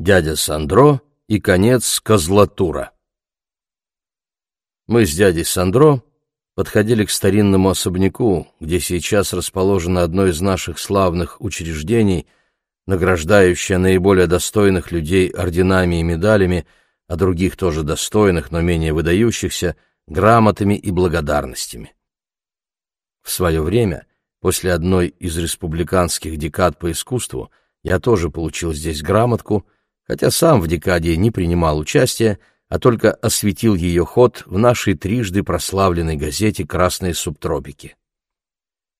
Дядя Сандро и конец Козлатура. Мы с дядей Сандро подходили к старинному особняку, где сейчас расположено одно из наших славных учреждений, награждающее наиболее достойных людей орденами и медалями, а других тоже достойных, но менее выдающихся, грамотами и благодарностями. В свое время, после одной из республиканских декад по искусству, я тоже получил здесь грамотку, хотя сам в декаде не принимал участия, а только осветил ее ход в нашей трижды прославленной газете «Красные субтропики».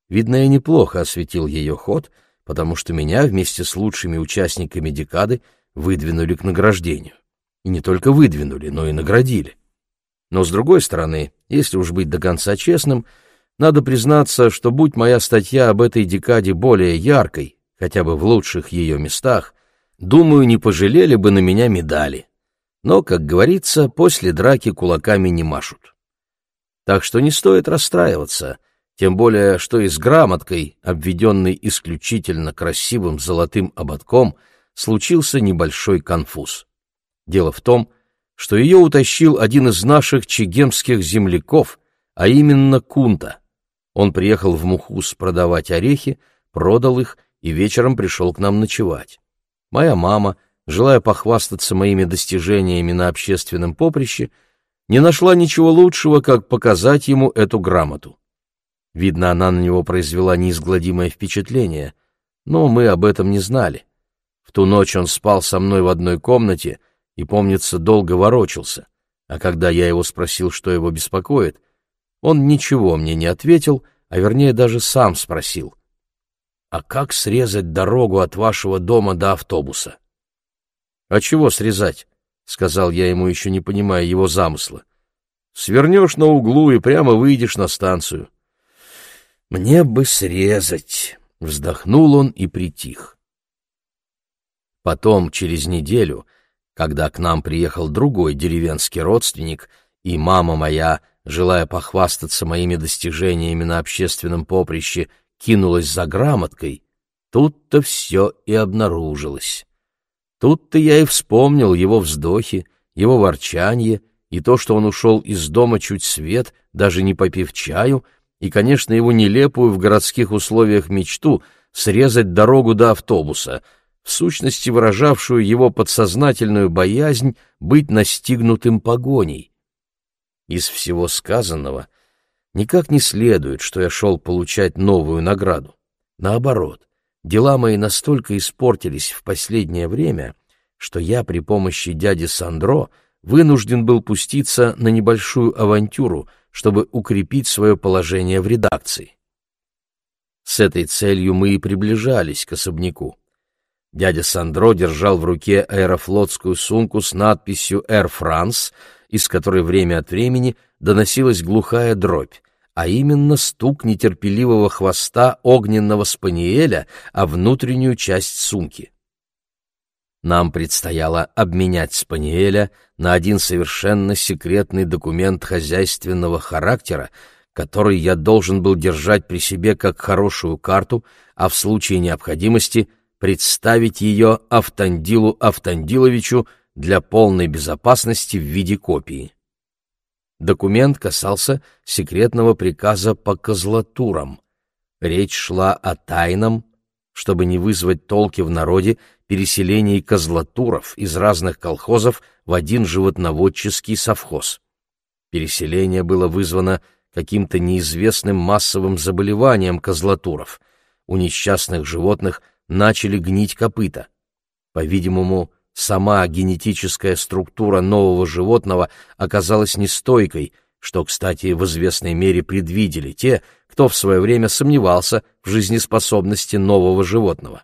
Видно, я неплохо осветил ее ход, потому что меня вместе с лучшими участниками декады выдвинули к награждению. И не только выдвинули, но и наградили. Но, с другой стороны, если уж быть до конца честным, надо признаться, что будь моя статья об этой декаде более яркой, хотя бы в лучших ее местах, думаю, не пожалели бы на меня медали но, как говорится, после драки кулаками не машут. Так что не стоит расстраиваться, тем более, что и с грамоткой, обведенной исключительно красивым золотым ободком, случился небольшой конфуз. Дело в том, что ее утащил один из наших чегемских земляков, а именно Кунта. Он приехал в Мухус продавать орехи, продал их и вечером пришел к нам ночевать. Моя мама — желая похвастаться моими достижениями на общественном поприще, не нашла ничего лучшего, как показать ему эту грамоту. Видно, она на него произвела неизгладимое впечатление, но мы об этом не знали. В ту ночь он спал со мной в одной комнате и, помнится, долго ворочался, а когда я его спросил, что его беспокоит, он ничего мне не ответил, а вернее даже сам спросил. «А как срезать дорогу от вашего дома до автобуса?» «А чего срезать?» — сказал я ему, еще не понимая его замысла. «Свернешь на углу и прямо выйдешь на станцию». «Мне бы срезать!» — вздохнул он и притих. Потом, через неделю, когда к нам приехал другой деревенский родственник, и мама моя, желая похвастаться моими достижениями на общественном поприще, кинулась за грамоткой, тут-то все и обнаружилось. Тут-то я и вспомнил его вздохи, его ворчанье и то, что он ушел из дома чуть свет, даже не попив чаю, и, конечно, его нелепую в городских условиях мечту срезать дорогу до автобуса, в сущности выражавшую его подсознательную боязнь быть настигнутым погоней. Из всего сказанного никак не следует, что я шел получать новую награду. Наоборот, Дела мои настолько испортились в последнее время, что я при помощи дяди Сандро вынужден был пуститься на небольшую авантюру, чтобы укрепить свое положение в редакции. С этой целью мы и приближались к особняку. Дядя Сандро держал в руке аэрофлотскую сумку с надписью «Air France», из которой время от времени доносилась глухая дробь а именно стук нетерпеливого хвоста огненного спаниеля о внутреннюю часть сумки. Нам предстояло обменять спаниеля на один совершенно секретный документ хозяйственного характера, который я должен был держать при себе как хорошую карту, а в случае необходимости представить ее Автандилу Автандиловичу для полной безопасности в виде копии. Документ касался секретного приказа по козлатурам. Речь шла о тайном, чтобы не вызвать толки в народе, переселении козлатуров из разных колхозов в один животноводческий совхоз. Переселение было вызвано каким-то неизвестным массовым заболеванием козлатуров. У несчастных животных начали гнить копыта. По-видимому, Сама генетическая структура нового животного оказалась нестойкой, что, кстати, в известной мере предвидели те, кто в свое время сомневался в жизнеспособности нового животного.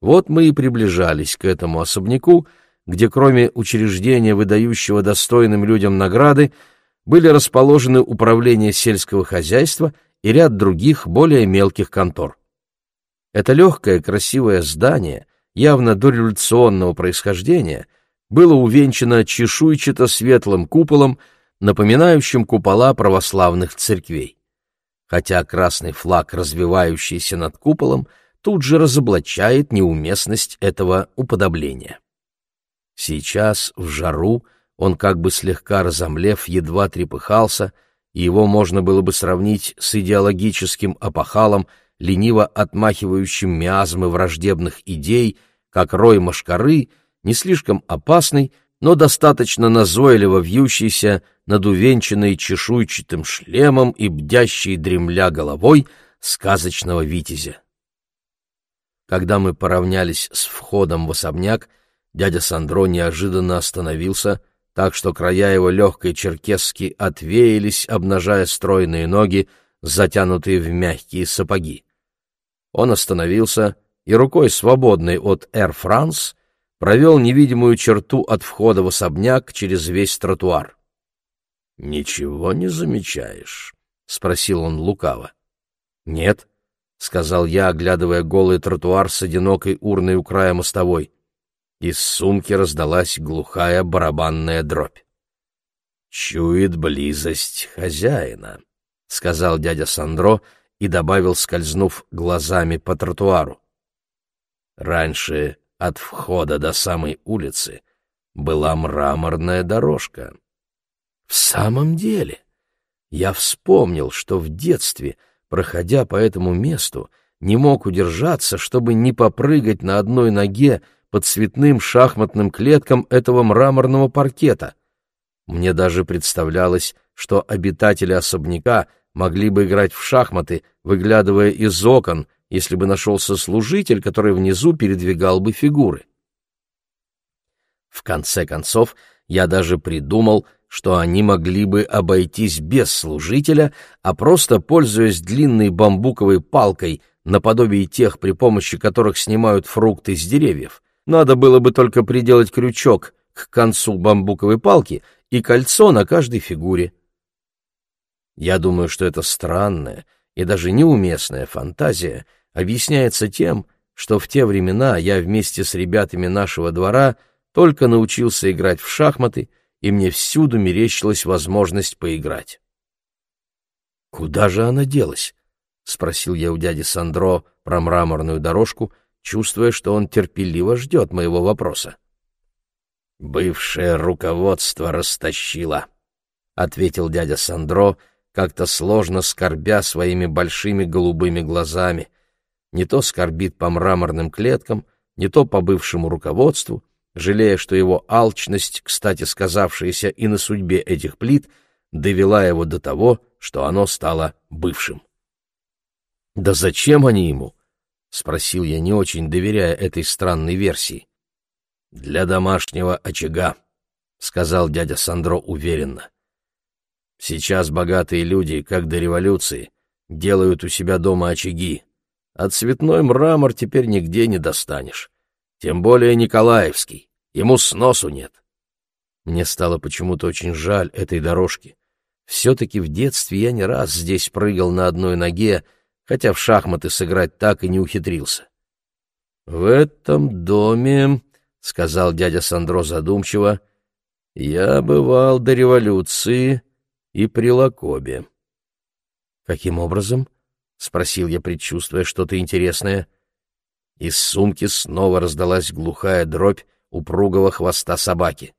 Вот мы и приближались к этому особняку, где кроме учреждения, выдающего достойным людям награды, были расположены управление сельского хозяйства и ряд других более мелких контор. Это легкое красивое здание явно дореволюционного происхождения, было увенчано чешуйчато-светлым куполом, напоминающим купола православных церквей. Хотя красный флаг, развивающийся над куполом, тут же разоблачает неуместность этого уподобления. Сейчас, в жару, он как бы слегка разомлев, едва трепыхался, и его можно было бы сравнить с идеологическим опахалом, лениво отмахивающим миазмы враждебных идей, как рой мошкары, не слишком опасный, но достаточно назойливо вьющийся над чешуйчатым шлемом и бдящей дремля головой сказочного витязя. Когда мы поравнялись с входом в особняк, дядя Сандро неожиданно остановился, так что края его легкой черкесски отвеялись, обнажая стройные ноги, затянутые в мягкие сапоги. Он остановился и рукой, свободной от «Air France», провел невидимую черту от входа в особняк через весь тротуар. «Ничего не замечаешь?» — спросил он лукаво. «Нет», — сказал я, оглядывая голый тротуар с одинокой урной у края мостовой. Из сумки раздалась глухая барабанная дробь. «Чует близость хозяина», — сказал дядя Сандро и добавил, скользнув глазами по тротуару. «Раньше от входа до самой улицы была мраморная дорожка. В самом деле, я вспомнил, что в детстве, проходя по этому месту, не мог удержаться, чтобы не попрыгать на одной ноге под цветным шахматным клеткам этого мраморного паркета. Мне даже представлялось, что обитатели особняка могли бы играть в шахматы, выглядывая из окон — если бы нашелся служитель, который внизу передвигал бы фигуры. В конце концов, я даже придумал, что они могли бы обойтись без служителя, а просто пользуясь длинной бамбуковой палкой, наподобие тех, при помощи которых снимают фрукты с деревьев. Надо было бы только приделать крючок к концу бамбуковой палки и кольцо на каждой фигуре. Я думаю, что это странная и даже неуместная фантазия — объясняется тем, что в те времена я вместе с ребятами нашего двора только научился играть в шахматы, и мне всюду мерещилась возможность поиграть. «Куда же она делась?» — спросил я у дяди Сандро про мраморную дорожку, чувствуя, что он терпеливо ждет моего вопроса. «Бывшее руководство растащило», — ответил дядя Сандро, как-то сложно скорбя своими большими голубыми глазами — не то скорбит по мраморным клеткам, не то по бывшему руководству, жалея, что его алчность, кстати сказавшаяся и на судьбе этих плит, довела его до того, что оно стало бывшим. «Да зачем они ему?» — спросил я, не очень доверяя этой странной версии. «Для домашнего очага», — сказал дядя Сандро уверенно. «Сейчас богатые люди, как до революции, делают у себя дома очаги, а цветной мрамор теперь нигде не достанешь. Тем более Николаевский. Ему сносу нет. Мне стало почему-то очень жаль этой дорожки. Все-таки в детстве я не раз здесь прыгал на одной ноге, хотя в шахматы сыграть так и не ухитрился. — В этом доме, — сказал дядя Сандро задумчиво, — я бывал до революции и при Лакобе. — Каким образом? —— спросил я, предчувствуя что-то интересное. Из сумки снова раздалась глухая дробь упругого хвоста собаки.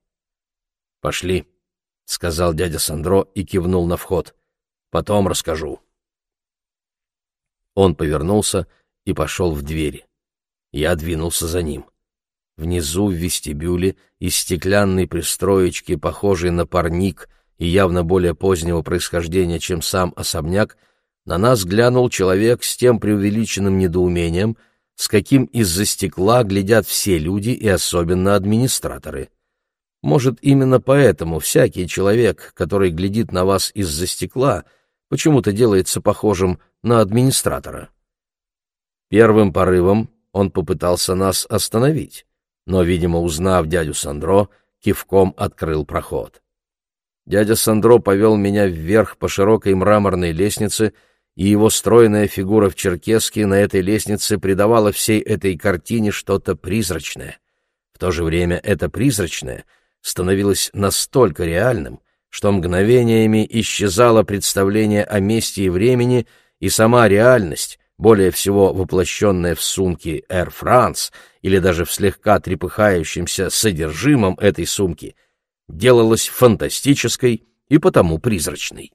«Пошли», — сказал дядя Сандро и кивнул на вход. «Потом расскажу». Он повернулся и пошел в двери. Я двинулся за ним. Внизу в вестибюле из стеклянной пристроечки, похожей на парник и явно более позднего происхождения, чем сам особняк, — на нас глянул человек с тем преувеличенным недоумением, с каким из-за стекла глядят все люди и особенно администраторы. Может, именно поэтому всякий человек, который глядит на вас из-за стекла, почему-то делается похожим на администратора. Первым порывом он попытался нас остановить, но, видимо, узнав дядю Сандро, кивком открыл проход. Дядя Сандро повел меня вверх по широкой мраморной лестнице, и его стройная фигура в черкеске на этой лестнице придавала всей этой картине что-то призрачное. В то же время это призрачное становилось настолько реальным, что мгновениями исчезало представление о месте и времени, и сама реальность, более всего воплощенная в сумке Air France или даже в слегка трепыхающемся содержимом этой сумки, делалась фантастической и потому призрачной.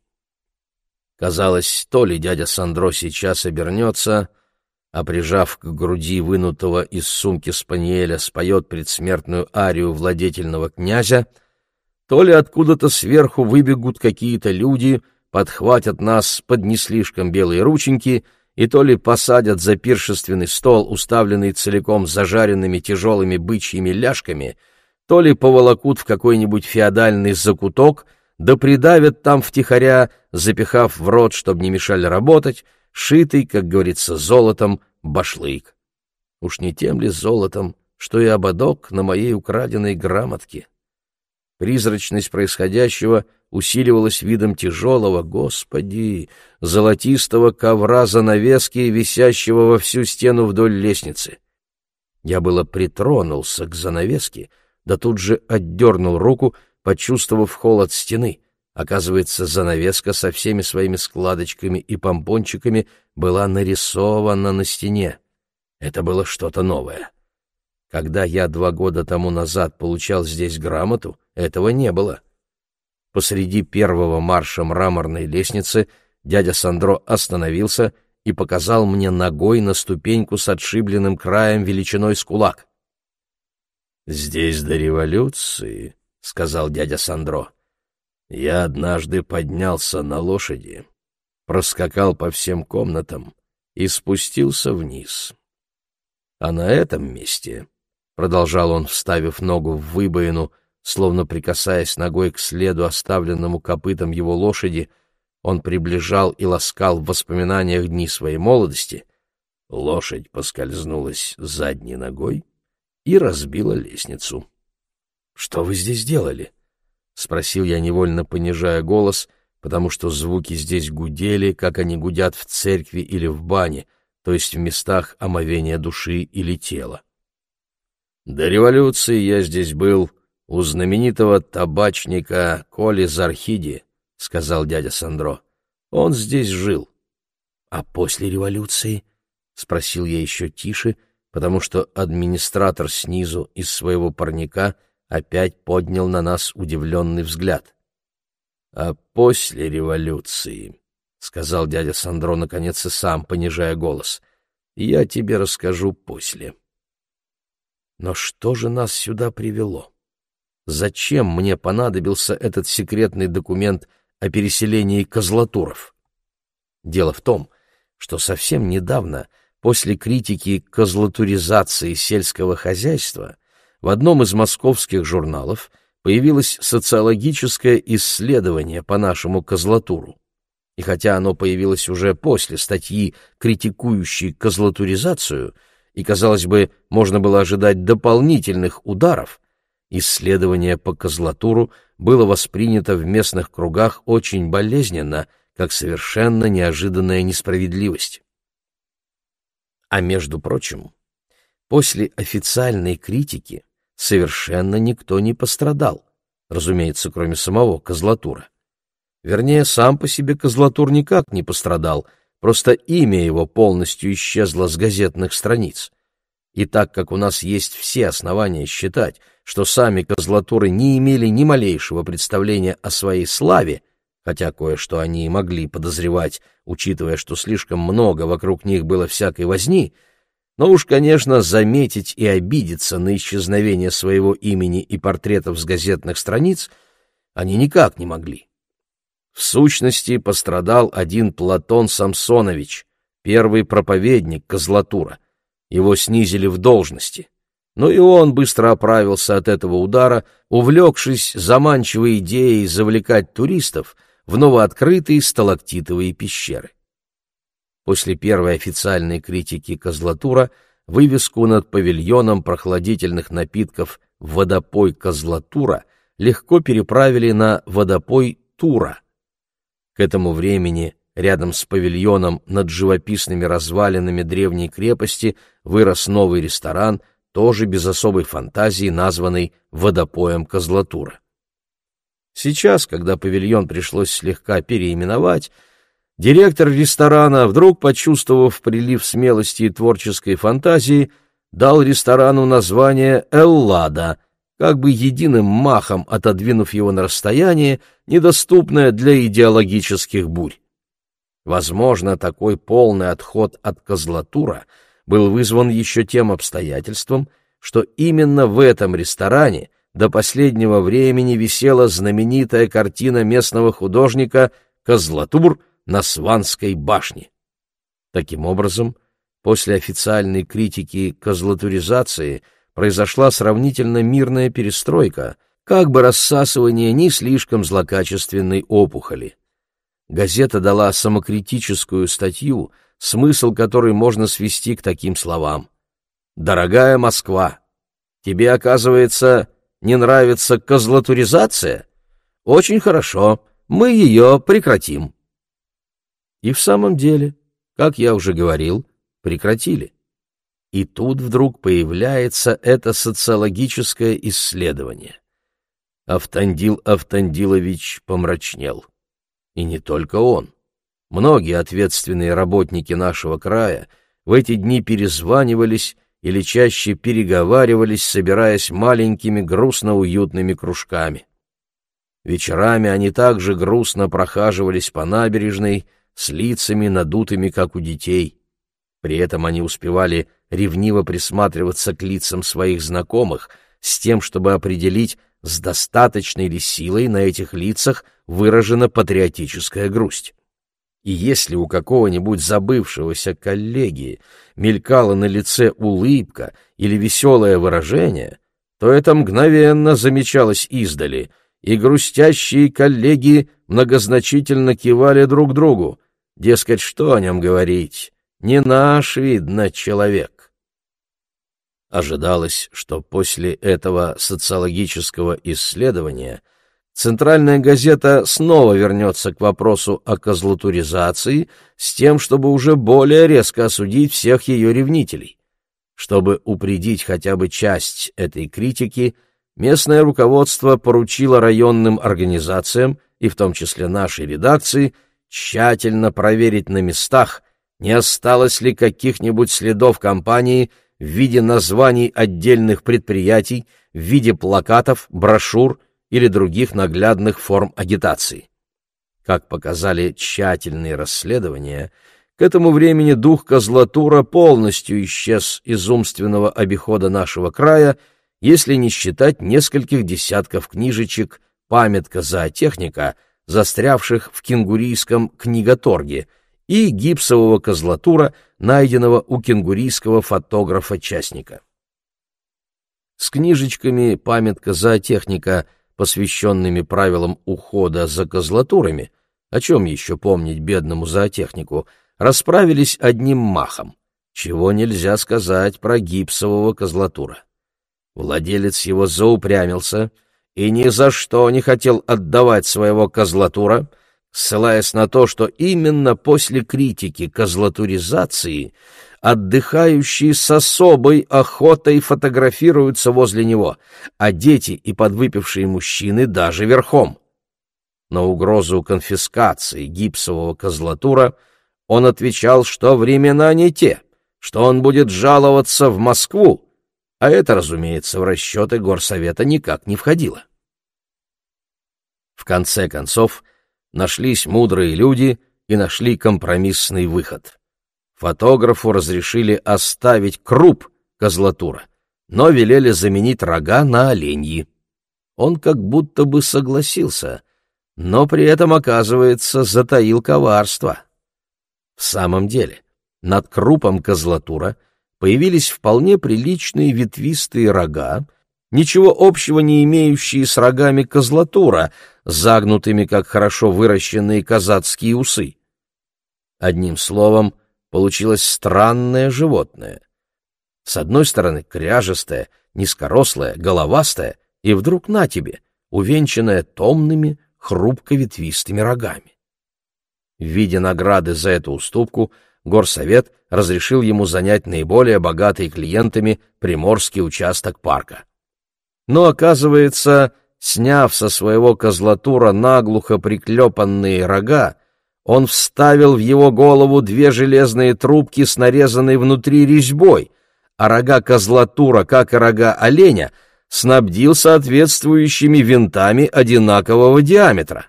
Казалось, то ли дядя Сандро сейчас обернется, а прижав к груди вынутого из сумки спаниеля споет предсмертную арию владетельного князя, то ли откуда-то сверху выбегут какие-то люди, подхватят нас под не слишком белые рученьки и то ли посадят за пиршественный стол, уставленный целиком зажаренными тяжелыми бычьими ляжками, то ли поволокут в какой-нибудь феодальный закуток, да придавят там втихаря, запихав в рот, чтобы не мешали работать, шитый, как говорится, золотом башлык. Уж не тем ли золотом, что и ободок на моей украденной грамотке? Призрачность происходящего усиливалась видом тяжелого, господи, золотистого ковра занавески, висящего во всю стену вдоль лестницы. Я было притронулся к занавеске, да тут же отдернул руку, почувствовав холод стены. Оказывается, занавеска со всеми своими складочками и помпончиками была нарисована на стене. Это было что-то новое. Когда я два года тому назад получал здесь грамоту, этого не было. Посреди первого марша мраморной лестницы дядя Сандро остановился и показал мне ногой на ступеньку с отшибленным краем величиной с кулак. «Здесь до революции», — сказал дядя Сандро, я однажды поднялся на лошади, проскакал по всем комнатам и спустился вниз. А на этом месте, — продолжал он, вставив ногу в выбоину, словно прикасаясь ногой к следу, оставленному копытом его лошади, он приближал и ласкал в воспоминаниях дни своей молодости, лошадь поскользнулась задней ногой и разбила лестницу. — Что вы здесь делали? — спросил я, невольно понижая голос, потому что звуки здесь гудели, как они гудят в церкви или в бане, то есть в местах омовения души или тела. До революции я здесь был у знаменитого табачника Коли Зархиди, — сказал дядя Сандро. Он здесь жил. — А после революции? — спросил я еще тише, потому что администратор снизу из своего парника — опять поднял на нас удивленный взгляд. — А после революции, — сказал дядя Сандро наконец и сам, понижая голос, — я тебе расскажу после. Но что же нас сюда привело? Зачем мне понадобился этот секретный документ о переселении козлатуров? Дело в том, что совсем недавно, после критики козлатуризации сельского хозяйства, в одном из московских журналов появилось социологическое исследование по нашему козлатуру. И хотя оно появилось уже после статьи, критикующей козлатуризацию, и, казалось бы, можно было ожидать дополнительных ударов, исследование по козлатуру было воспринято в местных кругах очень болезненно, как совершенно неожиданная несправедливость. А между прочим, После официальной критики совершенно никто не пострадал, разумеется, кроме самого Козлатура. Вернее, сам по себе Козлатур никак не пострадал, просто имя его полностью исчезло с газетных страниц. И так как у нас есть все основания считать, что сами Козлатуры не имели ни малейшего представления о своей славе, хотя кое-что они и могли подозревать, учитывая, что слишком много вокруг них было всякой возни, но уж, конечно, заметить и обидеться на исчезновение своего имени и портретов с газетных страниц они никак не могли. В сущности, пострадал один Платон Самсонович, первый проповедник Козлатура. Его снизили в должности. Но и он быстро оправился от этого удара, увлекшись заманчивой идеей завлекать туристов в новооткрытые сталактитовые пещеры. После первой официальной критики Козлатура вывеску над павильоном прохладительных напитков «Водопой Козлатура» легко переправили на «Водопой Тура». К этому времени рядом с павильоном над живописными развалинами древней крепости вырос новый ресторан, тоже без особой фантазии, названный «Водопоем Козлатура». Сейчас, когда павильон пришлось слегка переименовать, директор ресторана, вдруг почувствовав прилив смелости и творческой фантазии, дал ресторану название «Эллада», как бы единым махом отодвинув его на расстояние, недоступное для идеологических бурь. Возможно, такой полный отход от козлатура был вызван еще тем обстоятельством, что именно в этом ресторане до последнего времени висела знаменитая картина местного художника «Козлатур» на Сванской башне. Таким образом, после официальной критики козлатуризации произошла сравнительно мирная перестройка, как бы рассасывание не слишком злокачественной опухоли. Газета дала самокритическую статью, смысл которой можно свести к таким словам. «Дорогая Москва, тебе, оказывается, не нравится козлатуризация? Очень хорошо, мы ее прекратим». И в самом деле, как я уже говорил, прекратили. И тут вдруг появляется это социологическое исследование. Автандил Автандилович помрачнел. И не только он. Многие ответственные работники нашего края в эти дни перезванивались или чаще переговаривались, собираясь маленькими грустно-уютными кружками. Вечерами они также грустно прохаживались по набережной с лицами надутыми, как у детей. При этом они успевали ревниво присматриваться к лицам своих знакомых с тем, чтобы определить, с достаточной ли силой на этих лицах выражена патриотическая грусть. И если у какого-нибудь забывшегося коллеги мелькала на лице улыбка или веселое выражение, то это мгновенно замечалось издали, и грустящие коллеги многозначительно кивали друг другу. Дескать, что о нем говорить? Не наш, видно, человек. Ожидалось, что после этого социологического исследования Центральная газета снова вернется к вопросу о козлатуризации с тем, чтобы уже более резко осудить всех ее ревнителей. Чтобы упредить хотя бы часть этой критики, местное руководство поручило районным организациям, и в том числе нашей редакции, тщательно проверить на местах, не осталось ли каких-нибудь следов кампании – в виде названий отдельных предприятий, в виде плакатов, брошюр или других наглядных форм агитации. Как показали тщательные расследования, к этому времени дух Козлатура полностью исчез из умственного обихода нашего края, если не считать нескольких десятков книжечек «Памятка зоотехника», застрявших в кенгурийском книготорге, и гипсового козлатура, найденного у кенгурийского фотографа-частника. С книжечками «Памятка зоотехника», посвященными правилам ухода за козлатурами, о чем еще помнить бедному зоотехнику, расправились одним махом, чего нельзя сказать про гипсового козлатура. Владелец его заупрямился и ни за что не хотел отдавать своего козлатура — ссылаясь на то, что именно после критики козлатуризации отдыхающие с особой охотой фотографируются возле него, а дети и подвыпившие мужчины даже верхом. На угрозу конфискации гипсового козлатура он отвечал, что времена не те, что он будет жаловаться в Москву, а это, разумеется, в расчеты горсовета никак не входило. В конце концов, нашлись мудрые люди и нашли компромиссный выход. Фотографу разрешили оставить круп козлатура, но велели заменить рога на оленьи. Он как будто бы согласился, но при этом, оказывается, затаил коварство. В самом деле, над крупом козлатура появились вполне приличные ветвистые рога, ничего общего не имеющие с рогами козлатура, загнутыми, как хорошо выращенные казацкие усы. Одним словом, получилось странное животное. С одной стороны кряжестое, низкорослое, головастое, и вдруг на тебе, увенчанное томными, хрупко-ветвистыми рогами. В виде награды за эту уступку горсовет разрешил ему занять наиболее богатый клиентами приморский участок парка. Но, оказывается, сняв со своего козлатура наглухо приклепанные рога, он вставил в его голову две железные трубки с нарезанной внутри резьбой, а рога козлатура, как и рога оленя, снабдил соответствующими винтами одинакового диаметра.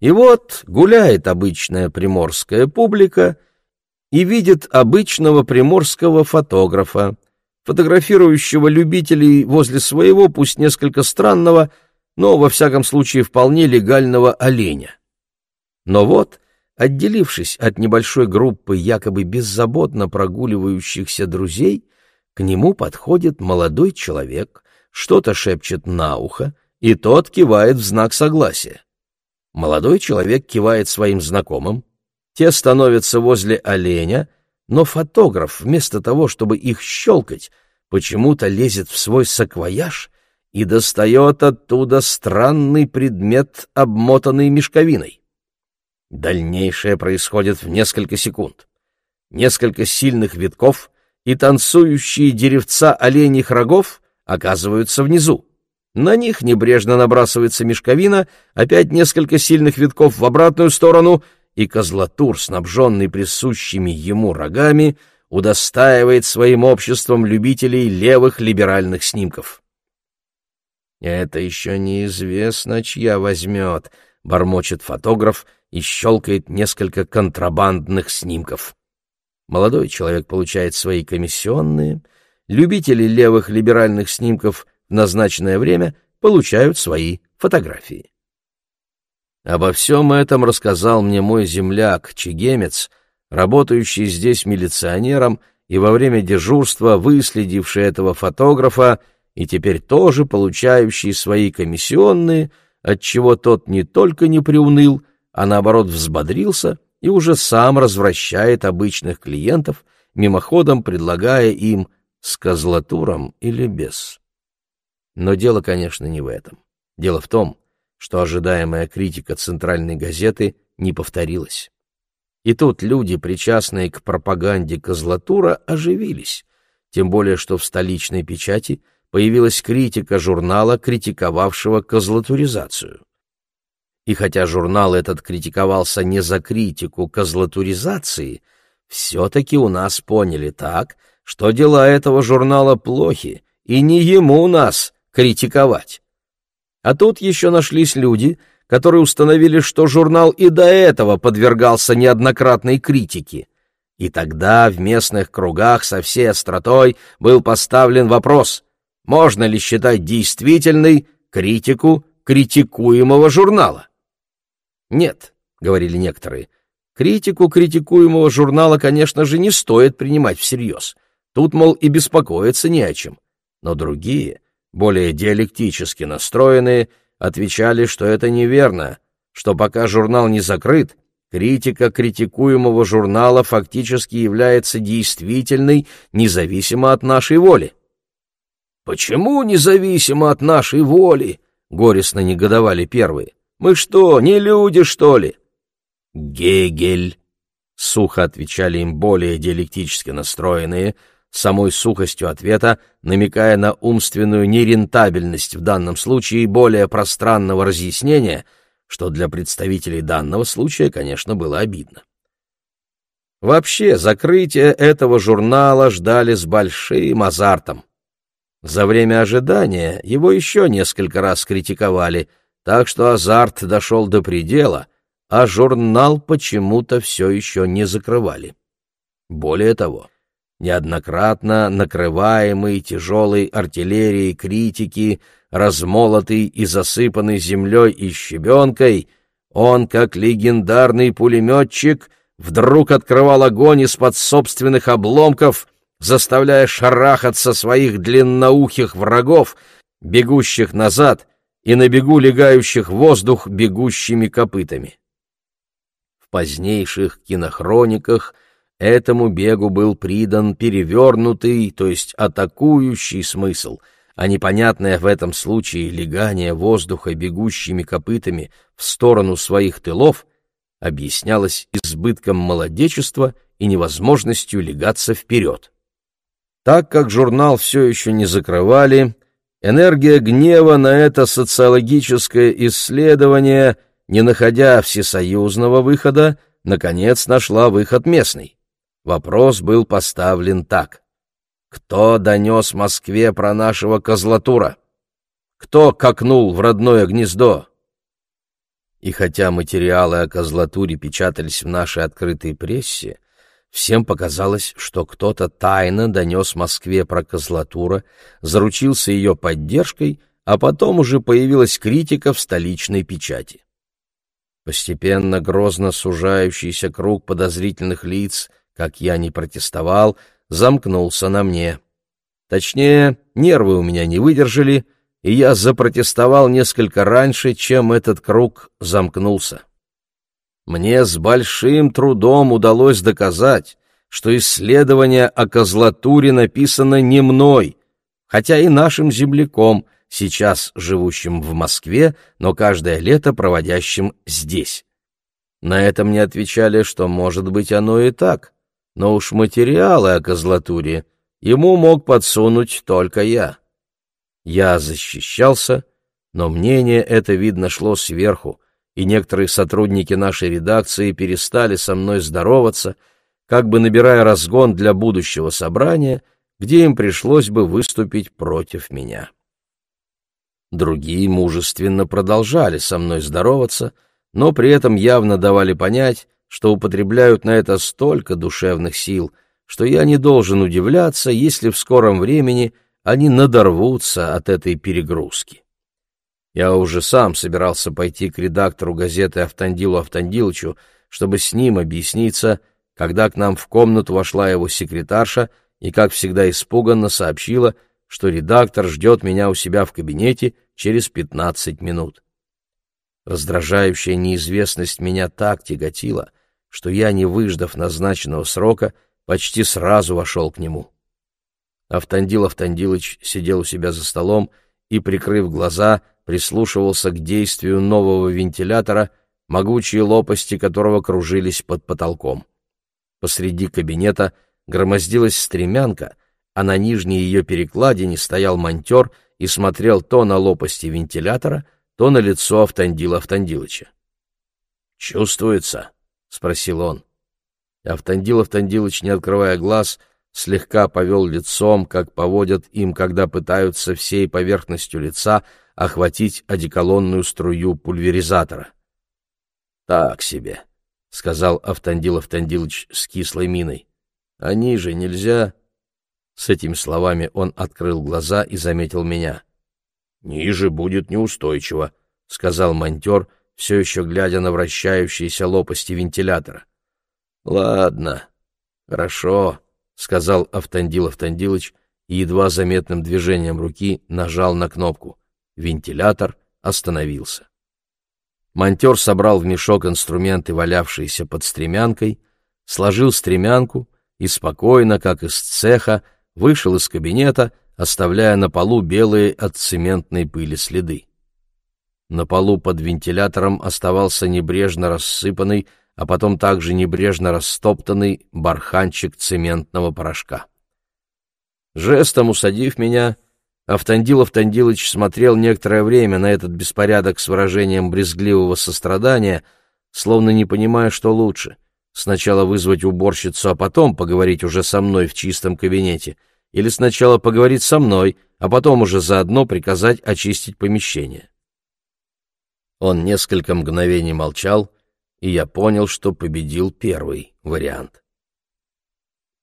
И вот гуляет обычная приморская публика и видит обычного приморского фотографа, фотографирующего любителей возле своего, пусть несколько странного, но, во всяком случае, вполне легального оленя. Но вот, отделившись от небольшой группы якобы беззаботно прогуливающихся друзей, к нему подходит молодой человек, что-то шепчет на ухо, и тот кивает в знак согласия. Молодой человек кивает своим знакомым, те становятся возле оленя, но фотограф, вместо того, чтобы их щелкать, почему-то лезет в свой саквояж и достает оттуда странный предмет, обмотанный мешковиной. Дальнейшее происходит в несколько секунд. Несколько сильных витков, и танцующие деревца оленьих рогов оказываются внизу. На них небрежно набрасывается мешковина, опять несколько сильных витков в обратную сторону, и козлатур, снабженный присущими ему рогами, удостаивает своим обществом любителей левых либеральных снимков. «Это еще неизвестно, чья возьмет», — бормочет фотограф и щелкает несколько контрабандных снимков. Молодой человек получает свои комиссионные, любители левых либеральных снимков в назначенное время получают свои фотографии. Обо всем этом рассказал мне мой земляк, чегемец, работающий здесь милиционером и во время дежурства выследивший этого фотографа и теперь тоже получающий свои комиссионные, отчего тот не только не приуныл, а наоборот взбодрился и уже сам развращает обычных клиентов, мимоходом предлагая им с козлатуром или без. Но дело, конечно, не в этом. Дело в том, что ожидаемая критика центральной газеты не повторилась. И тут люди, причастные к пропаганде козлатура, оживились, тем более что в столичной печати появилась критика журнала, критиковавшего козлатуризацию. И хотя журнал этот критиковался не за критику козлатуризации, все-таки у нас поняли так, что дела этого журнала плохи, и не ему нас критиковать. А тут еще нашлись люди, которые установили, что журнал и до этого подвергался неоднократной критике. И тогда в местных кругах со всей остротой был поставлен вопрос, можно ли считать действительной критику критикуемого журнала. Нет, говорили некоторые, критику критикуемого журнала, конечно же, не стоит принимать всерьез. Тут, мол, и беспокоиться не о чем. Но другие, более диалектически настроенные, отвечали, что это неверно, что пока журнал не закрыт, критика критикуемого журнала фактически является действительной, независимо от нашей воли. «Почему независимо от нашей воли?» — горестно негодовали первые. Мы что, не люди, что ли? Гегель, сухо отвечали им более диалектически настроенные, самой сухостью ответа, намекая на умственную нерентабельность в данном случае более пространного разъяснения, что для представителей данного случая, конечно, было обидно. Вообще, закрытие этого журнала ждали с большим азартом. За время ожидания его еще несколько раз критиковали — так что азарт дошел до предела, а журнал почему-то все еще не закрывали. Более того, неоднократно накрываемый тяжелой артиллерией критики, размолотый и засыпанный землей и щебенкой, он, как легендарный пулеметчик, вдруг открывал огонь из-под собственных обломков, заставляя шарахаться своих длинноухих врагов, бегущих назад и на бегу легающих воздух бегущими копытами. В позднейших кинохрониках этому бегу был придан перевернутый, то есть атакующий смысл, а непонятное в этом случае легание воздуха бегущими копытами в сторону своих тылов объяснялось избытком молодечества и невозможностью легаться вперед. Так как журнал все еще не закрывали, Энергия гнева на это социологическое исследование не находя всесоюзного выхода, наконец нашла выход местный. Вопрос был поставлен так. Кто донес Москве про нашего козлатура? Кто кокнул в родное гнездо? И хотя материалы о козлатуре печатались в нашей открытой прессе, всем показалось, что кто-то тайно донес Москве про козлатура, заручился ее поддержкой, а потом уже появилась критика в столичной печати. Постепенно грозно сужающийся круг подозрительных лиц, как я не протестовал, замкнулся на мне. Точнее, нервы у меня не выдержали, и я запротестовал несколько раньше, чем этот круг замкнулся. Мне с большим трудом удалось доказать, что исследование о козлатуре написано не мной, хотя и нашим земляком, сейчас живущим в Москве, но каждое лето проводящим здесь. На это мне отвечали, что, может быть, оно и так, но уж материалы о козлатуре ему мог подсунуть только я. Я защищался, но мнение это, видно, шло сверху, и некоторые сотрудники нашей редакции перестали со мной здороваться, как бы набирая разгон для будущего собрания, где им пришлось бы выступить против меня. Другие мужественно продолжали со мной здороваться, но при этом явно давали понять, что употребляют на это столько душевных сил, что я не должен удивляться, если в скором времени они надорвутся от этой перегрузки. Я уже сам собирался пойти к редактору газеты Автандилу Автандиловичу, чтобы с ним объясниться, когда к нам в комнату вошла его секретарша и, как всегда испуганно, сообщила, что редактор ждет меня у себя в кабинете через пятнадцать минут. Раздражающая неизвестность меня так тяготила, что я, не выждав назначенного срока, почти сразу вошел к нему. Автандил Автандилыч сидел у себя за столом и, прикрыв глаза, прислушивался к действию нового вентилятора, могучие лопасти которого кружились под потолком. Посреди кабинета громоздилась стремянка, а на нижней ее перекладине стоял монтер и смотрел то на лопасти вентилятора, то на лицо Автандила Автандилыча. «Чувствуется?» — спросил он. Автандил Автандилыч, не открывая глаз, — слегка повел лицом, как поводят им, когда пытаются всей поверхностью лица охватить одеколонную струю пульверизатора. «Так себе», — сказал Автандил Автандилович с кислой миной. «А ниже нельзя...» С этими словами он открыл глаза и заметил меня. «Ниже будет неустойчиво», — сказал монтер, все еще глядя на вращающиеся лопасти вентилятора. «Ладно, хорошо», — сказал Автандил Автандилыч и едва заметным движением руки нажал на кнопку. Вентилятор остановился. Монтер собрал в мешок инструменты, валявшиеся под стремянкой, сложил стремянку и спокойно, как из цеха, вышел из кабинета, оставляя на полу белые от цементной пыли следы. На полу под вентилятором оставался небрежно рассыпанный а потом также небрежно растоптанный барханчик цементного порошка. Жестом усадив меня, Автандил Автандилыч смотрел некоторое время на этот беспорядок с выражением брезгливого сострадания, словно не понимая, что лучше — сначала вызвать уборщицу, а потом поговорить уже со мной в чистом кабинете, или сначала поговорить со мной, а потом уже заодно приказать очистить помещение. Он несколько мгновений молчал, и я понял, что победил первый вариант.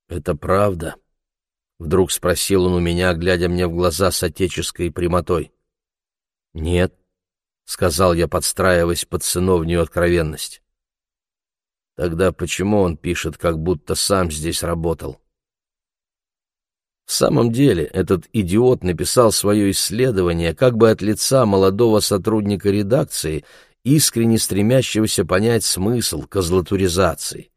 «Это правда?» — вдруг спросил он у меня, глядя мне в глаза с отеческой прямотой. «Нет», — сказал я, подстраиваясь под сыновнюю откровенность. «Тогда почему он пишет, как будто сам здесь работал?» В самом деле, этот идиот написал свое исследование как бы от лица молодого сотрудника редакции — искренне стремящегося понять смысл козлатуризации.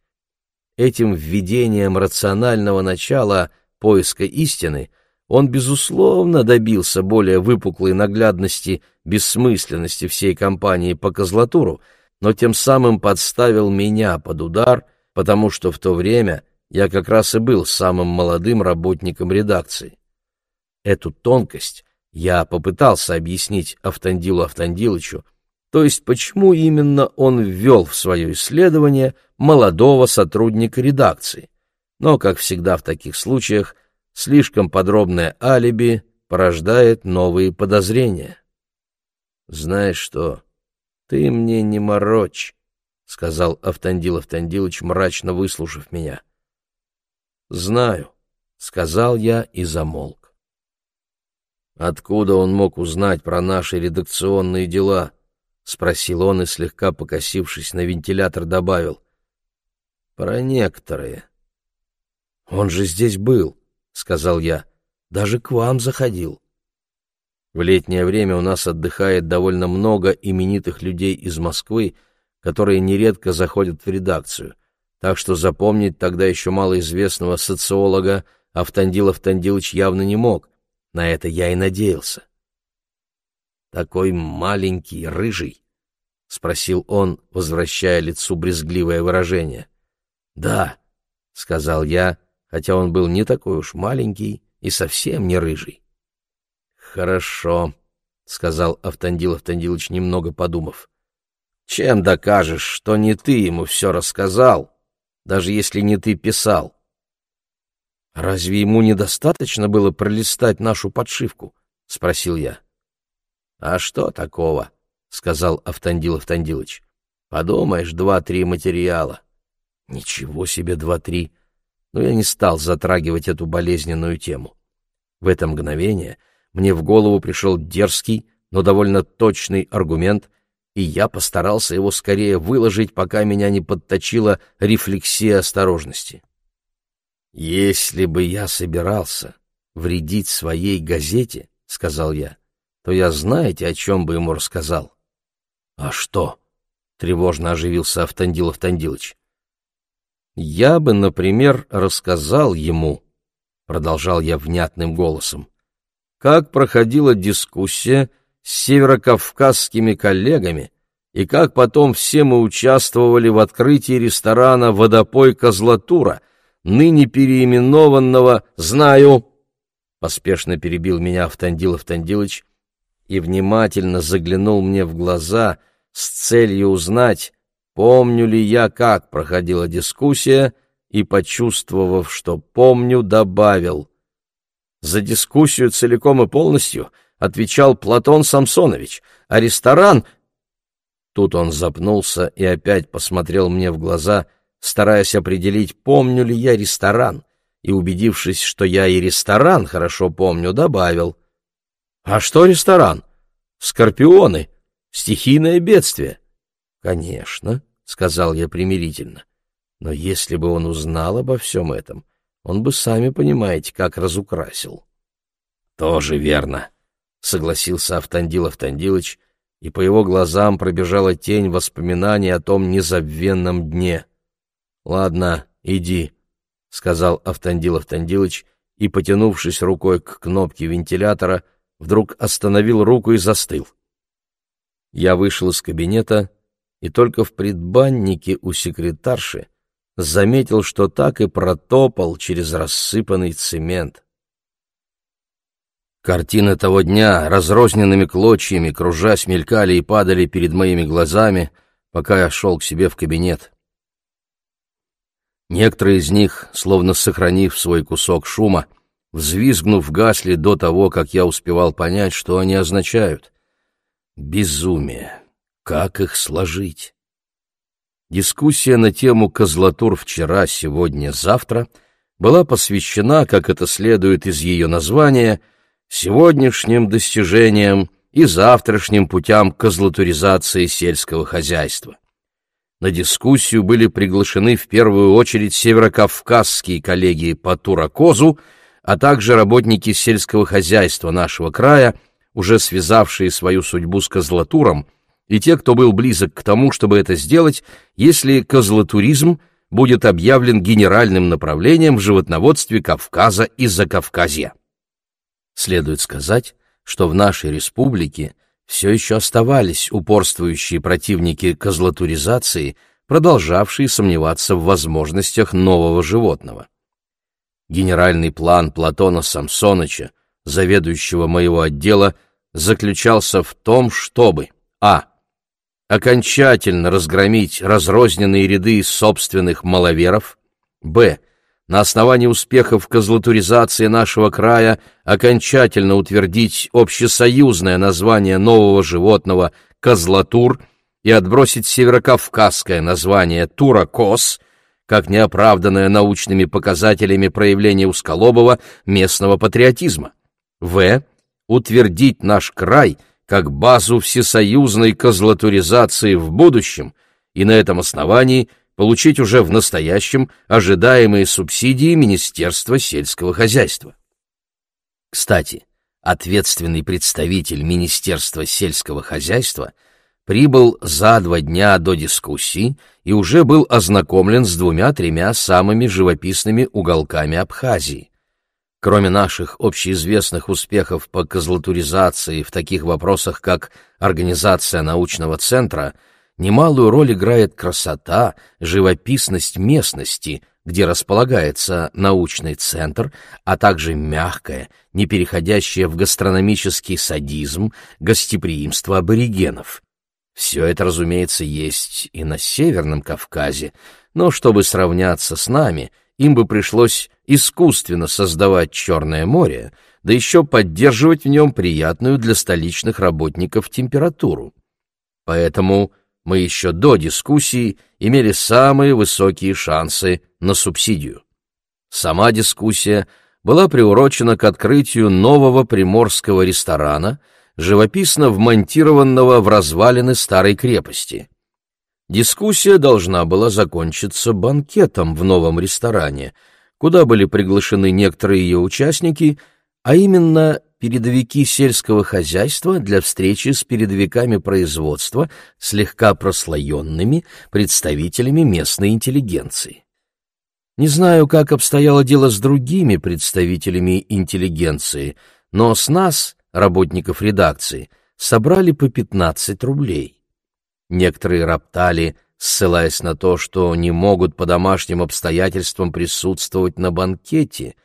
Этим введением рационального начала поиска истины он, безусловно, добился более выпуклой наглядности бессмысленности всей кампании по козлатуру, но тем самым подставил меня под удар, потому что в то время я как раз и был самым молодым работником редакции. Эту тонкость я попытался объяснить Автандилу Автандилычу, то есть почему именно он ввел в свое исследование молодого сотрудника редакции. Но, как всегда в таких случаях, слишком подробное алиби порождает новые подозрения. «Знаешь что, ты мне не морочь», — сказал Автандил Автандилович, мрачно выслушав меня. «Знаю», — сказал я и замолк. «Откуда он мог узнать про наши редакционные дела?» — спросил он и, слегка покосившись на вентилятор, добавил. «Про некоторые». «Он же здесь был», — сказал я. «Даже к вам заходил». В летнее время у нас отдыхает довольно много именитых людей из Москвы, которые нередко заходят в редакцию, так что запомнить тогда еще малоизвестного социолога Автандил Автандилович явно не мог. На это я и надеялся. «Такой маленький, рыжий?» — спросил он, возвращая лицу брезгливое выражение. «Да», — сказал я, хотя он был не такой уж маленький и совсем не рыжий. «Хорошо», — сказал Автандил Автандилович, немного подумав. «Чем докажешь, что не ты ему все рассказал, даже если не ты писал?» «Разве ему недостаточно было пролистать нашу подшивку?» — спросил я. «А что такого?» — сказал Автандил Автандилович. «Подумаешь, два-три материала». «Ничего себе два-три!» Но я не стал затрагивать эту болезненную тему. В это мгновение — мне в голову пришел дерзкий, но довольно точный аргумент, и я постарался его скорее выложить, пока меня не подточила рефлексия осторожности. «Если бы я собирался вредить своей газете, — сказал я, — то я знаете, о чем бы ему рассказал?» «А что?» — тревожно оживился Автандил Автандилович. «Я бы, например, рассказал ему, — продолжал я внятным голосом, как проходила дискуссия с северокавказскими коллегами и как потом все мы участвовали в открытии ресторана «Водопой Козлатура», ныне переименованного «Знаю», — поспешно перебил меня Автандил Автандилович и внимательно заглянул мне в глаза с целью узнать, помню ли я, как проходила дискуссия, и, почувствовав, что помню, добавил — за дискуссию целиком и полностью отвечал Платон Самсонович, а ресторан... Тут он запнулся и опять посмотрел мне в глаза, стараясь определить, помню ли я ресторан, и, убедившись, что я и ресторан хорошо помню, добавил. «А что ресторан? Скорпионы. Стихийное бедствие». «Конечно», — сказал я примирительно. «Но если бы он узнал обо всем этом, он бы, сами понимаете, как разукрасил. — Тоже верно, — согласился Автандил Автандилыч, и по его глазам пробежала тень воспоминаний о том незабвенном дне. — Ладно, иди, — сказал Автандил Автандилыч, и, потянувшись рукой к кнопке вентилятора, вдруг остановил руку и застыл. Я вышел из кабинета, и только в предбаннике у секретарши заметил, что так и протопал через рассыпанный цемент. Картины того дня разрозненными клочьями, кружась, мелькали и падали перед моими глазами, пока я шел к себе в кабинет. Некоторые из них, словно сохранив свой кусок шума, взвизгнув, гасли до того, как я успевал понять, что они означают. Безумие! Как их сложить? Дискуссия на тему «Козлатур вчера, сегодня, завтра» была посвящена, как это следует из ее названия, сегодняшним достижениям и завтрашним путям козлатуризации сельского хозяйства. На дискуссию были приглашены в первую очередь северокавказские коллеги по туракозу, а также работники сельского хозяйства нашего края, уже связавшие свою судьбу с козлатуром – и те, кто был близок к тому, чтобы это сделать, если козлотуризм будет объявлен генеральным направлением в животноводстве Кавказа и Закавказья. Следует сказать, что в нашей республике все еще оставались упорствующие противники козлотуризации, продолжавшие сомневаться в возможностях нового животного. Генеральный план Платона Самсоныча, заведующего моего отдела, заключался в том, чтобы а окончательно разгромить разрозненные ряды собственных маловеров, б. на основании успехов козлатуризации нашего края окончательно утвердить общесоюзное название нового животного «козлатур» и отбросить северокавказское название «туракос», как неоправданное научными показателями проявление усколобого местного патриотизма. В. Утвердить наш край – как базу всесоюзной козлатуризации в будущем и на этом основании получить уже в настоящем ожидаемые субсидии Министерства сельского хозяйства. Кстати, ответственный представитель Министерства сельского хозяйства прибыл за два дня до дискуссии и уже был ознакомлен с двумя-тремя самыми живописными уголками Абхазии. Кроме наших общеизвестных успехов по козлатуризации в таких вопросах, как организация научного центра, немалую роль играет красота, живописность местности, где располагается научный центр, а также мягкое, не переходящее в гастрономический садизм, гостеприимство аборигенов. Все это, разумеется, есть и на Северном Кавказе, но чтобы сравняться с нами, им бы пришлось искусственно создавать Черное море, да еще поддерживать в нем приятную для столичных работников температуру. Поэтому мы еще до дискуссии имели самые высокие шансы на субсидию. Сама дискуссия была приурочена к открытию нового приморского ресторана, живописно вмонтированного в развалины старой крепости. Дискуссия должна была закончиться банкетом в новом ресторане — куда были приглашены некоторые ее участники, а именно передовики сельского хозяйства для встречи с передовиками производства, слегка прослоенными представителями местной интеллигенции. Не знаю, как обстояло дело с другими представителями интеллигенции, но с нас, работников редакции, собрали по 15 рублей. Некоторые роптали ссылаясь на то, что не могут по домашним обстоятельствам присутствовать на банкете.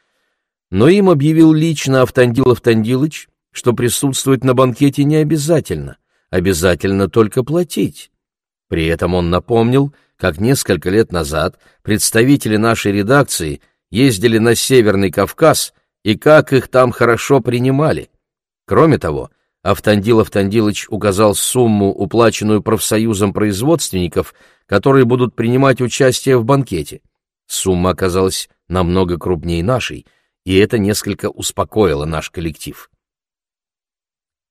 Но им объявил лично Автандил Автандилыч, что присутствовать на банкете не обязательно, обязательно только платить. При этом он напомнил, как несколько лет назад представители нашей редакции ездили на Северный Кавказ и как их там хорошо принимали. Кроме того, Автандил Автандилович указал сумму, уплаченную профсоюзом производственников, которые будут принимать участие в банкете. Сумма оказалась намного крупнее нашей, и это несколько успокоило наш коллектив.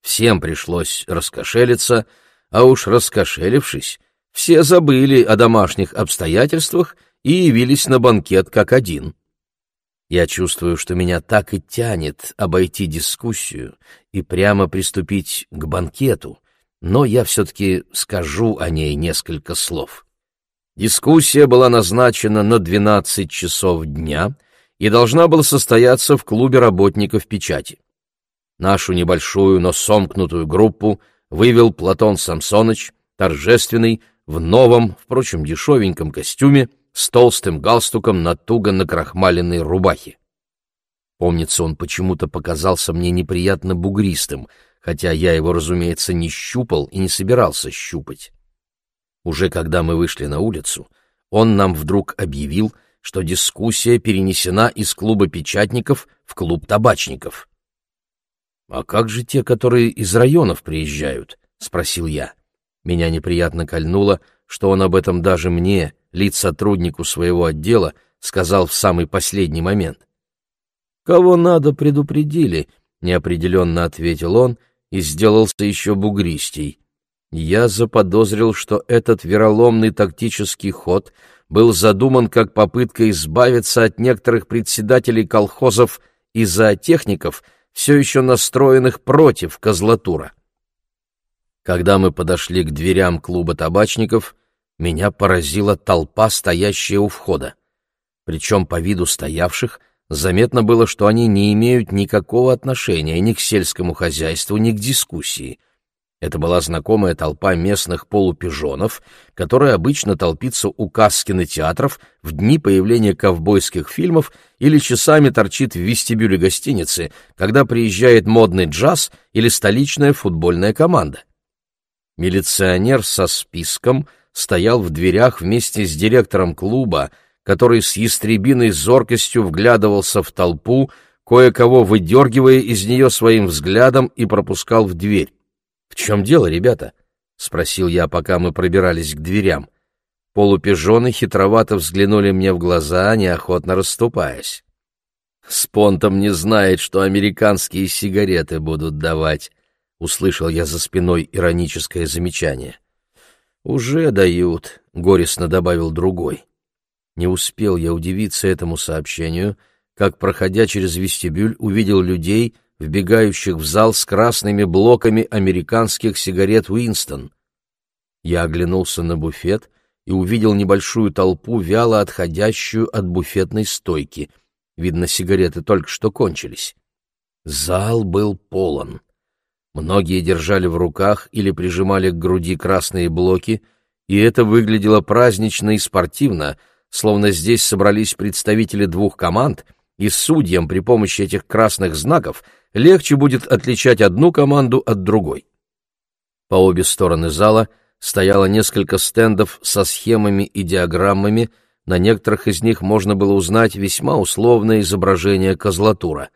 Всем пришлось раскошелиться, а уж раскошелившись, все забыли о домашних обстоятельствах и явились на банкет как один. Я чувствую, что меня так и тянет обойти дискуссию и прямо приступить к банкету, но я все-таки скажу о ней несколько слов. Дискуссия была назначена на 12 часов дня и должна была состояться в клубе работников печати. Нашу небольшую, но сомкнутую группу вывел Платон Самсоныч, торжественный, в новом, впрочем, дешевеньком костюме, с толстым галстуком на туго накрахмаленной рубахе. Помнится, он почему-то показался мне неприятно бугристым, хотя я его, разумеется, не щупал и не собирался щупать. Уже когда мы вышли на улицу, он нам вдруг объявил, что дискуссия перенесена из клуба печатников в клуб табачников. «А как же те, которые из районов приезжают?» — спросил я. Меня неприятно кольнуло, что он об этом даже мне, лиц-сотруднику своего отдела, сказал в самый последний момент. «Кого надо, предупредили», — неопределенно ответил он и сделался еще бугристей. Я заподозрил, что этот вероломный тактический ход был задуман как попытка избавиться от некоторых председателей колхозов и зоотехников, все еще настроенных против козлатура. Когда мы подошли к дверям клуба табачников, меня поразила толпа, стоящая у входа. Причем по виду стоявших заметно было, что они не имеют никакого отношения ни к сельскому хозяйству, ни к дискуссии. Это была знакомая толпа местных полупижонов, которая обычно толпится у касс кинотеатров в дни появления ковбойских фильмов или часами торчит в вестибюле гостиницы, когда приезжает модный джаз или столичная футбольная команда. Милиционер со списком стоял в дверях вместе с директором клуба, который с ястребиной зоркостью вглядывался в толпу, кое-кого выдергивая из нее своим взглядом и пропускал в дверь. — В чем дело, ребята? — спросил я, пока мы пробирались к дверям. Полупижоны хитровато взглянули мне в глаза, неохотно расступаясь. «Спонтом не знает, что американские сигареты будут давать», — услышал я за спиной ироническое замечание. «Уже дают», — горестно добавил другой. Не успел я удивиться этому сообщению, как, проходя через вестибюль, увидел людей, вбегающих в зал с красными блоками американских сигарет «Уинстон». Я оглянулся на буфет и увидел небольшую толпу, вяло отходящую от буфетной стойки. Видно, сигареты только что кончились. Зал был полон. Многие держали в руках или прижимали к груди красные блоки, и это выглядело празднично и спортивно, словно здесь собрались представители двух команд, и судьям при помощи этих красных знаков легче будет отличать одну команду от другой. По обе стороны зала стояло несколько стендов со схемами и диаграммами, на некоторых из них можно было узнать весьма условное изображение козлатура.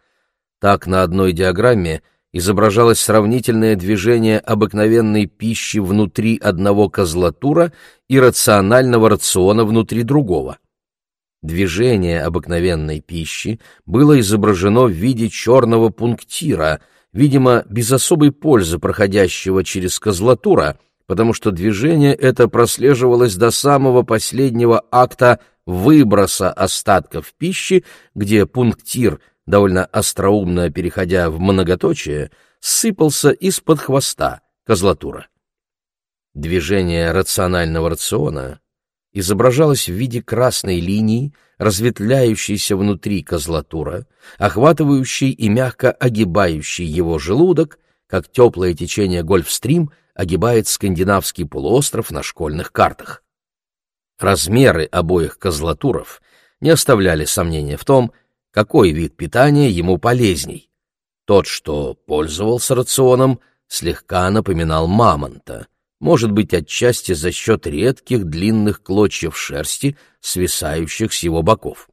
Так, на одной диаграмме — изображалось сравнительное движение обыкновенной пищи внутри одного козлатура и рационального рациона внутри другого. Движение обыкновенной пищи было изображено в виде черного пунктира, видимо, без особой пользы проходящего через козлатура, потому что движение это прослеживалось до самого последнего акта выброса остатков пищи, где пунктир довольно остроумно переходя в многоточие, сыпался из-под хвоста козлатура. Движение рационального рациона изображалось в виде красной линии, разветвляющейся внутри козлатура, охватывающей и мягко огибающей его желудок, как теплое течение Гольфстрим огибает скандинавский полуостров на школьных картах. Размеры обоих козлатуров не оставляли сомнения в том, какой вид питания ему полезней. Тот, что пользовался рационом, слегка напоминал мамонта, может быть, отчасти за счет редких длинных клочьев шерсти, свисающих с его боков.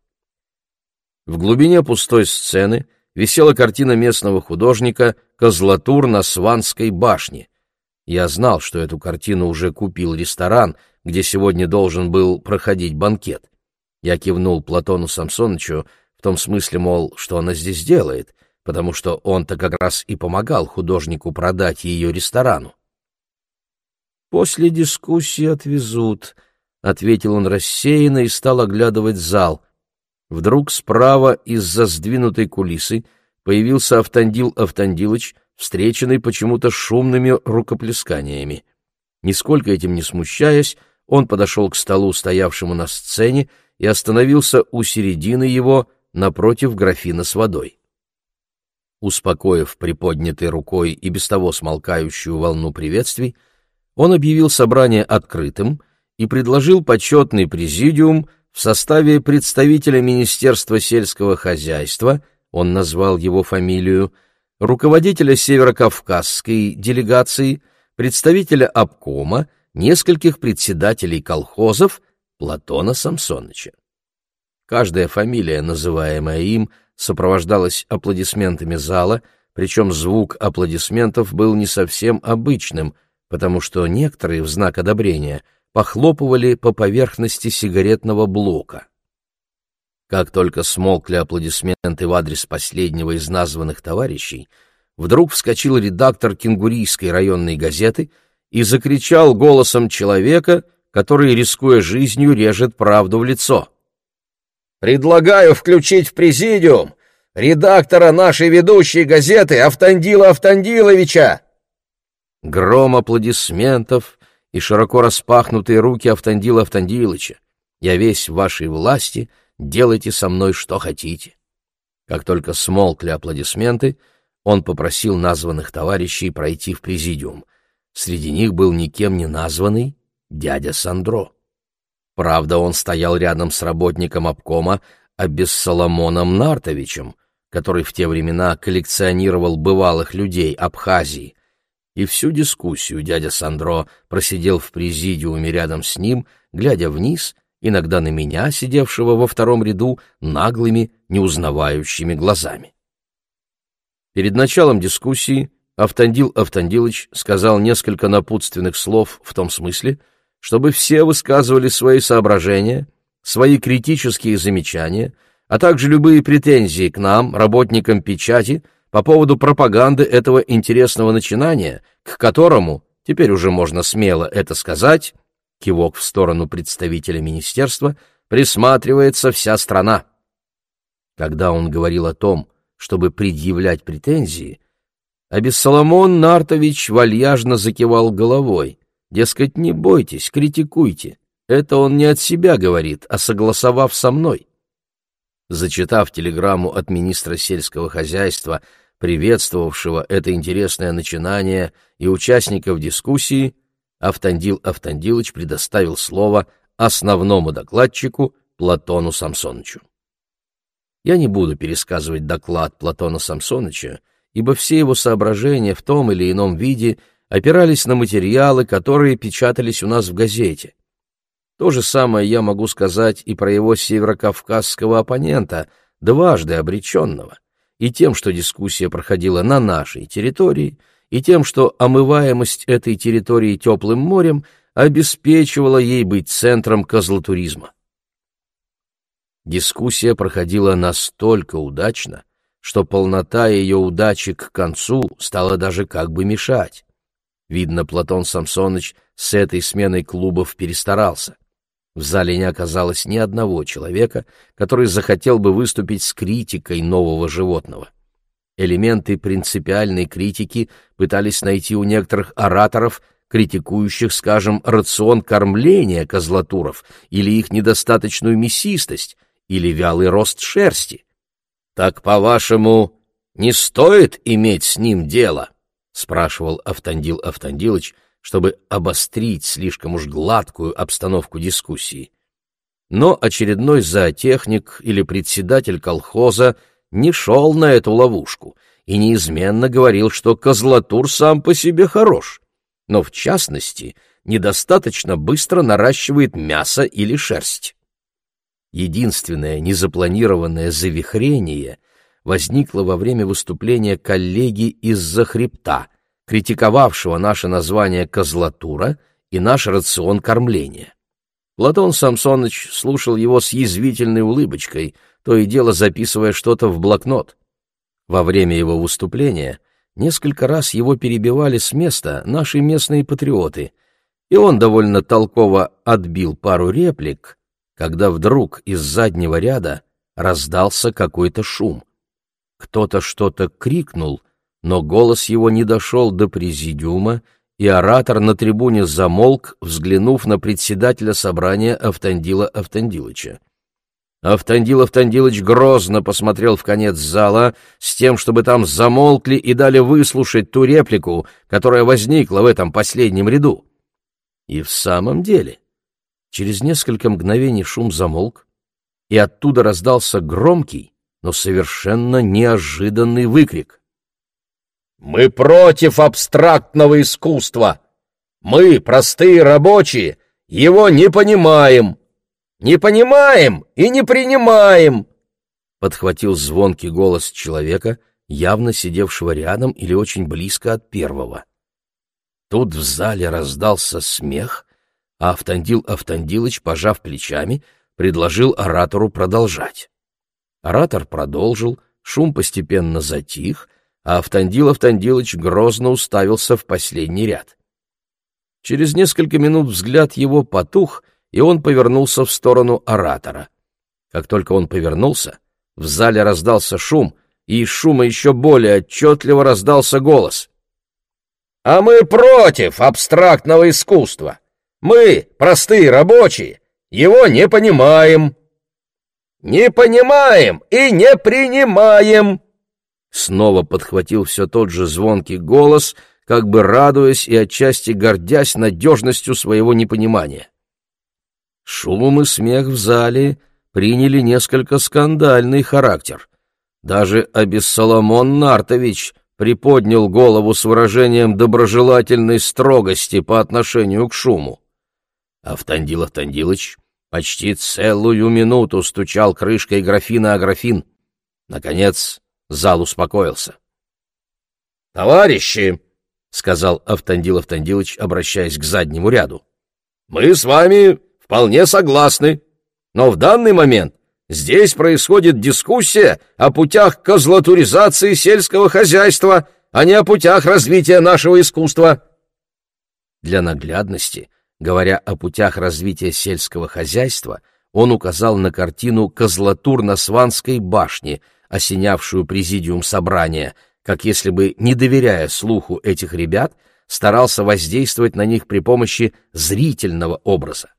В глубине пустой сцены висела картина местного художника «Козлатур на Сванской башне». Я знал, что эту картину уже купил ресторан, где сегодня должен был проходить банкет. Я кивнул Платону Самсоновичу, в том смысле, мол, что она здесь делает, потому что он-то как раз и помогал художнику продать ее ресторану. «После дискуссии отвезут», — ответил он рассеянно и стал оглядывать зал. Вдруг справа из-за сдвинутой кулисы появился Автандил Автандилыч, встреченный почему-то шумными рукоплесканиями. Нисколько этим не смущаясь, он подошел к столу, стоявшему на сцене, и остановился у середины его, напротив графина с водой. Успокоив приподнятой рукой и без того смолкающую волну приветствий, он объявил собрание открытым и предложил почетный президиум в составе представителя Министерства сельского хозяйства, он назвал его фамилию, руководителя северокавказской делегации, представителя обкома, нескольких председателей колхозов Платона Самсоныча. Каждая фамилия, называемая им, сопровождалась аплодисментами зала, причем звук аплодисментов был не совсем обычным, потому что некоторые в знак одобрения похлопывали по поверхности сигаретного блока. Как только смолкли аплодисменты в адрес последнего из названных товарищей, вдруг вскочил редактор кенгурийской районной газеты и закричал голосом человека, который, рискуя жизнью, режет правду в лицо. Предлагаю включить в президиум редактора нашей ведущей газеты Автандила Автандиловича!» Гром аплодисментов и широко распахнутые руки Автандила Автандиловича. «Я весь в вашей власти, делайте со мной что хотите». Как только смолкли аплодисменты, он попросил названных товарищей пройти в президиум. Среди них был никем не названный дядя Сандро. Правда, он стоял рядом с работником обкома Абессоломоном Нартовичем, который в те времена коллекционировал бывалых людей Абхазии. И всю дискуссию дядя Сандро просидел в президиуме рядом с ним, глядя вниз, иногда на меня, сидевшего во втором ряду, наглыми, неузнавающими глазами. Перед началом дискуссии Автандил Автандилыч сказал несколько напутственных слов в том смысле, чтобы все высказывали свои соображения, свои критические замечания, а также любые претензии к нам, работникам печати, по поводу пропаганды этого интересного начинания, к которому, теперь уже можно смело это сказать, кивок в сторону представителя министерства, присматривается вся страна. Когда он говорил о том, чтобы предъявлять претензии, а Бессоломон Нартович вальяжно закивал головой. Дескать, не бойтесь, критикуйте. Это он не от себя говорит, а согласовав со мной. Зачитав телеграмму от министра сельского хозяйства, приветствовавшего это интересное начинание и участников дискуссии, Автандил Автандилович предоставил слово основному докладчику Платону Самсоновичу. Я не буду пересказывать доклад Платона Самсоновича, ибо все его соображения в том или ином виде опирались на материалы, которые печатались у нас в газете. То же самое я могу сказать и про его северокавказского оппонента, дважды обреченного, и тем, что дискуссия проходила на нашей территории, и тем, что омываемость этой территории теплым морем обеспечивала ей быть центром козлотуризма. Дискуссия проходила настолько удачно, что полнота ее удачи к концу стала даже как бы мешать. Видно, Платон Самсоныч с этой сменой клубов перестарался. В зале не оказалось ни одного человека, который захотел бы выступить с критикой нового животного. Элементы принципиальной критики пытались найти у некоторых ораторов, критикующих, скажем, рацион кормления козлатуров или их недостаточную мясистость, или вялый рост шерсти. «Так, по-вашему, не стоит иметь с ним дело?» — спрашивал Автандил Автандилыч, чтобы обострить слишком уж гладкую обстановку дискуссии. Но очередной зоотехник или председатель колхоза не шел на эту ловушку и неизменно говорил, что козлатур сам по себе хорош, но в частности недостаточно быстро наращивает мясо или шерсть. Единственное незапланированное завихрение возникло во время выступления коллеги из-за хребта, критиковавшего наше название «козлатура» и наш рацион кормления. Платон Самсоныч слушал его с язвительной улыбочкой, то и дело записывая что-то в блокнот. Во время его выступления несколько раз его перебивали с места наши местные патриоты, и он довольно толково отбил пару реплик, когда вдруг из заднего ряда раздался какой-то шум. Кто-то что-то крикнул, но голос его не дошел до президиума, и оратор на трибуне замолк, взглянув на председателя собрания Автандила Автандилыча. Автандил Автандилыч грозно посмотрел в конец зала с тем, чтобы там замолкли и дали выслушать ту реплику, которая возникла в этом последнем ряду. И в самом деле через несколько мгновений шум замолк, и оттуда раздался громкий, но совершенно неожиданный выкрик. Мы против абстрактного искусства. Мы, простые рабочие, его не понимаем. Не понимаем и не принимаем. Подхватил звонкий голос человека, явно сидевшего рядом или очень близко от первого. Тут в зале раздался смех, а Автандил Автандилыч, пожав плечами, предложил оратору продолжать. Оратор продолжил, шум постепенно затих, а Автандил Автандилыч грозно уставился в последний ряд. Через несколько минут взгляд его потух, и он повернулся в сторону оратора. Как только он повернулся, в зале раздался шум, и из шума еще более отчетливо раздался голос. «А мы против абстрактного искусства! Мы, простые рабочие, его не понимаем!» «Не понимаем и не принимаем!» Снова подхватил все тот же звонкий голос, как бы радуясь и отчасти гордясь надежностью своего непонимания. Шум и смех в зале приняли несколько скандальный характер. Даже Абиссоломон Нартович приподнял голову с выражением доброжелательной строгости по отношению к шуму. Автандил Автандилыч почти целую минуту стучал крышкой графина о графин. Наконец зал успокоился. «Товарищи!» — сказал Автандил Автандилыч, обращаясь к заднему ряду. «Мы с вами вполне согласны, но в данный момент здесь происходит дискуссия о путях козлатуризации сельского хозяйства, а не о путях развития нашего искусства». Для наглядности, говоря о путях развития сельского хозяйства, он указал на картину «Козлатур на Сванской башне», осенявшую президиум собрания — как если бы, не доверяя слуху этих ребят, старался воздействовать на них при помощи зрительного образа.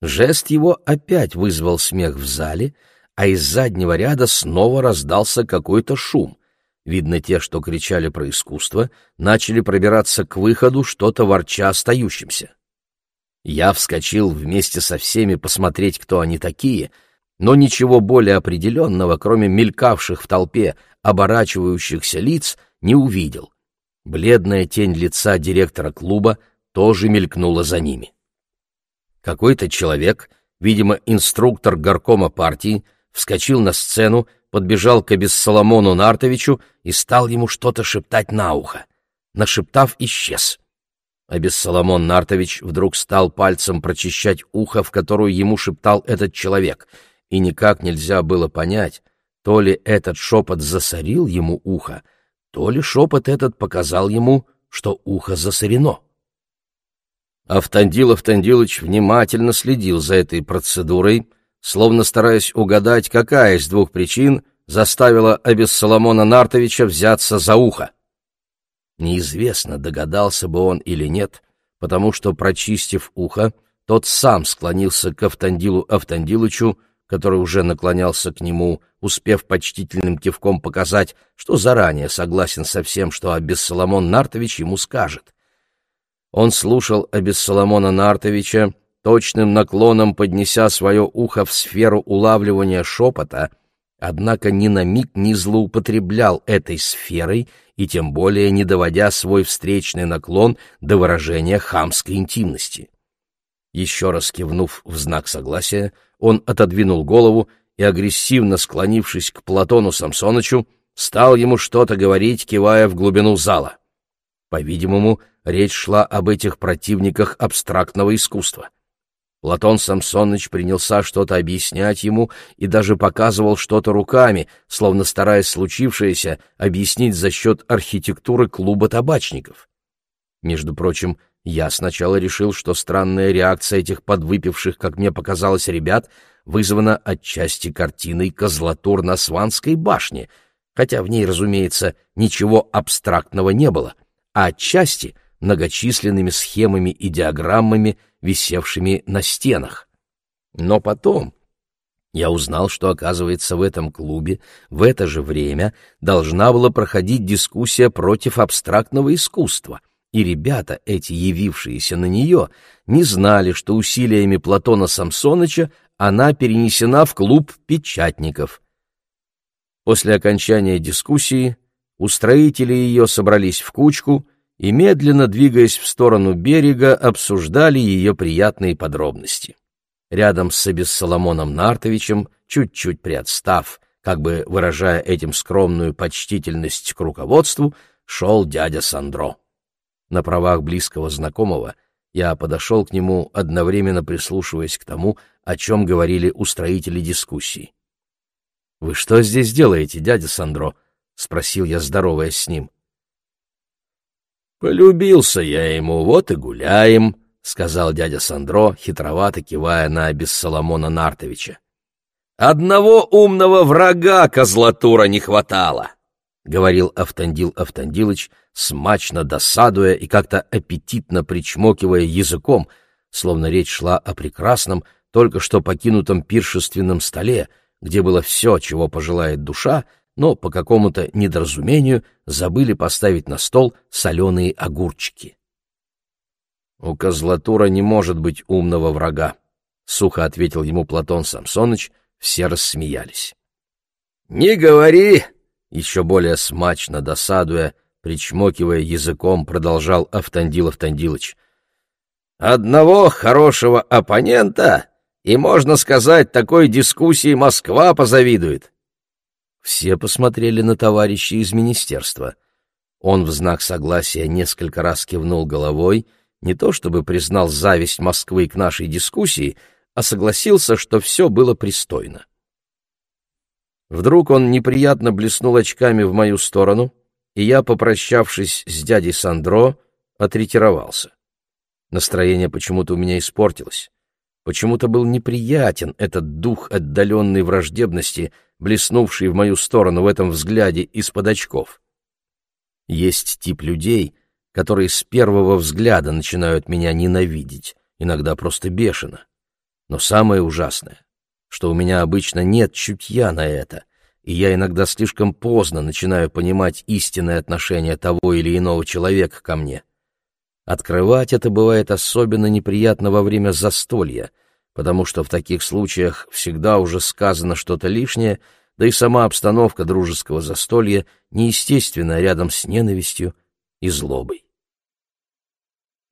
Жест его опять вызвал смех в зале, а из заднего ряда снова раздался какой-то шум. Видно, те, что кричали про искусство, начали пробираться к выходу, что-то ворча остающимся. Я вскочил вместе со всеми посмотреть, кто они такие, но ничего более определенного, кроме мелькавших в толпе оборачивающихся лиц не увидел. Бледная тень лица директора клуба тоже мелькнула за ними. Какой-то человек, видимо, инструктор горкома партии, вскочил на сцену, подбежал к Абиссоломону Нартовичу и стал ему что-то шептать на ухо. Нашептав, исчез. Абиссоломон Нартович вдруг стал пальцем прочищать ухо, в которое ему шептал этот человек, и никак нельзя было понять, то ли этот шепот засорил ему ухо, то ли шепот этот показал ему, что ухо засорено. Автандил Автандилович внимательно следил за этой процедурой, словно стараясь угадать, какая из двух причин заставила Абиссоломона Нартовича взяться за ухо. Неизвестно, догадался бы он или нет, потому что, прочистив ухо, тот сам склонился к Автандилу Автандилычу, который уже наклонялся к нему, успев почтительным кивком показать, что заранее согласен со всем, что Абессоломон Нартович ему скажет. Он слушал Абессоломона Нартовича, точным наклоном поднеся свое ухо в сферу улавливания шепота, однако ни на миг не злоупотреблял этой сферой и тем более не доводя свой встречный наклон до выражения хамской интимности. Еще раз кивнув в знак согласия, он отодвинул голову и, агрессивно склонившись к Платону Самсонычу, стал ему что-то говорить, кивая в глубину зала. По-видимому, речь шла об этих противниках абстрактного искусства. Платон Самсоныч принялся что-то объяснять ему и даже показывал что-то руками, словно стараясь случившееся объяснить за счет архитектуры клуба табачников. Между прочим, я сначала решил, что странная реакция этих подвыпивших, как мне показалось, ребят вызвана отчасти картиной «Козлатур на Сванской башне», хотя в ней, разумеется, ничего абстрактного не было, а отчасти многочисленными схемами и диаграммами, висевшими на стенах. Но потом я узнал, что, оказывается, в этом клубе в это же время должна была проходить дискуссия против абстрактного искусства, и ребята, эти явившиеся на нее, не знали, что усилиями Платона Самсоныча она перенесена в клуб печатников. После окончания дискуссии устроители ее собрались в кучку и, медленно двигаясь в сторону берега, обсуждали ее приятные подробности. Рядом с Абиссоломоном Нартовичем, чуть-чуть приотстав, как бы выражая этим скромную почтительность к руководству, шел дядя Сандро. На правах близкого знакомого я подошел к нему, одновременно прислушиваясь к тому, о чем говорили устроители дискуссии. «Вы что здесь делаете, дядя Сандро?» — спросил я, здороваясь с ним. «Полюбился я ему, вот и гуляем», — сказал дядя Сандро, хитровато кивая на Бессоломона Нартовича. «Одного умного врага козлатура не хватало», — говорил Автандил Автандилыч, смачно досадуя и как-то аппетитно причмокивая языком, словно речь шла о прекрасном, только что покинутом пиршественном столе, где было все, чего пожелает душа, но по какому-то недоразумению забыли поставить на стол соленые огурчики. «У Козлатура не может быть умного врага», — сухо ответил ему Платон Самсоныч, все рассмеялись. «Не говори, еще более смачно досадуя, причмокивая языком, продолжал Автандил Автандилыч. «Одного хорошего оппонента, и, можно сказать, такой дискуссии Москва позавидует». Все посмотрели на товарища из министерства. Он в знак согласия несколько раз кивнул головой, не то чтобы признал зависть Москвы к нашей дискуссии, а согласился, что все было пристойно. Вдруг он неприятно блеснул очками в мою сторону, и я, попрощавшись с дядей Сандро, отретировался. Настроение почему-то у меня испортилось. Почему-то был неприятен этот дух отдаленной враждебности, блеснувший в мою сторону в этом взгляде из-под очков. Есть тип людей, которые с первого взгляда начинают меня ненавидеть, иногда просто бешено. Но самое ужасное, что у меня обычно нет чутья на это, и я иногда слишком поздно начинаю понимать истинное отношение того или иного человека ко мне. Открывать это бывает особенно неприятно во время застолья, потому что в таких случаях всегда уже сказано что-то лишнее, да и сама обстановка дружеского застолья неестественна рядом с ненавистью и злобой.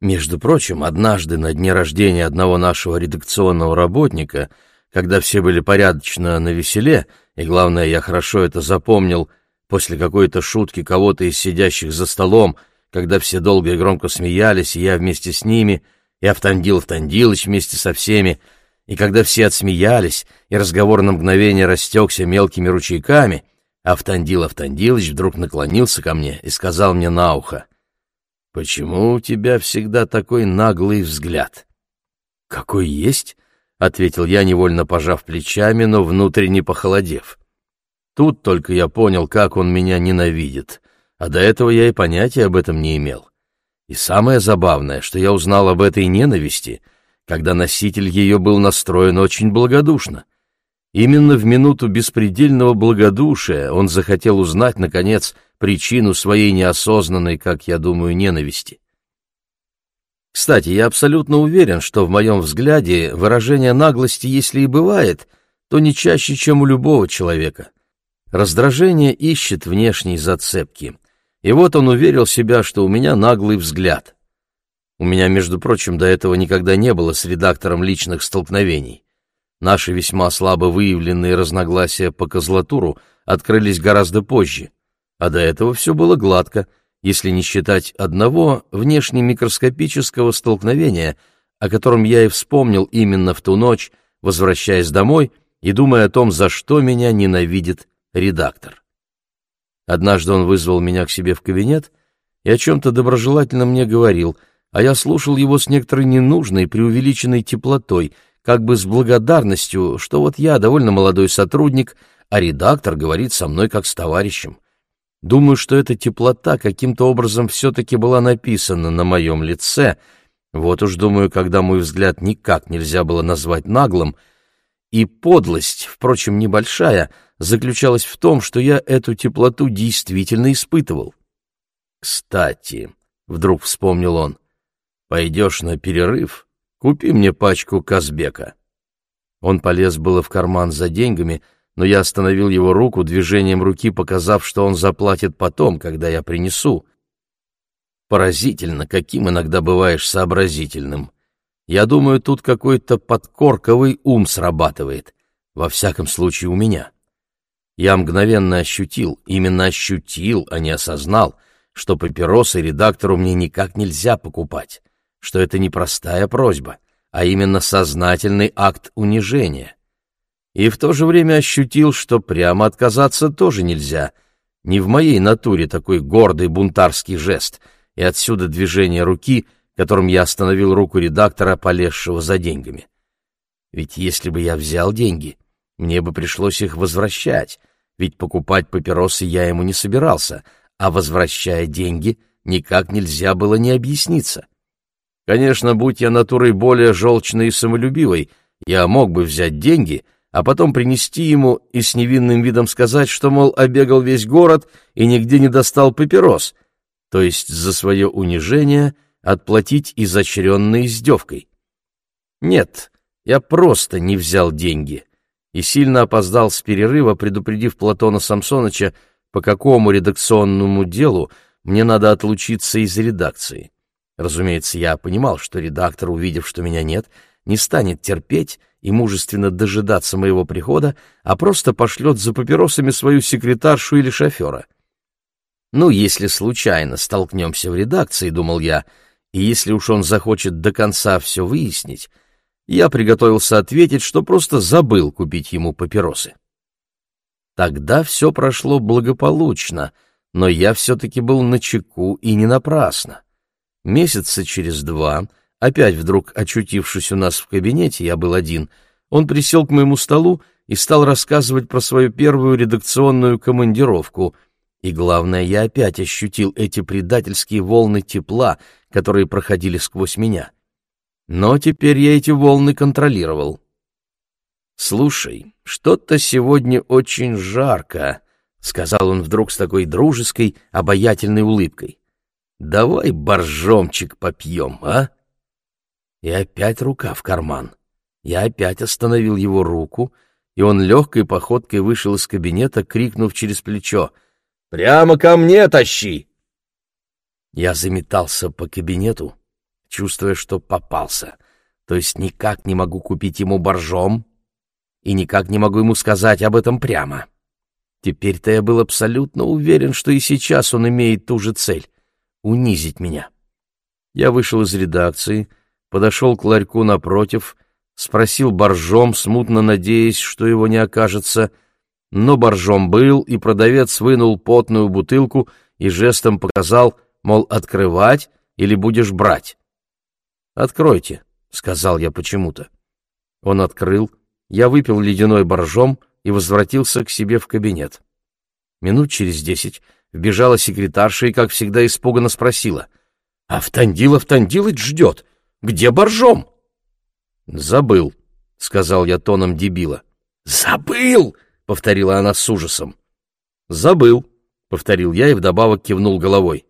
Между прочим, однажды на дне рождения одного нашего редакционного работника, когда все были порядочно на веселе, и, главное, я хорошо это запомнил, после какой-то шутки кого-то из сидящих за столом, когда все долго и громко смеялись, и я вместе с ними, и Автандил Автандилыч вместе со всеми, и когда все отсмеялись, и разговор на мгновение растекся мелкими ручейками, Автандил Автандилыч вдруг наклонился ко мне и сказал мне на ухо, «Почему у тебя всегда такой наглый взгляд?» «Какой есть?» — ответил я, невольно пожав плечами, но внутренне похолодев. Тут только я понял, как он меня ненавидит а до этого я и понятия об этом не имел. И самое забавное, что я узнал об этой ненависти, когда носитель ее был настроен очень благодушно. Именно в минуту беспредельного благодушия он захотел узнать, наконец, причину своей неосознанной, как я думаю, ненависти. Кстати, я абсолютно уверен, что в моем взгляде выражение наглости, если и бывает, то не чаще, чем у любого человека. Раздражение ищет внешней зацепки, и вот он уверил себя, что у меня наглый взгляд. У меня, между прочим, до этого никогда не было с редактором личных столкновений. Наши весьма слабо выявленные разногласия по козлатуру открылись гораздо позже, а до этого все было гладко, если не считать одного внешне микроскопического столкновения, о котором я и вспомнил именно в ту ночь, возвращаясь домой и думая о том, за что меня ненавидит редактор. Однажды он вызвал меня к себе в кабинет и о чем-то доброжелательно мне говорил, а я слушал его с некоторой ненужной, преувеличенной теплотой, как бы с благодарностью, что вот я довольно молодой сотрудник, а редактор говорит со мной как с товарищем. Думаю, что эта теплота каким-то образом все-таки была написана на моем лице. Вот уж думаю, когда мой взгляд никак нельзя было назвать наглым, и подлость, впрочем, небольшая — заключалась в том, что я эту теплоту действительно испытывал. «Кстати», — вдруг вспомнил он, — «пойдешь на перерыв, купи мне пачку Казбека». Он полез было в карман за деньгами, но я остановил его руку движением руки, показав, что он заплатит потом, когда я принесу. Поразительно, каким иногда бываешь сообразительным. Я думаю, тут какой-то подкорковый ум срабатывает. Во всяком случае, у меня. Я мгновенно ощутил, именно ощутил, а не осознал, что папиросы редактору мне никак нельзя покупать, что это не простая просьба, а именно сознательный акт унижения. И в то же время ощутил, что прямо отказаться тоже нельзя. Не в моей натуре такой гордый бунтарский жест, и отсюда движение руки, которым я остановил руку редактора, полезшего за деньгами. Ведь если бы я взял деньги, мне бы пришлось их возвращать, ведь покупать папиросы я ему не собирался, а возвращая деньги, никак нельзя было не объясниться. Конечно, будь я натурой более желчной и самолюбивой, я мог бы взять деньги, а потом принести ему и с невинным видом сказать, что, мол, обегал весь город и нигде не достал папирос, то есть за свое унижение отплатить изощренной издевкой. Нет, я просто не взял деньги — и сильно опоздал с перерыва, предупредив Платона Самсоныча, по какому редакционному делу мне надо отлучиться из редакции. Разумеется, я понимал, что редактор, увидев, что меня нет, не станет терпеть и мужественно дожидаться моего прихода, а просто пошлет за папиросами свою секретаршу или шофера. Ну, если случайно столкнемся в редакции, думал я, и если уж он захочет до конца все выяснить, я приготовился ответить, что просто забыл купить ему папиросы. Тогда все прошло благополучно, но я все-таки был на чеку и не напрасно. Месяца через два, опять вдруг очутившись у нас в кабинете, я был один, он присел к моему столу и стал рассказывать про свою первую редакционную командировку. И главное, я опять ощутил эти предательские волны тепла, которые проходили сквозь меня. Но теперь я эти волны контролировал. «Слушай, что-то сегодня очень жарко», — сказал он вдруг с такой дружеской, обаятельной улыбкой. Давай боржомчик попьем, а? И опять рука в карман. Я опять остановил его руку, и он легкой походкой вышел из кабинета, крикнув через плечо. «Прямо ко мне тащи!» Я заметался по кабинету, чувствуя, что попался. То есть никак не могу купить ему боржом и никак не могу ему сказать об этом прямо. Теперь-то я был абсолютно уверен, что и сейчас он имеет ту же цель унизить меня. Я вышел из редакции, подошел к ларьку напротив, спросил боржом, смутно надеясь, что его не окажется, но боржом был, и продавец вынул потную бутылку и жестом показал, мол, открывать или будешь брать. «Откройте», — сказал я почему-то. Он открыл, я выпил ледяной боржом и возвратился к себе в кабинет. Минут через десять Вбежала секретарша и, как всегда, испуганно спросила. «Автандил Автандилыч ждет! Где боржом?» «Забыл», — сказал я тоном дебила. «Забыл!» — повторила она с ужасом. «Забыл», — повторил я и вдобавок кивнул головой.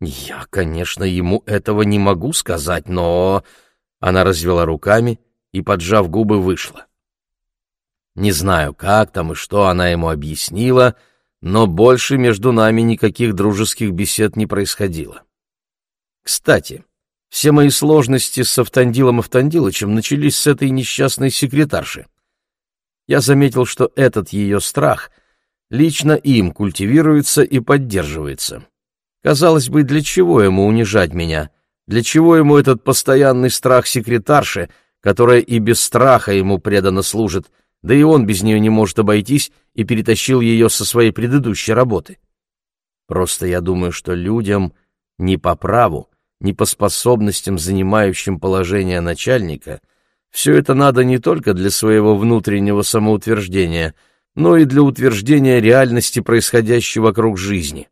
«Я, конечно, ему этого не могу сказать, но...» Она развела руками и, поджав губы, вышла. Не знаю, как там и что она ему объяснила, — но больше между нами никаких дружеских бесед не происходило. Кстати, все мои сложности с Автандилом Автандилычем начались с этой несчастной секретарши. Я заметил, что этот ее страх лично им культивируется и поддерживается. Казалось бы, для чего ему унижать меня? Для чего ему этот постоянный страх секретарши, которая и без страха ему преданно служит, — да и он без нее не может обойтись и перетащил ее со своей предыдущей работы. Просто я думаю, что людям ни по праву, ни по способностям, занимающим положение начальника, все это надо не только для своего внутреннего самоутверждения, но и для утверждения реальности происходящей вокруг жизни.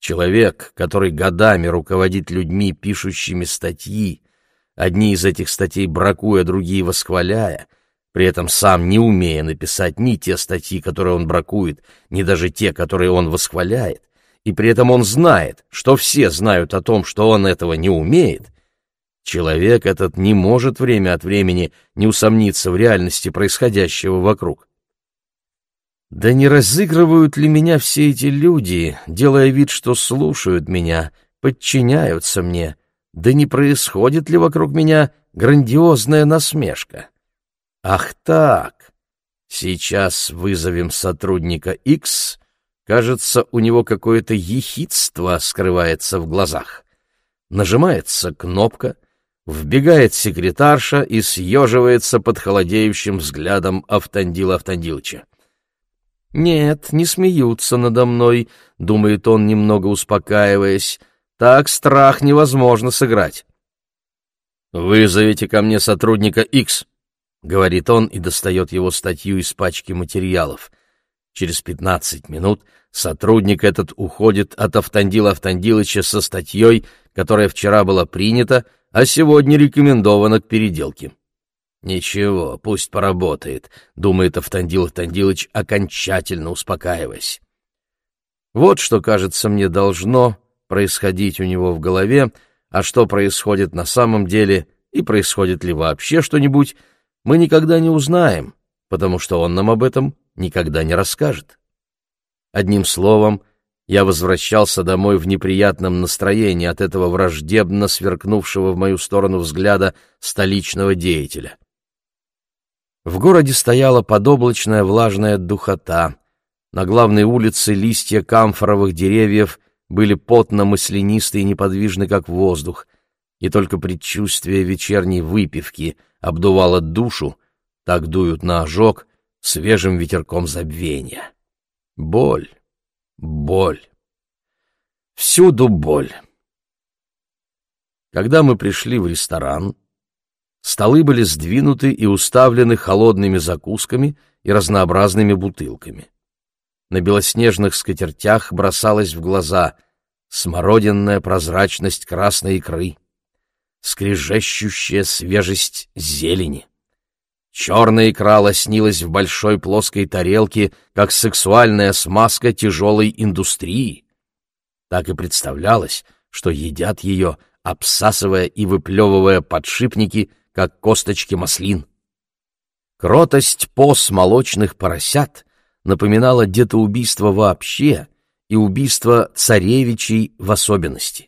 Человек, который годами руководит людьми, пишущими статьи, одни из этих статей бракуя, другие восхваляя, при этом сам не умея написать ни те статьи, которые он бракует, ни даже те, которые он восхваляет, и при этом он знает, что все знают о том, что он этого не умеет, человек этот не может время от времени не усомниться в реальности происходящего вокруг. Да не разыгрывают ли меня все эти люди, делая вид, что слушают меня, подчиняются мне, да не происходит ли вокруг меня грандиозная насмешка? Ах так! Сейчас вызовем сотрудника X. Кажется, у него какое-то ехидство скрывается в глазах. Нажимается кнопка, вбегает секретарша и съеживается под холодеющим взглядом Автандила Автандилыча. «Нет, не смеются надо мной», — думает он, немного успокаиваясь. «Так страх невозможно сыграть». «Вызовите ко мне сотрудника X», — говорит он и достает его статью из пачки материалов. Через пятнадцать минут сотрудник этот уходит от Автандила Автандилыча со статьей, которая вчера была принята, а сегодня рекомендована к переделке. «Ничего, пусть поработает», — думает Автандил Автандилыч, окончательно успокаиваясь. Вот что, кажется, мне должно происходить у него в голове, а что происходит на самом деле и происходит ли вообще что-нибудь, мы никогда не узнаем, потому что он нам об этом никогда не расскажет. Одним словом, я возвращался домой в неприятном настроении от этого враждебно сверкнувшего в мою сторону взгляда столичного деятеля. В городе стояла подоблачная влажная духота. На главной улице листья камфоровых деревьев были потно-маслянисты и неподвижны, как воздух, и только предчувствие вечерней выпивки обдувало душу, так дуют на ожог, свежим ветерком забвения. Боль, боль. Всюду боль. Когда мы пришли в ресторан, столы были сдвинуты и уставлены холодными закусками и разнообразными бутылками. На белоснежных скатертях бросалась в глаза смородинная прозрачность красной икры, скрежещущая свежесть зелени. Черная икра лоснилась в большой плоской тарелке, как сексуальная смазка тяжелой индустрии. Так и представлялось, что едят ее, обсасывая и выплевывая подшипники, как косточки маслин. Кротость пос молочных поросят напоминала детоубийство вообще и убийство царевичей в особенности.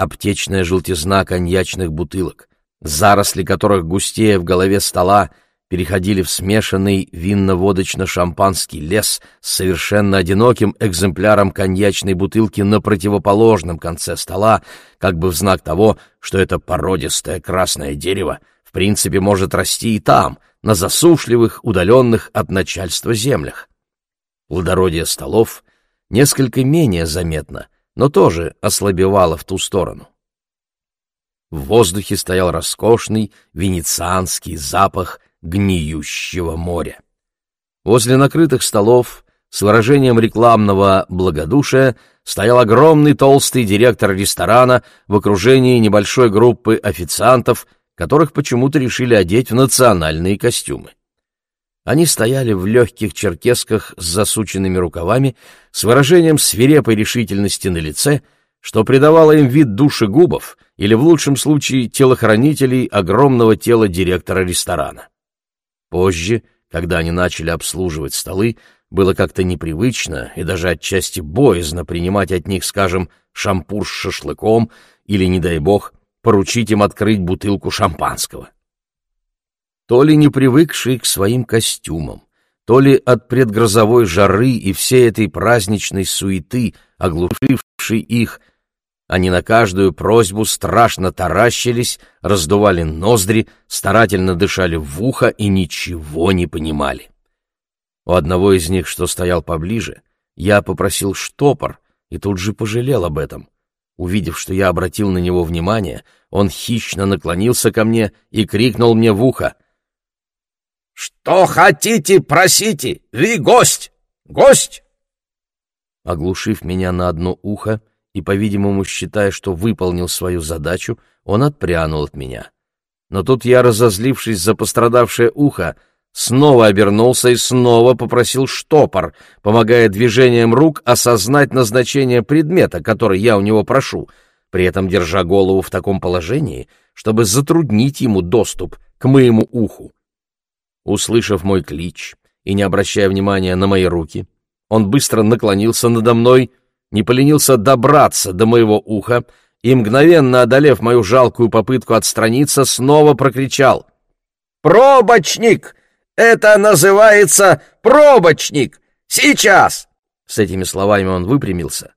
Аптечная желтизна коньячных бутылок, заросли которых густее в голове стола переходили в смешанный винно-водочно-шампанский лес с совершенно одиноким экземпляром коньячной бутылки на противоположном конце стола, как бы в знак того, что это породистое красное дерево в принципе может расти и там, на засушливых, удаленных от начальства землях. Плодородие столов несколько менее заметно, но тоже ослабевало в ту сторону. В воздухе стоял роскошный венецианский запах гниющего моря. Возле накрытых столов с выражением рекламного благодушия стоял огромный толстый директор ресторана в окружении небольшой группы официантов, которых почему-то решили одеть в национальные костюмы. Они стояли в легких черкесках с засученными рукавами, с выражением свирепой решительности на лице — что придавало им вид душегубов или, в лучшем случае, телохранителей огромного тела директора ресторана. Позже, когда они начали обслуживать столы, было как-то непривычно и даже отчасти боязно принимать от них, скажем, шампур с шашлыком или, не дай бог, поручить им открыть бутылку шампанского. То ли не привыкшие к своим костюмам, то ли от предгрозовой жары и всей этой праздничной суеты, оглушившей их, они на каждую просьбу страшно таращились, раздували ноздри, старательно дышали в ухо и ничего не понимали. У одного из них, что стоял поближе, я попросил штопор и тут же пожалел об этом. Увидев, что я обратил на него внимание, он хищно наклонился ко мне и крикнул мне в ухо. «Что хотите, просите! Вы гость! Гость!» Оглушив меня на одно ухо, и, по-видимому, считая, что выполнил свою задачу, он отпрянул от меня. Но тут я, разозлившись за пострадавшее ухо, снова обернулся и снова попросил штопор, помогая движением рук осознать назначение предмета, который я у него прошу, при этом держа голову в таком положении, чтобы затруднить ему доступ к моему уху. Услышав мой клич и не обращая внимания на мои руки, он быстро наклонился надо мной не поленился добраться до моего уха и, мгновенно одолев мою жалкую попытку отстраниться, снова прокричал. «Пробочник! Это называется пробочник! Сейчас!» С этими словами он выпрямился.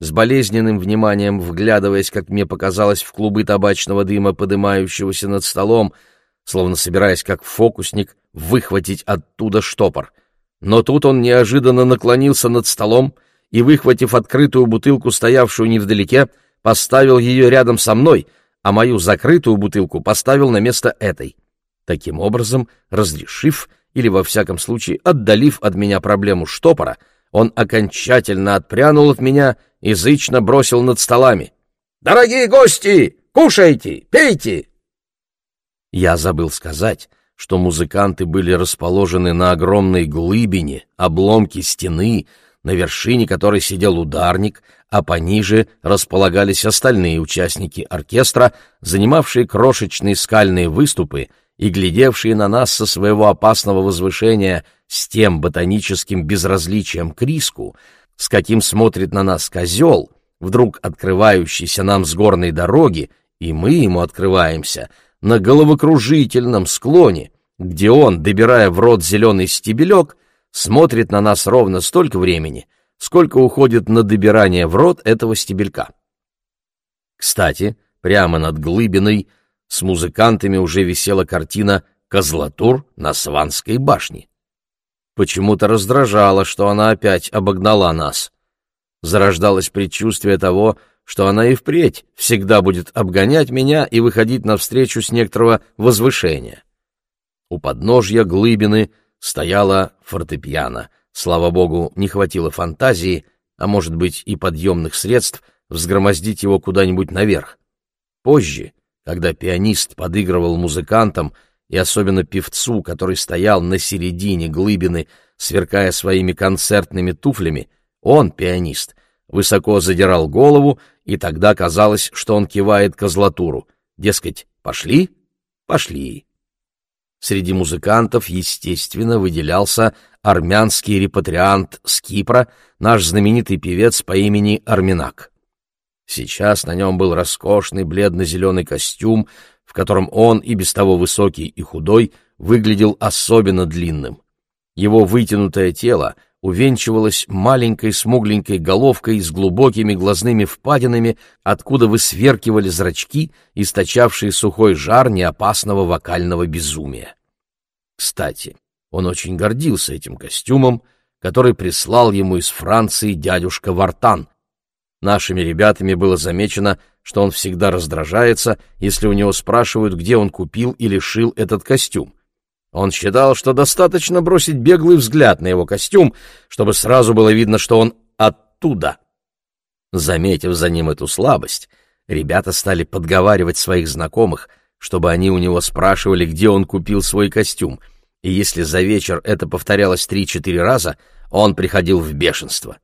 С болезненным вниманием, вглядываясь, как мне показалось, в клубы табачного дыма, подымающегося над столом, словно собираясь, как фокусник, выхватить оттуда штопор. Но тут он неожиданно наклонился над столом, и, выхватив открытую бутылку, стоявшую невдалеке, поставил ее рядом со мной, а мою закрытую бутылку поставил на место этой. Таким образом, разрешив или, во всяком случае, отдалив от меня проблему штопора, он окончательно отпрянул от меня и зычно бросил над столами. «Дорогие гости, кушайте, пейте!» Я забыл сказать, что музыканты были расположены на огромной глыбине, обломке стены, на вершине которой сидел ударник, а пониже располагались остальные участники оркестра, занимавшие крошечные скальные выступы и глядевшие на нас со своего опасного возвышения с тем ботаническим безразличием к риску, с каким смотрит на нас козел, вдруг открывающийся нам с горной дороги, и мы ему открываемся, на головокружительном склоне, где он, добирая в рот зеленый стебелек, смотрит на нас ровно столько времени, сколько уходит на добирание в рот этого стебелька. Кстати, прямо над глыбиной с музыкантами уже висела картина «Козлатур на Сванской башне». Почему-то раздражало, что она опять обогнала нас. Зарождалось предчувствие того, что она и впредь всегда будет обгонять меня и выходить навстречу с некоторого возвышения. У подножья глыбины стояла фортепиано. Слава богу, не хватило фантазии, а может быть и подъемных средств, взгромоздить его куда-нибудь наверх. Позже, когда пианист подыгрывал музыкантам, и особенно певцу, который стоял на середине глыбины, сверкая своими концертными туфлями, он, пианист, высоко задирал голову, и тогда казалось, что он кивает козлатуру. Дескать, пошли? Пошли. Среди музыкантов, естественно, выделялся армянский репатриант с Кипра, наш знаменитый певец по имени Арминак. Сейчас на нем был роскошный бледно-зеленый костюм, в котором он, и без того высокий и худой, выглядел особенно длинным. Его вытянутое тело увенчивалось маленькой смугленькой головкой с глубокими глазными впадинами, откуда высверкивали зрачки, источавшие сухой жар неопасного вокального безумия. Кстати, он очень гордился этим костюмом, который прислал ему из Франции дядюшка Вартан. Нашими ребятами было замечено, что он всегда раздражается, если у него спрашивают, где он купил или шил этот костюм. Он считал, что достаточно бросить беглый взгляд на его костюм, чтобы сразу было видно, что он оттуда. Заметив за ним эту слабость, ребята стали подговаривать своих знакомых, чтобы они у него спрашивали, где он купил свой костюм, и если за вечер это повторялось три-четыре раза, он приходил в бешенство.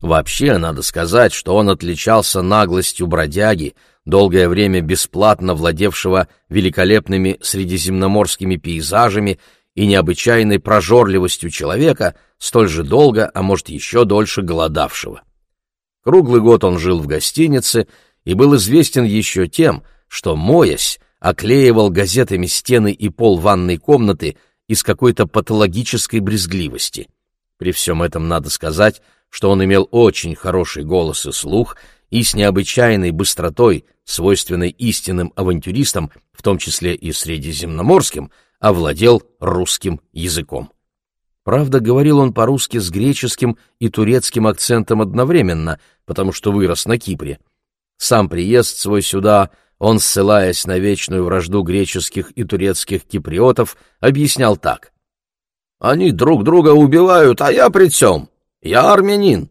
Вообще, надо сказать, что он отличался наглостью бродяги, долгое время бесплатно владевшего великолепными средиземноморскими пейзажами и необычайной прожорливостью человека, столь же долго, а может еще дольше голодавшего. Круглый год он жил в гостинице и был известен еще тем, что, моясь, оклеивал газетами стены и пол ванной комнаты из какой-то патологической брезгливости. При всем этом надо сказать, что он имел очень хороший голос и слух, и с необычайной быстротой, свойственной истинным авантюристам, в том числе и средиземноморским, овладел русским языком. Правда, говорил он по-русски с греческим и турецким акцентом одновременно, потому что вырос на Кипре. Сам приезд свой сюда он, ссылаясь на вечную вражду греческих и турецких киприотов, объяснял так. «Они друг друга убивают, а я при всем. Я армянин.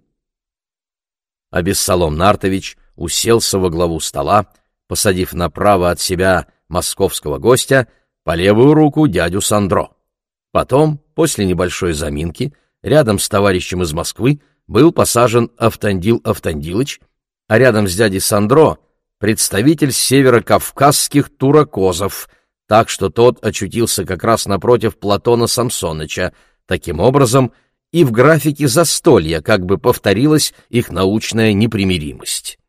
А Нартович уселся во главу стола, посадив направо от себя московского гостя, по левую руку дядю Сандро. Потом, после небольшой заминки, рядом с товарищем из Москвы был посажен Автандил Автандилыч, а рядом с дядей Сандро представитель северокавказских туракозов, так что тот очутился как раз напротив Платона Самсоныча. Таким образом, и в графике застолья как бы повторилась их научная непримиримость.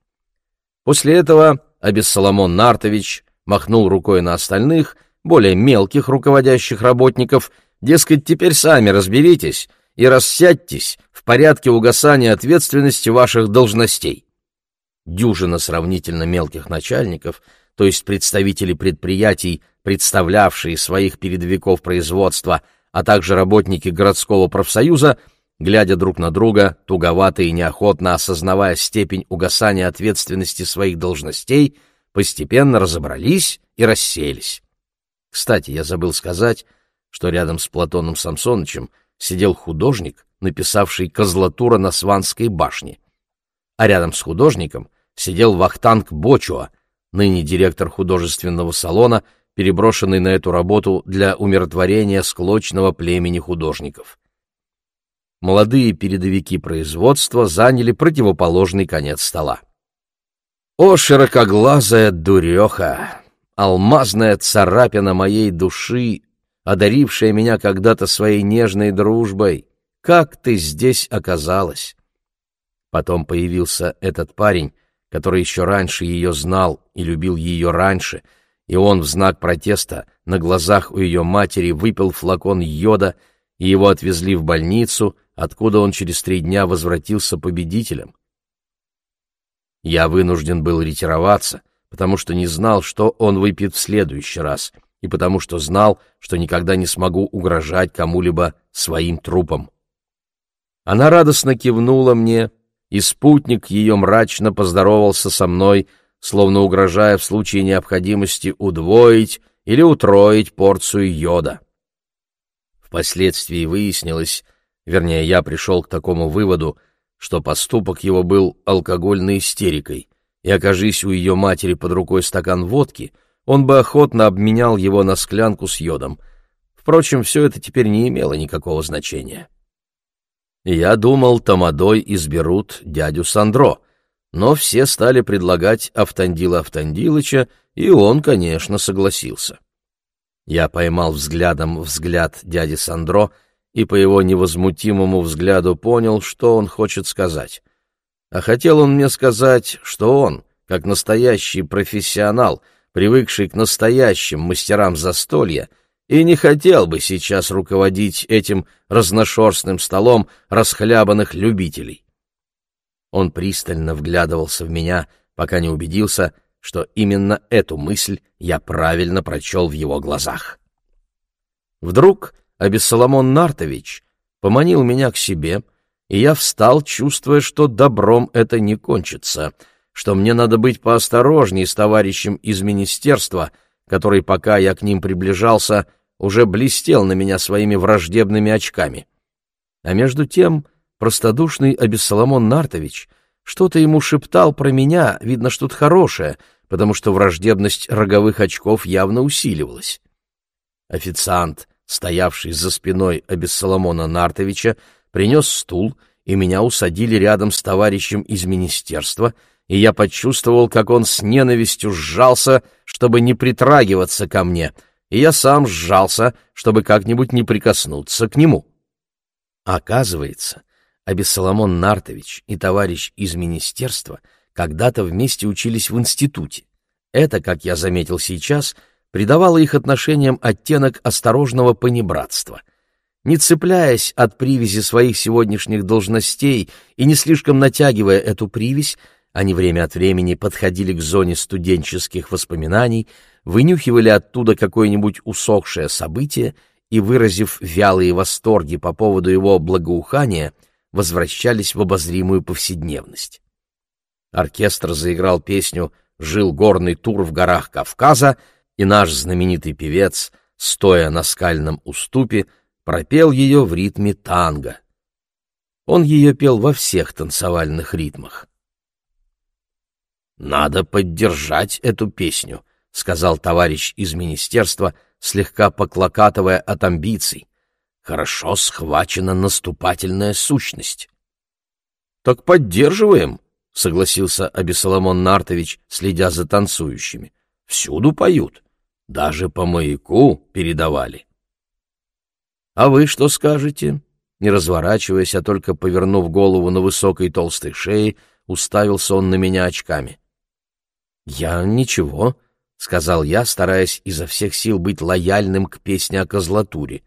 После этого Абессоломон Нартович махнул рукой на остальных, более мелких руководящих работников, дескать, теперь сами разберитесь и рассядьтесь в порядке угасания ответственности ваших должностей. Дюжина сравнительно мелких начальников, то есть представители предприятий, представлявшие своих передовиков производства – а также работники городского профсоюза, глядя друг на друга, туговато и неохотно осознавая степень угасания ответственности своих должностей, постепенно разобрались и расселись. Кстати, я забыл сказать, что рядом с Платоном Самсонычем сидел художник, написавший «Козлатура на Сванской башне», а рядом с художником сидел Вахтанг Бочуа, ныне директор художественного салона — переброшенный на эту работу для умиротворения склочного племени художников. молодые передовики производства заняли противоположный конец стола. О, широкоглазая дуреха! Алмазная царапина моей души, одарившая меня когда-то своей нежной дружбой! Как ты здесь оказалась? Потом появился этот парень, который еще раньше ее знал и любил ее раньше, и он в знак протеста на глазах у ее матери выпил флакон йода, и его отвезли в больницу, откуда он через три дня возвратился победителем. Я вынужден был ретироваться, потому что не знал, что он выпьет в следующий раз, и потому что знал, что никогда не смогу угрожать кому-либо своим трупом. Она радостно кивнула мне, и спутник ее мрачно поздоровался со мной, словно угрожая в случае необходимости удвоить или утроить порцию йода. Впоследствии выяснилось, вернее, я пришел к такому выводу, что поступок его был алкогольной истерикой, и, окажись у ее матери под рукой стакан водки, он бы охотно обменял его на склянку с йодом. Впрочем, все это теперь не имело никакого значения. Я думал, Тамадой изберут дядю Сандро, но все стали предлагать Автандила Автандилыча, и он, конечно, согласился. Я поймал взглядом взгляд дяди Сандро и по его невозмутимому взгляду понял, что он хочет сказать. А хотел он мне сказать, что он, как настоящий профессионал, привыкший к настоящим мастерам застолья, и не хотел бы сейчас руководить этим разношерстным столом расхлябанных любителей. Он пристально вглядывался в меня, пока не убедился, что именно эту мысль я правильно прочел в его глазах. Вдруг Абиссоломон Нартович поманил меня к себе, и я встал, чувствуя, что добром это не кончится, что мне надо быть поосторожней с товарищем из министерства, который, пока я к ним приближался, — уже блестел на меня своими враждебными очками. А между тем простодушный Абиссоломон Нартович что-то ему шептал про меня, видно, что-то хорошее, потому что враждебность роговых очков явно усиливалась. Официант, стоявший за спиной Абиссоломона Нартовича, принес стул, и меня усадили рядом с товарищем из министерства, и я почувствовал, как он с ненавистью сжался, чтобы не притрагиваться ко мне — и я сам сжался, чтобы как-нибудь не прикоснуться к нему. Оказывается, Абиссоломон Нартович и товарищ из министерства когда-то вместе учились в институте. Это, как я заметил сейчас, придавало их отношениям оттенок осторожного понебратства. Не цепляясь от привязи своих сегодняшних должностей и не слишком натягивая эту привязь, они время от времени подходили к зоне студенческих воспоминаний, вынюхивали оттуда какое-нибудь усохшее событие и, выразив вялые восторги по поводу его благоухания, возвращались в обозримую повседневность. Оркестр заиграл песню «Жил горный тур в горах Кавказа», и наш знаменитый певец, стоя на скальном уступе, пропел ее в ритме танго. Он ее пел во всех танцевальных ритмах. «Надо поддержать эту песню», — сказал товарищ из министерства, слегка поклокатывая от амбиций. «Хорошо схвачена наступательная сущность». «Так поддерживаем», — согласился Абисоломон Нартович, следя за танцующими. «Всюду поют. Даже по маяку передавали». «А вы что скажете?» Не разворачиваясь, а только повернув голову на высокой толстой шее, уставился он на меня очками. «Я ничего», — сказал я, стараясь изо всех сил быть лояльным к песне о козлатуре.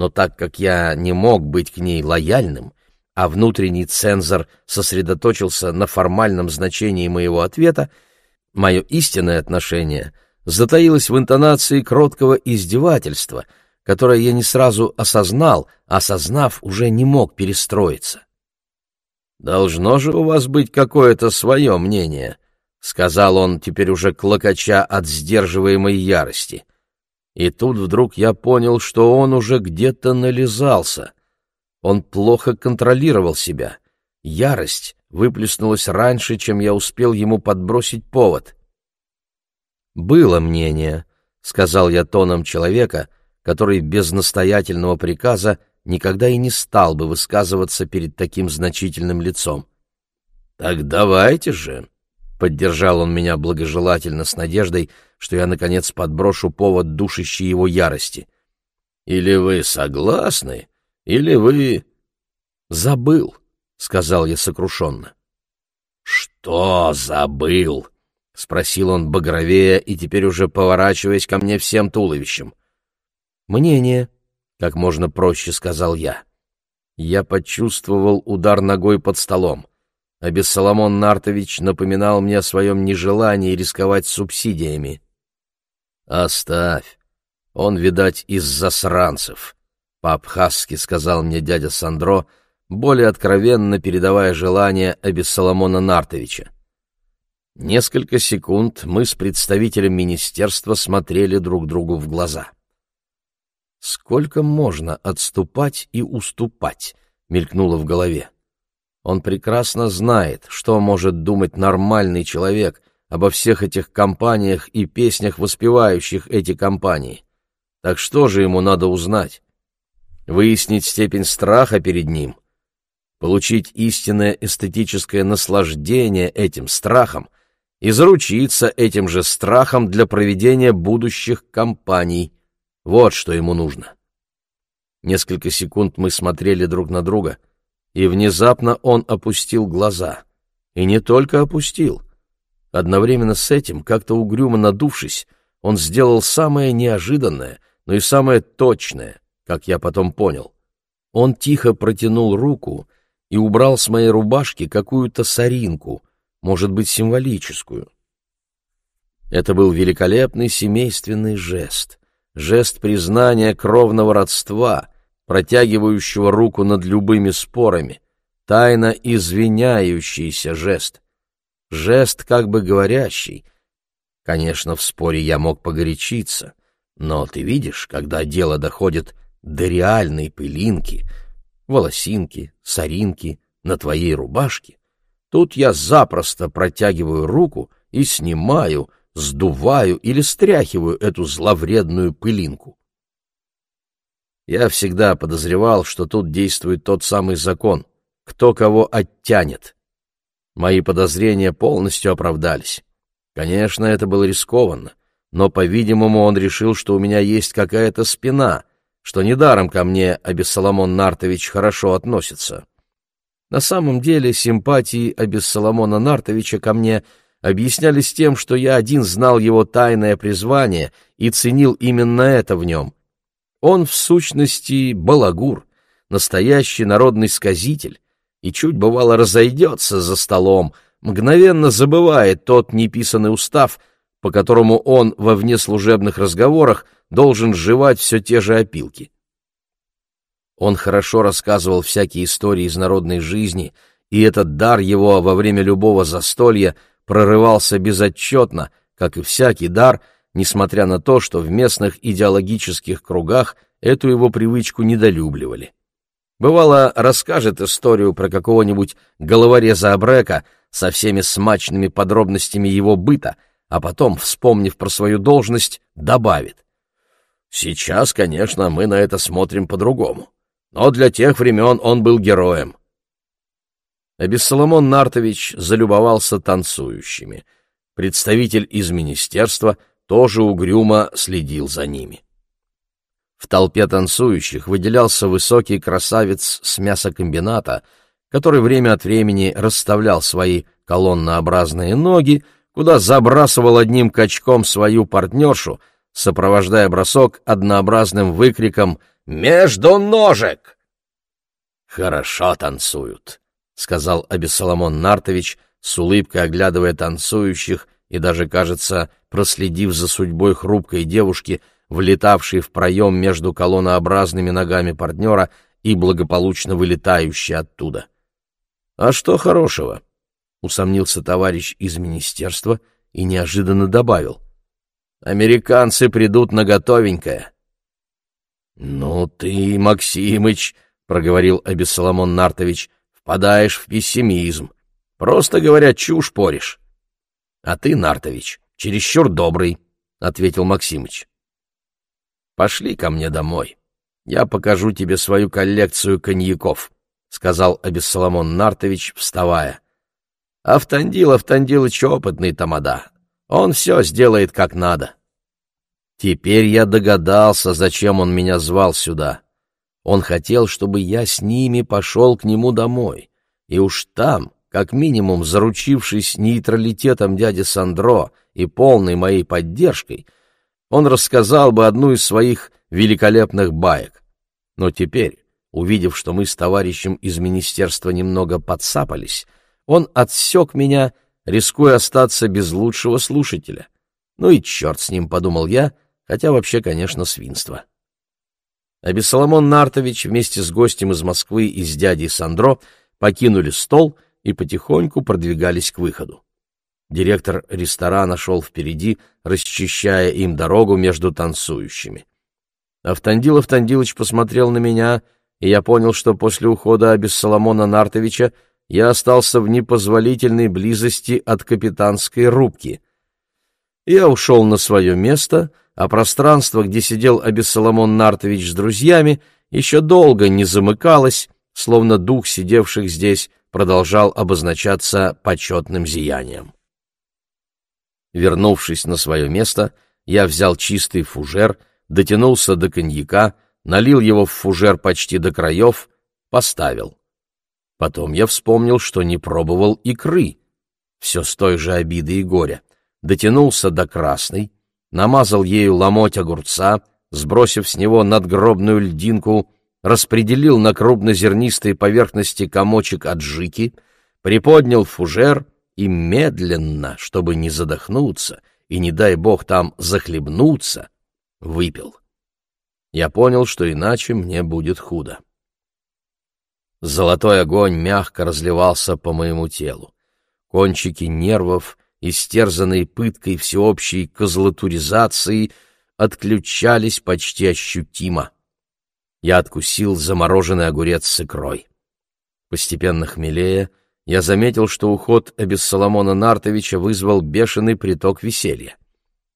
Но так как я не мог быть к ней лояльным, а внутренний цензор сосредоточился на формальном значении моего ответа, мое истинное отношение затаилось в интонации кроткого издевательства, которое я не сразу осознал, а осознав, уже не мог перестроиться. «Должно же у вас быть какое-то свое мнение», — сказал он, теперь уже клокоча от сдерживаемой ярости. И тут вдруг я понял, что он уже где-то нализался. Он плохо контролировал себя. Ярость выплеснулась раньше, чем я успел ему подбросить повод. «Было мнение», — сказал я тоном человека, который без настоятельного приказа никогда и не стал бы высказываться перед таким значительным лицом. «Так давайте же!» — поддержал он меня благожелательно с надеждой, что я, наконец, подброшу повод душащей его ярости. «Или вы согласны, или вы...» «Забыл», — сказал я сокрушенно. «Что забыл?» — спросил он багровея и теперь уже поворачиваясь ко мне всем туловищем. «Мнение», — как можно проще сказал я. Я почувствовал удар ногой под столом. А Бессоломон Нартович напоминал мне о своем нежелании рисковать субсидиями. «Оставь. Он, видать, из засранцев», — по-абхазски сказал мне дядя Сандро, более откровенно передавая желание Абиссоломона Нартовича. Несколько секунд мы с представителем министерства смотрели друг другу в глаза. «Сколько можно отступать и уступать?» — мелькнуло в голове. Он прекрасно знает, что может думать нормальный человек обо всех этих компаниях и песнях, воспевающих эти компании. Так что же ему надо узнать? Выяснить степень страха перед ним? Получить истинное эстетическое наслаждение этим страхом — и заручиться этим же страхом для проведения будущих кампаний. Вот что ему нужно. Несколько секунд мы смотрели друг на друга, и внезапно он опустил глаза. И не только опустил. Одновременно с этим, как-то угрюмо надувшись, он сделал самое неожиданное, но и самое точное, как я потом понял. Он тихо протянул руку и убрал с моей рубашки какую-то соринку — может быть, символическую. Это был великолепный семейственный жест, жест признания кровного родства, протягивающего руку над любыми спорами, тайно извиняющийся жест, жест как бы говорящий. Конечно, в споре я мог погорячиться, но ты видишь, когда дело доходит до реальной пылинки, волосинки, соринки на твоей рубашке, Тут я запросто протягиваю руку и снимаю, сдуваю или стряхиваю эту зловредную пылинку. Я всегда подозревал, что тут действует тот самый закон — кто кого оттянет. Мои подозрения полностью оправдались. Конечно, это было рискованно, но, по-видимому, он решил, что у меня есть какая-то спина, что недаром ко мне Абиссоломон Нартович хорошо относится. На самом деле симпатии Абиссоломона Нартовича ко мне объяснялись тем, что я один знал его тайное призвание и ценил именно это в нем. Он, в сущности, балагур, настоящий народный сказитель, и чуть бывало разойдется за столом, мгновенно забывает тот неписанный устав, по которому он во внеслужебных разговорах должен жевать все те же опилки. Он хорошо рассказывал всякие истории из народной жизни, и этот дар его во время любого застолья прорывался безотчетно, как и всякий дар, несмотря на то, что в местных идеологических кругах эту его привычку недолюбливали. Бывало, расскажет историю про какого-нибудь головореза Абрека со всеми смачными подробностями его быта, а потом, вспомнив про свою должность, добавит. «Сейчас, конечно, мы на это смотрим по-другому но для тех времен он был героем. А Бессоломон Нартович залюбовался танцующими. Представитель из министерства тоже угрюмо следил за ними. В толпе танцующих выделялся высокий красавец с мясокомбината, который время от времени расставлял свои колоннообразные ноги, куда забрасывал одним качком свою партнершу, сопровождая бросок однообразным выкриком между ножек!» «Хорошо танцуют», — сказал Абисоломон Нартович, с улыбкой оглядывая танцующих и даже, кажется, проследив за судьбой хрупкой девушки, влетавшей в проем между колоннообразными ногами партнера и благополучно вылетающей оттуда. «А что хорошего?» — усомнился товарищ из министерства и неожиданно добавил. «Американцы придут на готовенькое. «Ну ты, Максимыч», — проговорил Абиссоломон Нартович, — «впадаешь в пессимизм. Просто говоря, чушь поришь». «А ты, Нартович, чересчур добрый», — ответил Максимыч. «Пошли ко мне домой. я покажу тебе свою коллекцию коньяков», — сказал Абиссаламон Нартович, вставая. «Автандил Автандилыч опытный тамада. Он все сделает как надо». Теперь я догадался, зачем он меня звал сюда. Он хотел, чтобы я с ними пошел к нему домой. И уж там, как минимум заручившись нейтралитетом дяди Сандро и полной моей поддержкой, он рассказал бы одну из своих великолепных баек. Но теперь, увидев, что мы с товарищем из министерства немного подсапались, он отсек меня, рискуя остаться без лучшего слушателя. Ну и черт с ним, подумал я, хотя вообще, конечно, свинство. А Бессоломон Нартович вместе с гостем из Москвы и с дядей Сандро покинули стол и потихоньку продвигались к выходу. Директор ресторана шел впереди, расчищая им дорогу между танцующими. Автандил Автандилович посмотрел на меня, и я понял, что после ухода Абиссоломона Нартовича я остался в непозволительной близости от капитанской рубки. Я ушел на свое место, а пространство, где сидел Абиссоломон Нартович с друзьями, еще долго не замыкалось, словно дух сидевших здесь продолжал обозначаться почетным зиянием. Вернувшись на свое место, я взял чистый фужер, дотянулся до коньяка, налил его в фужер почти до краев, поставил. Потом я вспомнил, что не пробовал икры, все с той же обиды и горя, дотянулся до красной, намазал ею ломоть огурца, сбросив с него надгробную льдинку, распределил на крупнозернистой поверхности комочек аджики, приподнял фужер и медленно, чтобы не задохнуться и, не дай бог, там захлебнуться, выпил. Я понял, что иначе мне будет худо. Золотой огонь мягко разливался по моему телу. Кончики нервов, истерзанные пыткой всеобщей козлатуризации, отключались почти ощутимо. Я откусил замороженный огурец с икрой. Постепенно хмелея, я заметил, что уход Абиссоломона Нартовича вызвал бешеный приток веселья.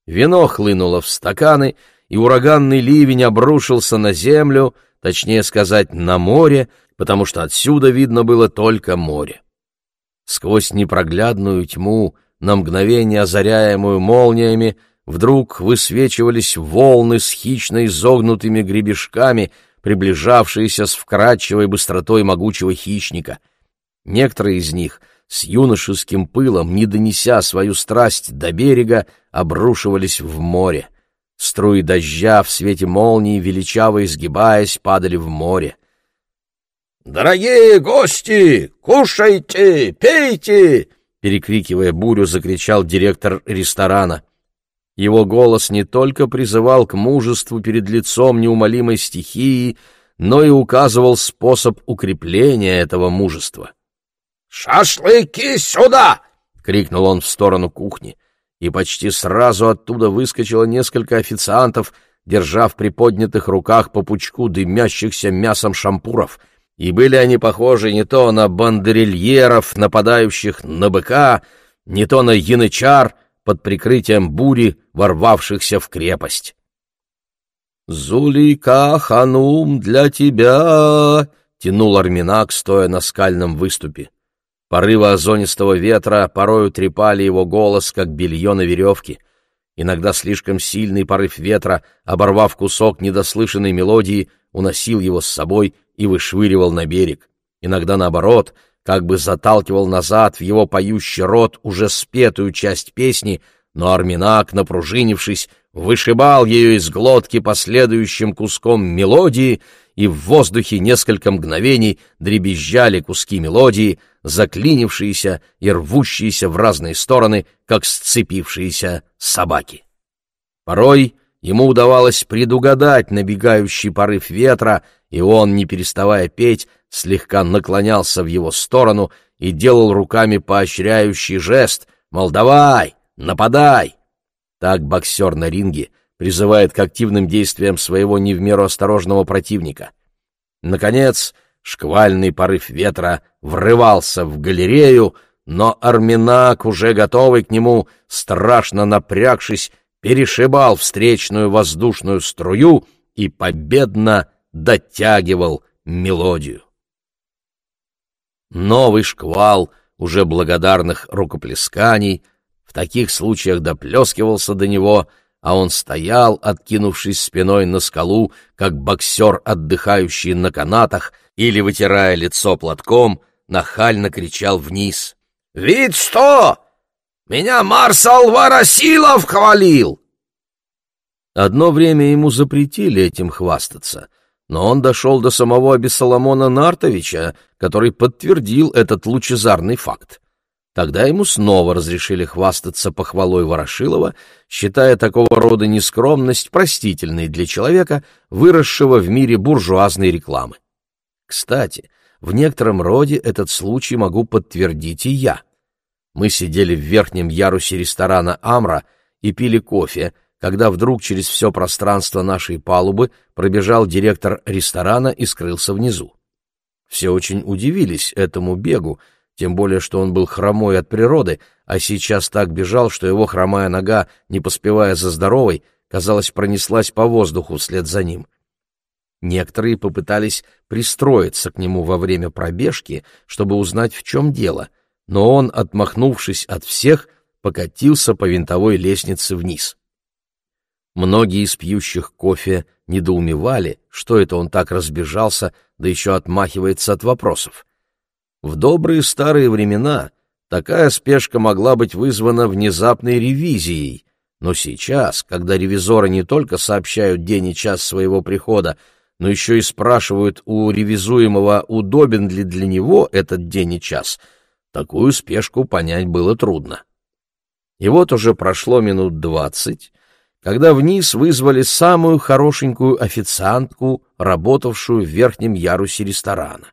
Вино хлынуло в стаканы, и ураганный ливень обрушился на землю, точнее сказать, на море, потому что отсюда видно было только море. Сквозь непроглядную тьму, на мгновение озаряемую молниями, вдруг высвечивались волны с хищно изогнутыми гребешками, приближавшиеся с вкрадчивой быстротой могучего хищника — Некоторые из них с юношеским пылом, не донеся свою страсть до берега, обрушивались в море. Струи дождя в свете молнии, величаво изгибаясь, падали в море. «Дорогие гости, кушайте, пейте!» Перекрикивая бурю, закричал директор ресторана. Его голос не только призывал к мужеству перед лицом неумолимой стихии, но и указывал способ укрепления этого мужества. «Шашлыки сюда!» — крикнул он в сторону кухни, и почти сразу оттуда выскочило несколько официантов, держа в приподнятых руках по пучку дымящихся мясом шампуров, и были они похожи не то на бандерильеров, нападающих на быка, не то на янычар под прикрытием бури, ворвавшихся в крепость. «Зулейка, ханум, для тебя!» — тянул Арминак, стоя на скальном выступе. Порывы озонистого ветра порою трепали его голос, как белье на веревке. Иногда слишком сильный порыв ветра, оборвав кусок недослышанной мелодии, уносил его с собой и вышвыривал на берег. Иногда, наоборот, как бы заталкивал назад в его поющий рот уже спетую часть песни, но Арминак, напружинившись, вышибал ее из глотки последующим куском мелодии, и в воздухе несколько мгновений дребезжали куски мелодии — заклинившиеся и рвущиеся в разные стороны, как сцепившиеся собаки. Порой ему удавалось предугадать набегающий порыв ветра, и он, не переставая петь, слегка наклонялся в его сторону и делал руками поощряющий жест, мол, давай, нападай. Так боксер на ринге призывает к активным действиям своего не в меру осторожного противника. Наконец, Шквальный порыв ветра врывался в галерею, но Арминак, уже готовый к нему, страшно напрягшись, перешибал встречную воздушную струю и победно дотягивал мелодию. Новый шквал уже благодарных рукоплесканий в таких случаях доплескивался до него, а он стоял, откинувшись спиной на скалу, как боксер, отдыхающий на канатах, или, вытирая лицо платком, нахально кричал вниз. «Вид что! Меня Марсал Варасилов хвалил!» Одно время ему запретили этим хвастаться, но он дошел до самого Абиссаламона Нартовича, который подтвердил этот лучезарный факт. Тогда ему снова разрешили хвастаться похвалой Ворошилова, считая такого рода нескромность простительной для человека, выросшего в мире буржуазной рекламы. Кстати, в некотором роде этот случай могу подтвердить и я. Мы сидели в верхнем ярусе ресторана «Амра» и пили кофе, когда вдруг через все пространство нашей палубы пробежал директор ресторана и скрылся внизу. Все очень удивились этому бегу, тем более что он был хромой от природы, а сейчас так бежал, что его хромая нога, не поспевая за здоровой, казалось, пронеслась по воздуху вслед за ним. Некоторые попытались пристроиться к нему во время пробежки, чтобы узнать, в чем дело, но он, отмахнувшись от всех, покатился по винтовой лестнице вниз. Многие из пьющих кофе недоумевали, что это он так разбежался, да еще отмахивается от вопросов. В добрые старые времена такая спешка могла быть вызвана внезапной ревизией, но сейчас, когда ревизоры не только сообщают день и час своего прихода, но еще и спрашивают у ревизуемого, удобен ли для него этот день и час, такую спешку понять было трудно. И вот уже прошло минут двадцать, когда вниз вызвали самую хорошенькую официантку, работавшую в верхнем ярусе ресторана.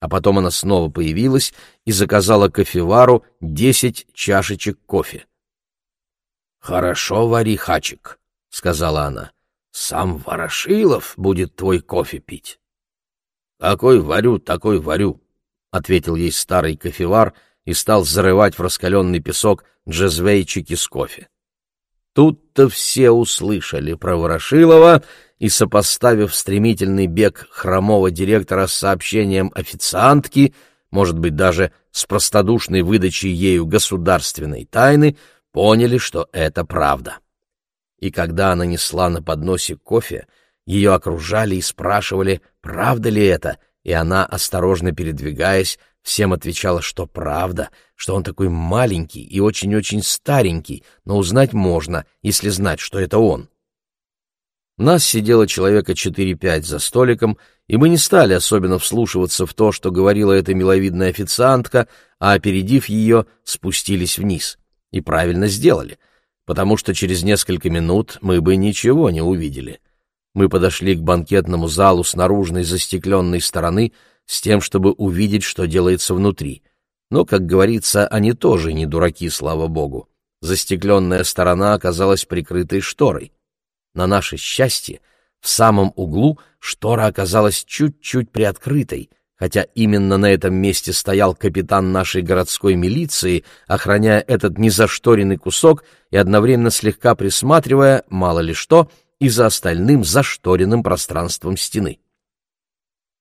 А потом она снова появилась и заказала кофевару десять чашечек кофе. «Хорошо вари, хачик», — сказала она. «Сам Ворошилов будет твой кофе пить». «Какой варю, такой варю», — ответил ей старый кофевар и стал зарывать в раскаленный песок джезвейчики с кофе. Тут-то все услышали про Ворошилова и, сопоставив стремительный бег хромого директора с сообщением официантки, может быть, даже с простодушной выдачей ею государственной тайны, поняли, что это правда. И когда она несла на подносе кофе, ее окружали и спрашивали, правда ли это, и она, осторожно передвигаясь, всем отвечала, что правда, что он такой маленький и очень-очень старенький, но узнать можно, если знать, что это он. Нас сидело человека четыре-пять за столиком, и мы не стали особенно вслушиваться в то, что говорила эта миловидная официантка, а, опередив ее, спустились вниз. И правильно сделали, потому что через несколько минут мы бы ничего не увидели. Мы подошли к банкетному залу с наружной застекленной стороны, с тем, чтобы увидеть, что делается внутри. Но, как говорится, они тоже не дураки, слава богу. Застекленная сторона оказалась прикрытой шторой. На наше счастье, в самом углу штора оказалась чуть-чуть приоткрытой, хотя именно на этом месте стоял капитан нашей городской милиции, охраняя этот незашторенный кусок и одновременно слегка присматривая, мало ли что, и за остальным зашторенным пространством стены.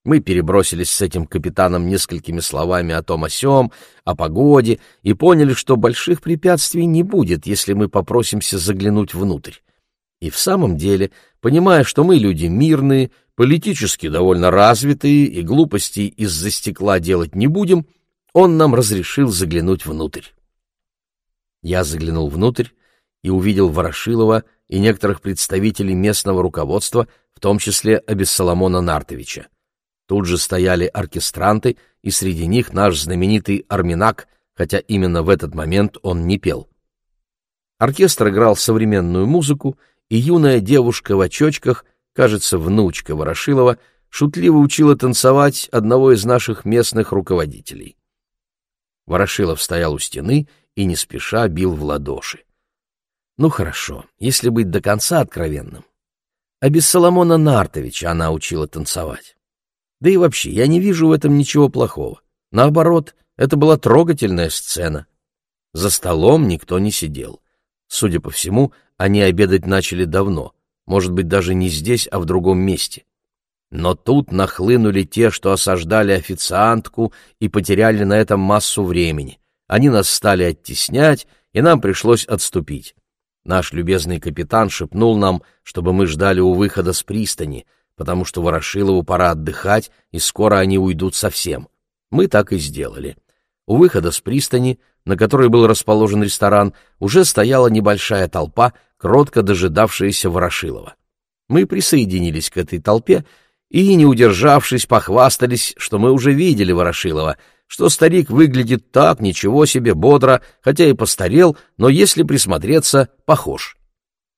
Мы перебросились с этим капитаном несколькими словами о том о сём, о погоде, и поняли, что больших препятствий не будет, если мы попросимся заглянуть внутрь. И в самом деле, понимая, что мы люди мирные, политически довольно развитые и глупостей из-за стекла делать не будем, он нам разрешил заглянуть внутрь. Я заглянул внутрь и увидел Ворошилова и некоторых представителей местного руководства, в том числе Абиссоломона Нартовича. Тут же стояли оркестранты, и среди них наш знаменитый Арминак, хотя именно в этот момент он не пел. Оркестр играл современную музыку, и юная девушка в очочках, кажется, внучка Ворошилова, шутливо учила танцевать одного из наших местных руководителей. Ворошилов стоял у стены и не спеша бил в ладоши. Ну хорошо, если быть до конца откровенным. А без Соломона Нартовича она учила танцевать. Да и вообще, я не вижу в этом ничего плохого. Наоборот, это была трогательная сцена. За столом никто не сидел. Судя по всему, они обедать начали давно, может быть, даже не здесь, а в другом месте. Но тут нахлынули те, что осаждали официантку и потеряли на этом массу времени. Они нас стали оттеснять, и нам пришлось отступить. Наш любезный капитан шепнул нам, чтобы мы ждали у выхода с пристани, потому что Ворошилову пора отдыхать, и скоро они уйдут совсем. Мы так и сделали. У выхода с пристани, на которой был расположен ресторан, уже стояла небольшая толпа, кротко дожидавшаяся Ворошилова. Мы присоединились к этой толпе и, не удержавшись, похвастались, что мы уже видели Ворошилова, что старик выглядит так, ничего себе, бодро, хотя и постарел, но, если присмотреться, похож.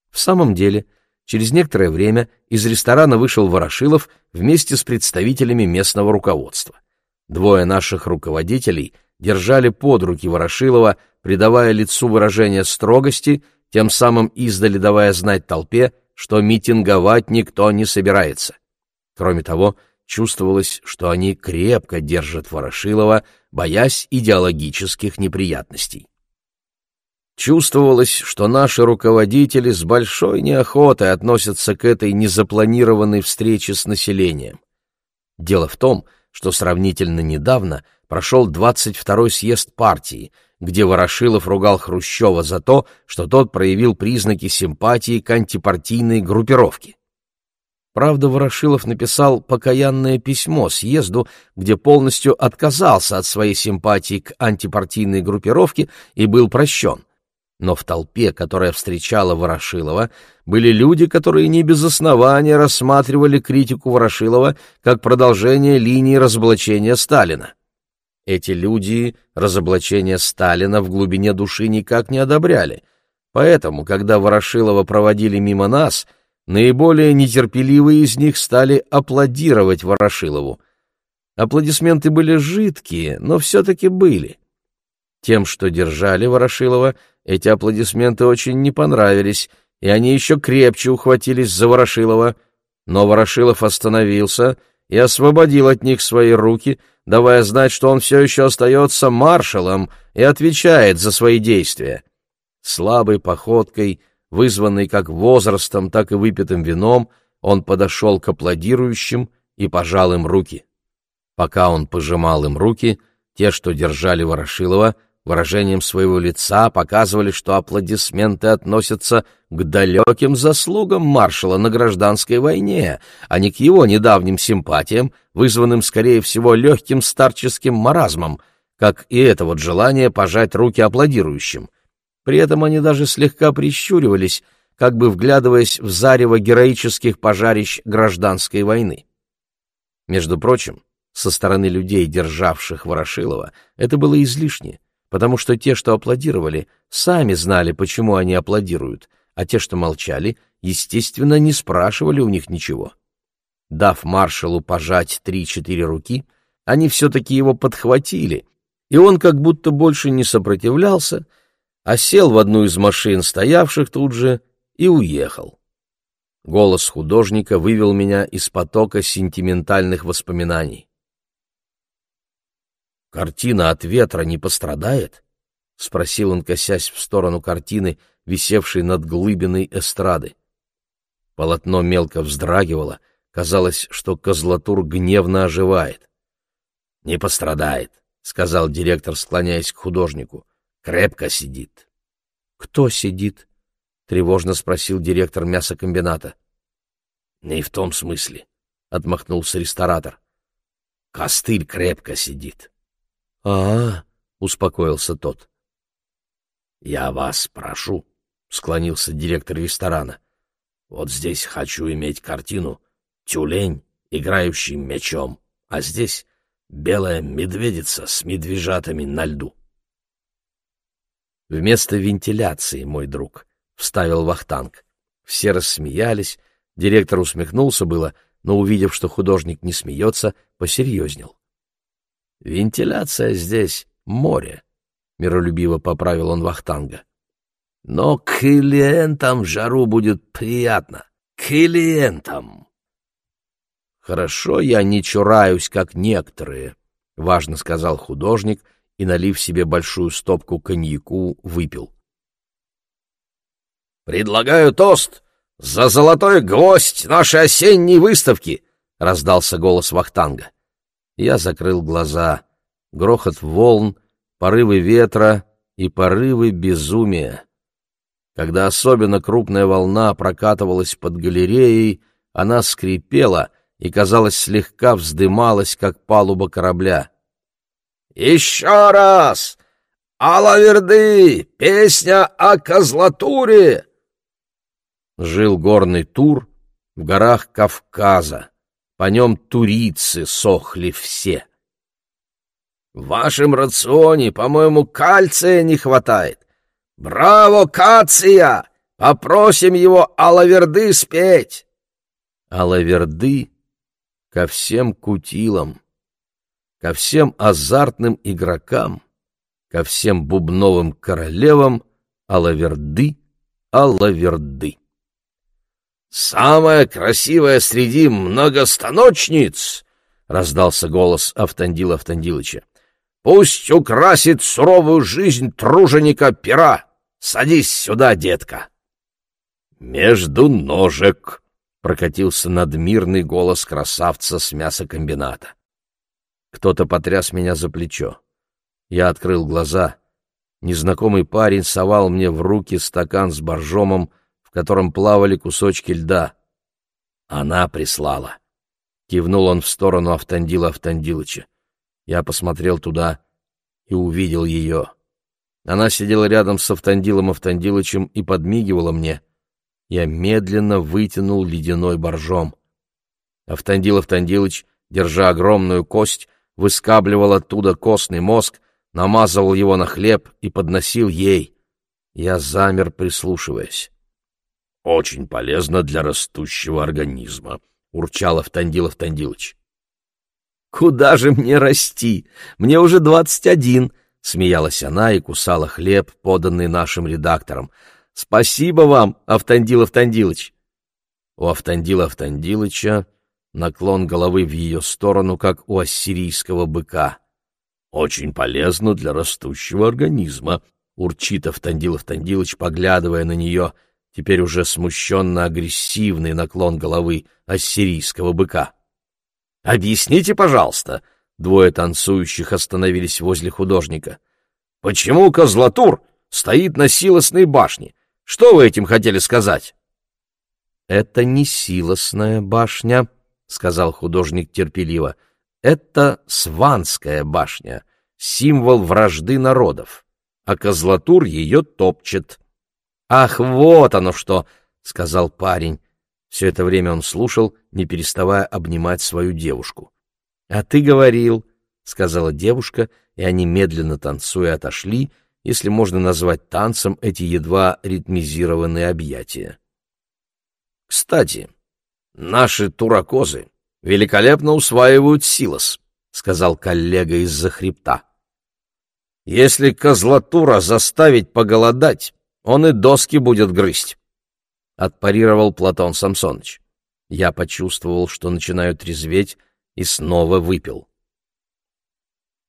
В самом деле, через некоторое время из ресторана вышел Ворошилов вместе с представителями местного руководства. Двое наших руководителей держали под руки Ворошилова, придавая лицу выражение строгости, тем самым издали давая знать толпе, что митинговать никто не собирается. Кроме того, чувствовалось, что они крепко держат Ворошилова, боясь идеологических неприятностей. Чувствовалось, что наши руководители с большой неохотой относятся к этой незапланированной встрече с населением. Дело в том, что сравнительно недавно прошел 22-й съезд партии, где Ворошилов ругал Хрущева за то, что тот проявил признаки симпатии к антипартийной группировке. Правда, Ворошилов написал покаянное письмо съезду, где полностью отказался от своей симпатии к антипартийной группировке и был прощен. Но в толпе, которая встречала Ворошилова, были люди, которые не без основания рассматривали критику Ворошилова как продолжение линии разоблачения Сталина. Эти люди разоблачение Сталина в глубине души никак не одобряли. Поэтому, когда Ворошилова проводили мимо нас — Наиболее нетерпеливые из них стали аплодировать Ворошилову. Аплодисменты были жидкие, но все-таки были. Тем, что держали Ворошилова, эти аплодисменты очень не понравились, и они еще крепче ухватились за Ворошилова. Но Ворошилов остановился и освободил от них свои руки, давая знать, что он все еще остается маршалом и отвечает за свои действия. Слабой походкой Вызванный как возрастом, так и выпитым вином, он подошел к аплодирующим и пожал им руки. Пока он пожимал им руки, те, что держали Ворошилова, выражением своего лица показывали, что аплодисменты относятся к далеким заслугам маршала на гражданской войне, а не к его недавним симпатиям, вызванным, скорее всего, легким старческим маразмом, как и это вот желание пожать руки аплодирующим. При этом они даже слегка прищуривались, как бы вглядываясь в зарево героических пожарищ гражданской войны. Между прочим, со стороны людей, державших Ворошилова, это было излишне, потому что те, что аплодировали, сами знали, почему они аплодируют, а те, что молчали, естественно, не спрашивали у них ничего. Дав маршалу пожать три-четыре руки, они все-таки его подхватили, и он как будто больше не сопротивлялся, а сел в одну из машин, стоявших тут же, и уехал. Голос художника вывел меня из потока сентиментальных воспоминаний. «Картина от ветра не пострадает?» — спросил он, косясь в сторону картины, висевшей над глыбиной эстрады. Полотно мелко вздрагивало, казалось, что Козлатур гневно оживает. «Не пострадает», — сказал директор, склоняясь к художнику крепко сидит. — Кто сидит? — тревожно спросил директор мясокомбината. — Не в том смысле, — отмахнулся ресторатор. — Костыль крепко сидит. А — успокоился тот. — Я вас прошу, — склонился директор ресторана. — Вот здесь хочу иметь картину «Тюлень, играющий мечом», а здесь белая медведица с медвежатами на льду. Вместо вентиляции, мой друг, — вставил Вахтанг. Все рассмеялись, директор усмехнулся было, но, увидев, что художник не смеется, посерьезнел. — Вентиляция здесь — море, — миролюбиво поправил он Вахтанга. — Но клиентам жару будет приятно. Клиентам! — Хорошо, я не чураюсь, как некоторые, — важно сказал художник, — и, налив себе большую стопку коньяку, выпил. «Предлагаю тост за золотой гвоздь нашей осенней выставки!» — раздался голос Вахтанга. Я закрыл глаза. Грохот волн, порывы ветра и порывы безумия. Когда особенно крупная волна прокатывалась под галереей, она скрипела и, казалось, слегка вздымалась, как палуба корабля. «Еще раз! Алаверды! Песня о козлатуре!» Жил горный Тур в горах Кавказа. По нем турицы сохли все. В вашем рационе, по-моему, кальция не хватает. Браво, Кация! Попросим его Алаверды спеть. Алаверды ко всем кутилам, ко всем азартным игрокам, ко всем бубновым королевам Алаверды, Алаверды. «Самая красивая среди многостаночниц!» — раздался голос Автандила Автандилыча. «Пусть украсит суровую жизнь труженика пера! Садись сюда, детка!» «Между ножек!» — прокатился надмирный голос красавца с мясокомбината. Кто-то потряс меня за плечо. Я открыл глаза. Незнакомый парень совал мне в руки стакан с боржомом, в котором плавали кусочки льда. Она прислала. Кивнул он в сторону Автандила Автандилыча. Я посмотрел туда и увидел ее. Она сидела рядом с Автандилом Автандилычем и подмигивала мне. Я медленно вытянул ледяной боржом. Автандил Автандилыч, держа огромную кость, выскабливал оттуда костный мозг, намазывал его на хлеб и подносил ей. Я замер, прислушиваясь. «Очень полезно для растущего организма», — урчал Автандил Автандилыч. «Куда же мне расти? Мне уже двадцать один», — смеялась она и кусала хлеб, поданный нашим редактором. «Спасибо вам, Автандил Автандилыч!» У Автандила Автандилыча наклон головы в ее сторону, как у ассирийского быка. «Очень полезно для растущего организма», — урчит Автандил Автандилыч, поглядывая на нее, теперь уже смущенно-агрессивный наклон головы ассирийского быка. «Объясните, пожалуйста», — двое танцующих остановились возле художника. «Почему Козлатур стоит на силосной башне? Что вы этим хотели сказать?» «Это не силосная башня», — сказал художник терпеливо. «Это Сванская башня, символ вражды народов, а Козлатур ее топчет». «Ах, вот оно что!» — сказал парень. Все это время он слушал, не переставая обнимать свою девушку. «А ты говорил», — сказала девушка, и они, медленно танцуя, отошли, если можно назвать танцем эти едва ритмизированные объятия. «Кстати, наши туракозы великолепно усваивают силос», — сказал коллега из-за хребта. «Если козлатура заставить поголодать, он и доски будет грызть отпарировал Платон Самсоныч. Я почувствовал, что начинаю трезветь, и снова выпил.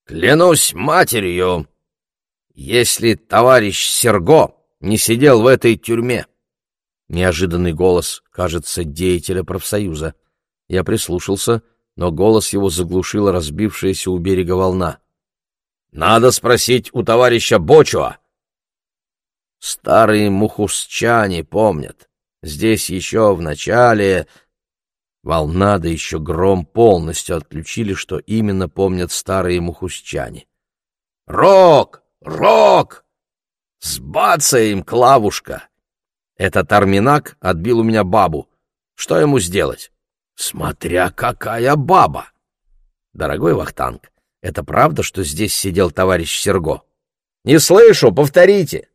«Клянусь матерью, если товарищ Серго не сидел в этой тюрьме!» Неожиданный голос, кажется, деятеля профсоюза. Я прислушался, но голос его заглушила разбившаяся у берега волна. «Надо спросить у товарища Бочуа!» Старые мухусчане помнят. Здесь еще в начале... Волна, да еще гром полностью отключили, что именно помнят старые мухусчане. «Рок! Рок! Сбацаем, Клавушка!» Этот арминак отбил у меня бабу. Что ему сделать? Смотря какая баба! Дорогой Вахтанг, это правда, что здесь сидел товарищ Серго? Не слышу, повторите.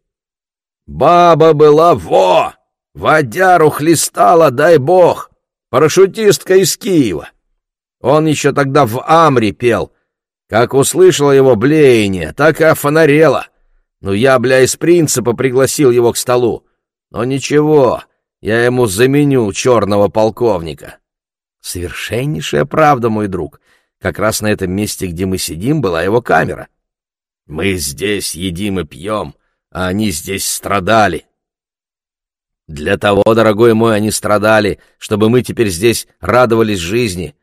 Баба была во! Водяру хлестала, дай бог, парашютистка из Киева. Он еще тогда в Амре пел. Как услышала его блеяние, так и офонарела. Ну, я, бля, из принципа пригласил его к столу. Но ничего, я ему заменю черного полковника. Совершеннейшая правда, мой друг. Как раз на этом месте, где мы сидим, была его камера. Мы здесь едим и пьем, а они здесь страдали. Для того, дорогой мой, они страдали, чтобы мы теперь здесь радовались жизни.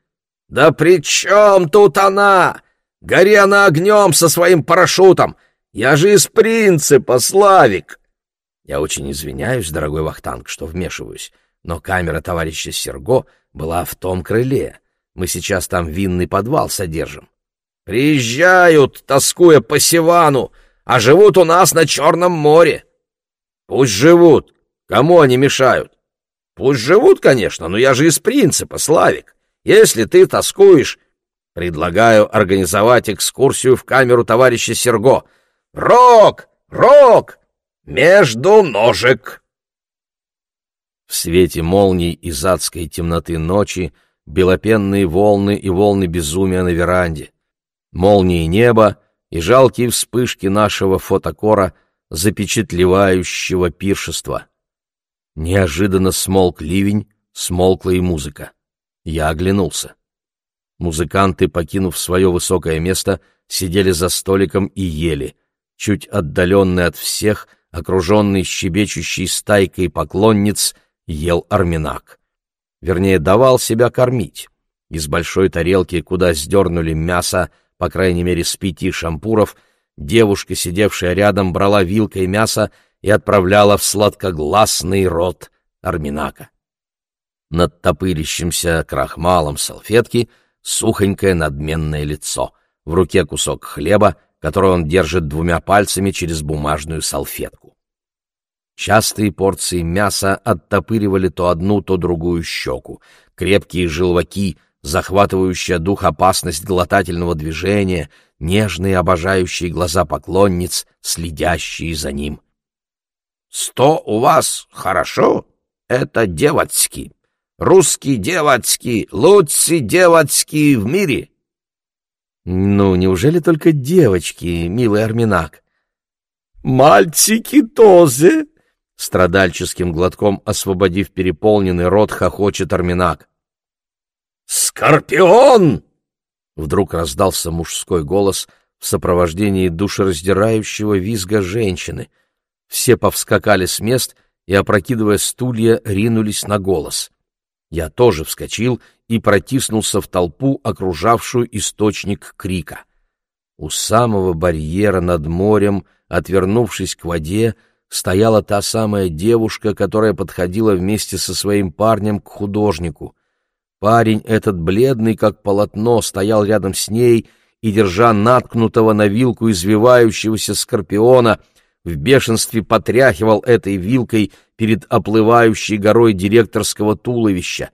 «Да при чем тут она? Гори она огнем со своим парашютом! Я же из принципа, Славик!» Я очень извиняюсь, дорогой Вахтанг, что вмешиваюсь, но камера товарища Серго была в том крыле. Мы сейчас там винный подвал содержим. Приезжают, тоскуя по Сивану, а живут у нас на Черном море. Пусть живут. Кому они мешают? Пусть живут, конечно, но я же из принципа, Славик. Если ты тоскуешь, предлагаю организовать экскурсию в камеру товарища Серго. Рок! Рок! Между ножек! В свете молний из адской темноты ночи белопенные волны и волны безумия на веранде, молнии неба и жалкие вспышки нашего фотокора, запечатлевающего пиршество. Неожиданно смолк ливень, смолкла и музыка. Я оглянулся. Музыканты, покинув свое высокое место, сидели за столиком и ели. Чуть отдаленный от всех, окруженный щебечущей стайкой поклонниц, ел арминак. Вернее, давал себя кормить. Из большой тарелки, куда сдернули мясо, по крайней мере с пяти шампуров, девушка, сидевшая рядом, брала вилкой мясо и отправляла в сладкогласный рот арминака. Над топырящимся крахмалом салфетки сухонькое надменное лицо, в руке кусок хлеба, который он держит двумя пальцами через бумажную салфетку. Частые порции мяса оттопыривали то одну, то другую щеку. Крепкие желваки, захватывающая дух опасность глотательного движения, нежные обожающие глаза поклонниц, следящие за ним. «Сто у вас хорошо? Это девацкий. Русский девацкий, лучший девацкий в мире!» «Ну, неужели только девочки, милый Арминак?» «Мальчики тоже!» Страдальческим глотком освободив переполненный рот, хохочет Арминак. «Скорпион!» Вдруг раздался мужской голос в сопровождении душераздирающего визга женщины. Все повскакали с мест и, опрокидывая стулья, ринулись на голос. Я тоже вскочил и протиснулся в толпу, окружавшую источник крика. У самого барьера над морем, отвернувшись к воде, стояла та самая девушка, которая подходила вместе со своим парнем к художнику. Парень этот, бледный как полотно, стоял рядом с ней и, держа наткнутого на вилку извивающегося скорпиона, в бешенстве потряхивал этой вилкой перед оплывающей горой директорского туловища.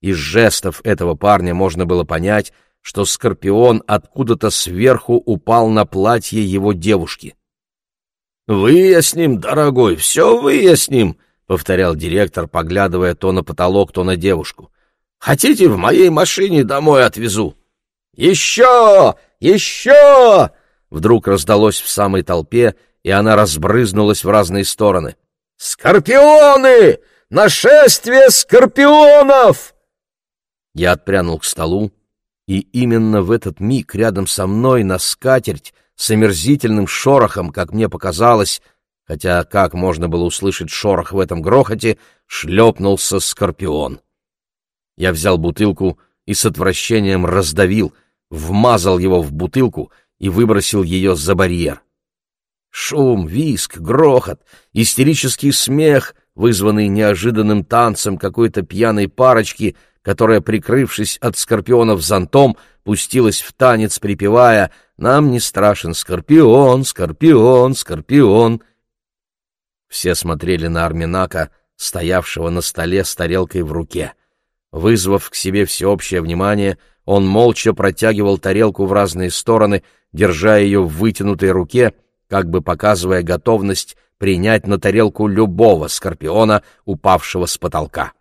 Из жестов этого парня можно было понять, что скорпион откуда-то сверху упал на платье его девушки. «Выясним, дорогой, все выясним», — повторял директор, поглядывая то на потолок, то на девушку. «Хотите, в моей машине домой отвезу?» «Еще! Еще!» Вдруг раздалось в самой толпе, и она разбрызнулась в разные стороны. «Скорпионы! Нашествие скорпионов!» Я отпрянул к столу, и именно в этот миг рядом со мной на скатерть с омерзительным шорохом, как мне показалось, хотя как можно было услышать шорох в этом грохоте, шлепнулся скорпион. Я взял бутылку и с отвращением раздавил, вмазал его в бутылку и выбросил ее за барьер. Шум, виск, грохот, истерический смех, вызванный неожиданным танцем какой-то пьяной парочки, которая, прикрывшись от скорпионов зонтом, пустилась в танец, припевая «Нам не страшен скорпион, скорпион, скорпион». Все смотрели на Арминака, стоявшего на столе с тарелкой в руке. Вызвав к себе всеобщее внимание, он молча протягивал тарелку в разные стороны, держа ее в вытянутой руке, как бы показывая готовность принять на тарелку любого скорпиона, упавшего с потолка.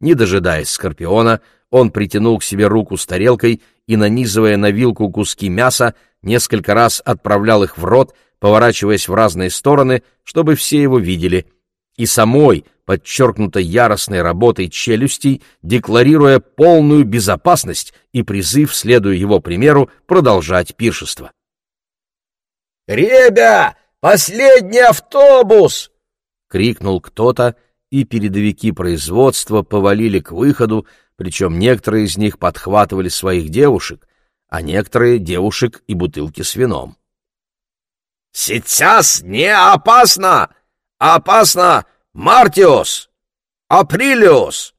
Не дожидаясь скорпиона, он притянул к себе руку с тарелкой и, нанизывая на вилку куски мяса, несколько раз отправлял их в рот, поворачиваясь в разные стороны, чтобы все его видели, и самой, подчеркнуто яростной работой челюстей, декларируя полную безопасность и призыв, следуя его примеру, продолжать пиршество. «Ребя, последний автобус!» — крикнул кто-то, и передовики производства повалили к выходу, причем некоторые из них подхватывали своих девушек, а некоторые — девушек и бутылки с вином. «Сейчас не опасно! Опасно Мартиус! Априлиус!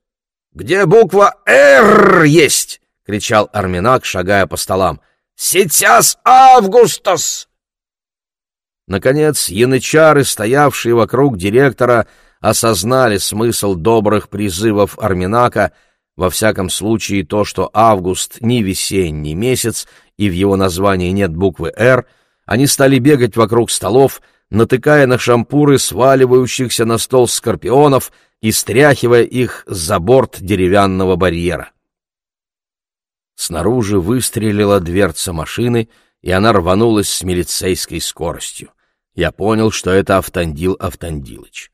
Где буква «Р» есть?» — кричал Арминак, шагая по столам. «Сейчас Августус!» Наконец, янычары, стоявшие вокруг директора, осознали смысл добрых призывов Арминака, во всяком случае то, что август не весенний месяц, и в его названии нет буквы «Р», они стали бегать вокруг столов, натыкая на шампуры сваливающихся на стол скорпионов и стряхивая их за борт деревянного барьера. Снаружи выстрелила дверца машины, и она рванулась с милицейской скоростью. Я понял, что это Автандил Автандилыч.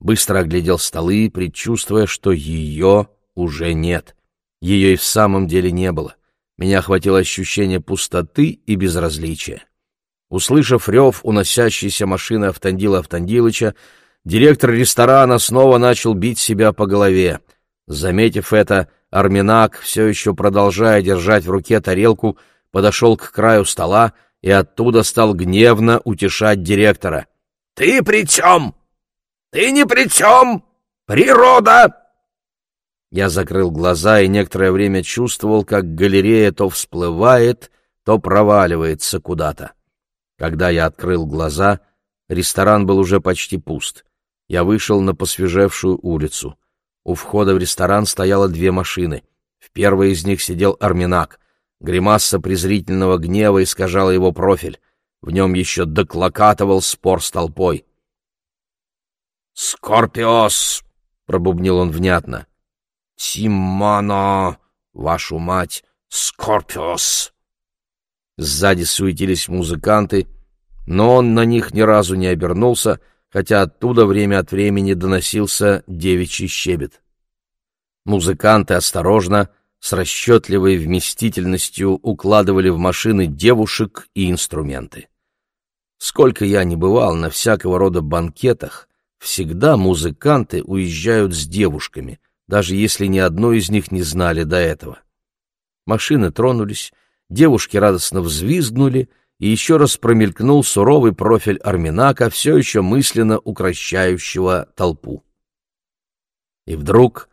Быстро оглядел столы, предчувствуя, что ее уже нет. Ее и в самом деле не было. Меня охватило ощущение пустоты и безразличия. Услышав рев уносящейся машины Автандила Автандилыча, директор ресторана снова начал бить себя по голове. Заметив это, Арминак, все еще продолжая держать в руке тарелку, подошел к краю стола и оттуда стал гневно утешать директора. «Ты при чем? Ты ни при чем! Природа!» Я закрыл глаза и некоторое время чувствовал, как галерея то всплывает, то проваливается куда-то. Когда я открыл глаза, ресторан был уже почти пуст. Я вышел на посвежевшую улицу. У входа в ресторан стояло две машины. В первой из них сидел Арминак. Гримаса презрительного гнева искажала его профиль. В нем еще доклокатывал спор с толпой. «Скорпиос!» — пробубнил он внятно. «Тимано! Вашу мать! Скорпиос!» Сзади суетились музыканты, но он на них ни разу не обернулся, хотя оттуда время от времени доносился девичий щебет. Музыканты осторожно, с расчетливой вместительностью укладывали в машины девушек и инструменты. Сколько я не бывал на всякого рода банкетах, всегда музыканты уезжают с девушками, даже если ни одной из них не знали до этого. Машины тронулись, девушки радостно взвизгнули, и еще раз промелькнул суровый профиль Арминака, все еще мысленно укращающего толпу. И вдруг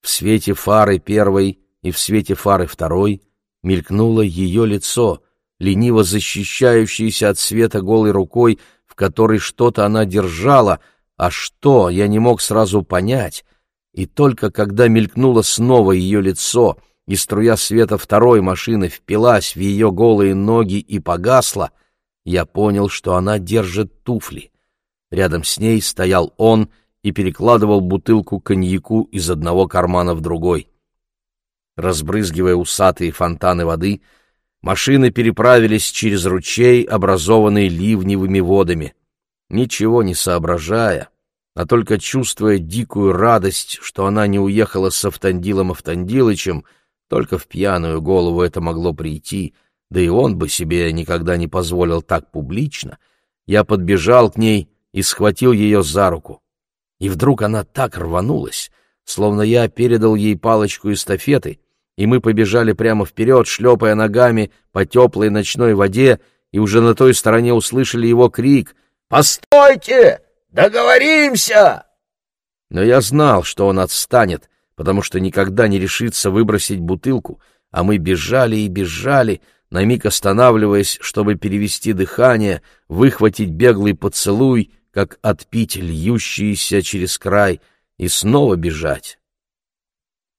в свете фары первой и в свете фары второй мелькнуло ее лицо, лениво защищающееся от света голой рукой, в которой что-то она держала, а что, я не мог сразу понять, и только когда мелькнуло снова ее лицо, и струя света второй машины впилась в ее голые ноги и погасла, я понял, что она держит туфли. Рядом с ней стоял он и перекладывал бутылку коньяку из одного кармана в другой. Разбрызгивая усатые фонтаны воды, машины переправились через ручей, образованный ливневыми водами. Ничего не соображая, а только чувствуя дикую радость, что она не уехала с Автандилом Автандилычем, только в пьяную голову это могло прийти, да и он бы себе никогда не позволил так публично, я подбежал к ней и схватил ее за руку. И вдруг она так рванулась, словно я передал ей палочку эстафеты, и мы побежали прямо вперед, шлепая ногами по теплой ночной воде, и уже на той стороне услышали его крик «Постойте! Договоримся!» Но я знал, что он отстанет, потому что никогда не решится выбросить бутылку, а мы бежали и бежали, на миг останавливаясь, чтобы перевести дыхание, выхватить беглый поцелуй, как отпить льющийся через край, и снова бежать.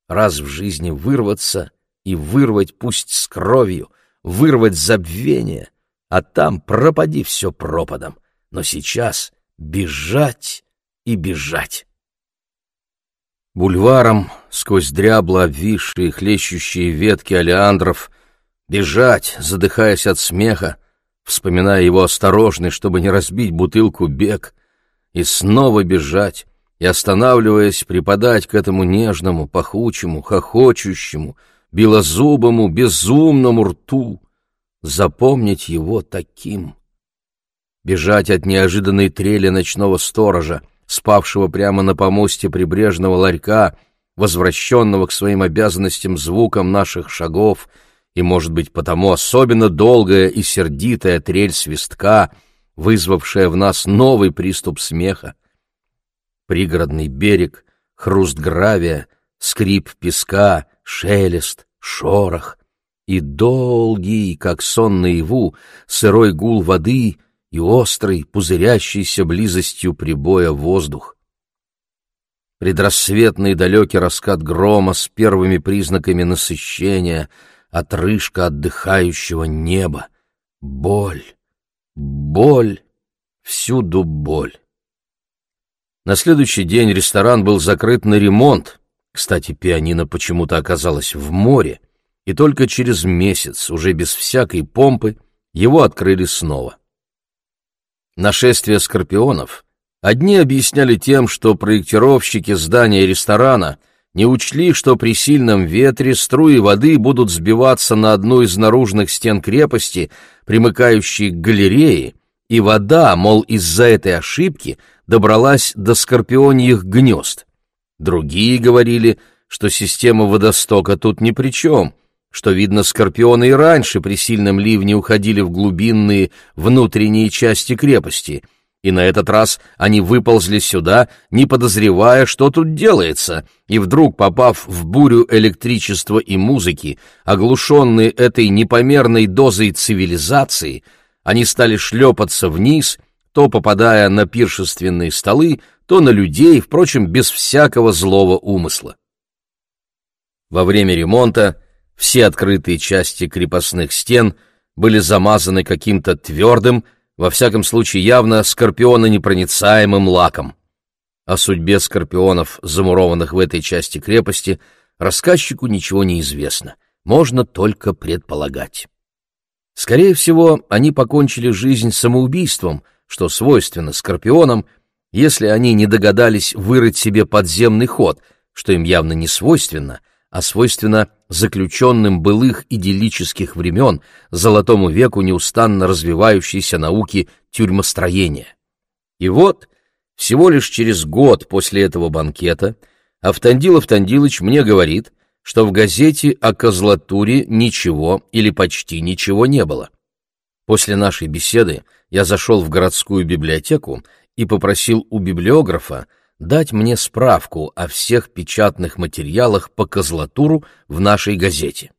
Раз в жизни вырваться и вырвать пусть с кровью, вырвать забвение, а там пропади все пропадом. Но сейчас бежать и бежать. Бульваром, сквозь дрябло обвисшие хлещущие ветки олеандров, бежать, задыхаясь от смеха, вспоминая его осторожный, чтобы не разбить бутылку, бег, и снова бежать, и, останавливаясь, припадать к этому нежному, пахучему, хохочущему, белозубому, безумному рту, запомнить его таким — бежать от неожиданной трели ночного сторожа, спавшего прямо на помосте прибрежного ларька, возвращенного к своим обязанностям звуком наших шагов, и, может быть, потому особенно долгая и сердитая трель свистка, вызвавшая в нас новый приступ смеха. Пригородный берег, хруст гравия, скрип песка, шелест, шорох и долгий, как сон наяву, сырой гул воды и острый, пузырящийся близостью прибоя воздух. Предрассветный далекий раскат грома с первыми признаками насыщения, отрыжка отдыхающего неба, боль, боль, всюду боль. На следующий день ресторан был закрыт на ремонт. Кстати, пианино почему-то оказалось в море, и только через месяц, уже без всякой помпы, его открыли снова. Нашествие скорпионов одни объясняли тем, что проектировщики здания ресторана не учли, что при сильном ветре струи воды будут сбиваться на одну из наружных стен крепости, примыкающей к галерее, и вода, мол, из-за этой ошибки добралась до скорпионьих гнезд. Другие говорили, что система водостока тут ни при чем, что, видно, скорпионы и раньше при сильном ливне уходили в глубинные внутренние части крепости, и на этот раз они выползли сюда, не подозревая, что тут делается, и вдруг, попав в бурю электричества и музыки, оглушенные этой непомерной дозой цивилизации, они стали шлепаться вниз, то попадая на пиршественные столы, то на людей, впрочем, без всякого злого умысла. Во время ремонта все открытые части крепостных стен были замазаны каким-то твердым, во всяком случае явно скорпиононепроницаемым лаком. О судьбе скорпионов, замурованных в этой части крепости, рассказчику ничего не известно, можно только предполагать. Скорее всего, они покончили жизнь самоубийством, что свойственно скорпионам, если они не догадались вырыть себе подземный ход, что им явно не свойственно — а свойственно заключенным былых идиллических времен, золотому веку неустанно развивающейся науки тюрьмостроения. И вот, всего лишь через год после этого банкета, Автандил Автандилыч мне говорит, что в газете о козлатуре ничего или почти ничего не было. После нашей беседы я зашел в городскую библиотеку и попросил у библиографа дать мне справку о всех печатных материалах по козлатуру в нашей газете.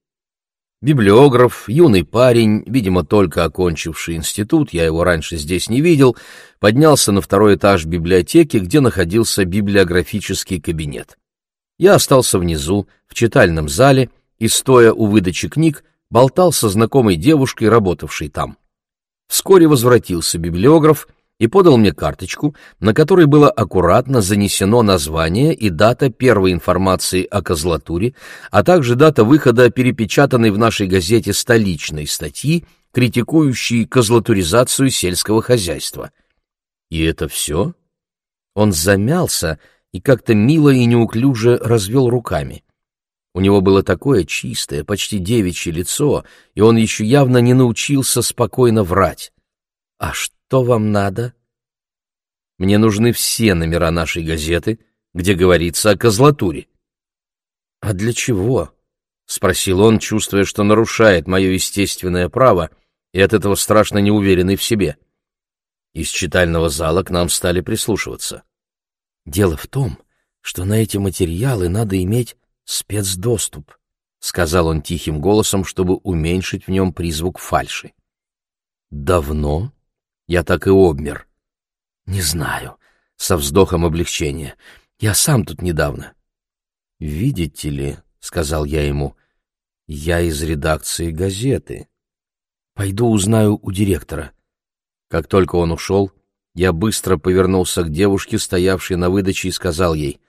Библиограф, юный парень, видимо, только окончивший институт, я его раньше здесь не видел, поднялся на второй этаж библиотеки, где находился библиографический кабинет. Я остался внизу, в читальном зале, и, стоя у выдачи книг, болтал со знакомой девушкой, работавшей там. Вскоре возвратился библиограф и подал мне карточку, на которой было аккуратно занесено название и дата первой информации о козлатуре, а также дата выхода перепечатанной в нашей газете столичной статьи, критикующей козлатуризацию сельского хозяйства. И это все? Он замялся и как-то мило и неуклюже развел руками. У него было такое чистое, почти девичье лицо, и он еще явно не научился спокойно врать. «А что?» Что вам надо? Мне нужны все номера нашей газеты, где говорится о козлатуре. А для чего? спросил он, чувствуя, что нарушает мое естественное право и от этого страшно неуверенный в себе. Из читального зала к нам стали прислушиваться. Дело в том, что на эти материалы надо иметь спецдоступ, сказал он тихим голосом, чтобы уменьшить в нем призвук фальши. Давно? Я так и обмер. Не знаю, со вздохом облегчения. Я сам тут недавно. Видите ли, сказал я ему, я из редакции газеты. Пойду узнаю у директора. Как только он ушел, я быстро повернулся к девушке, стоявшей на выдаче, и сказал ей,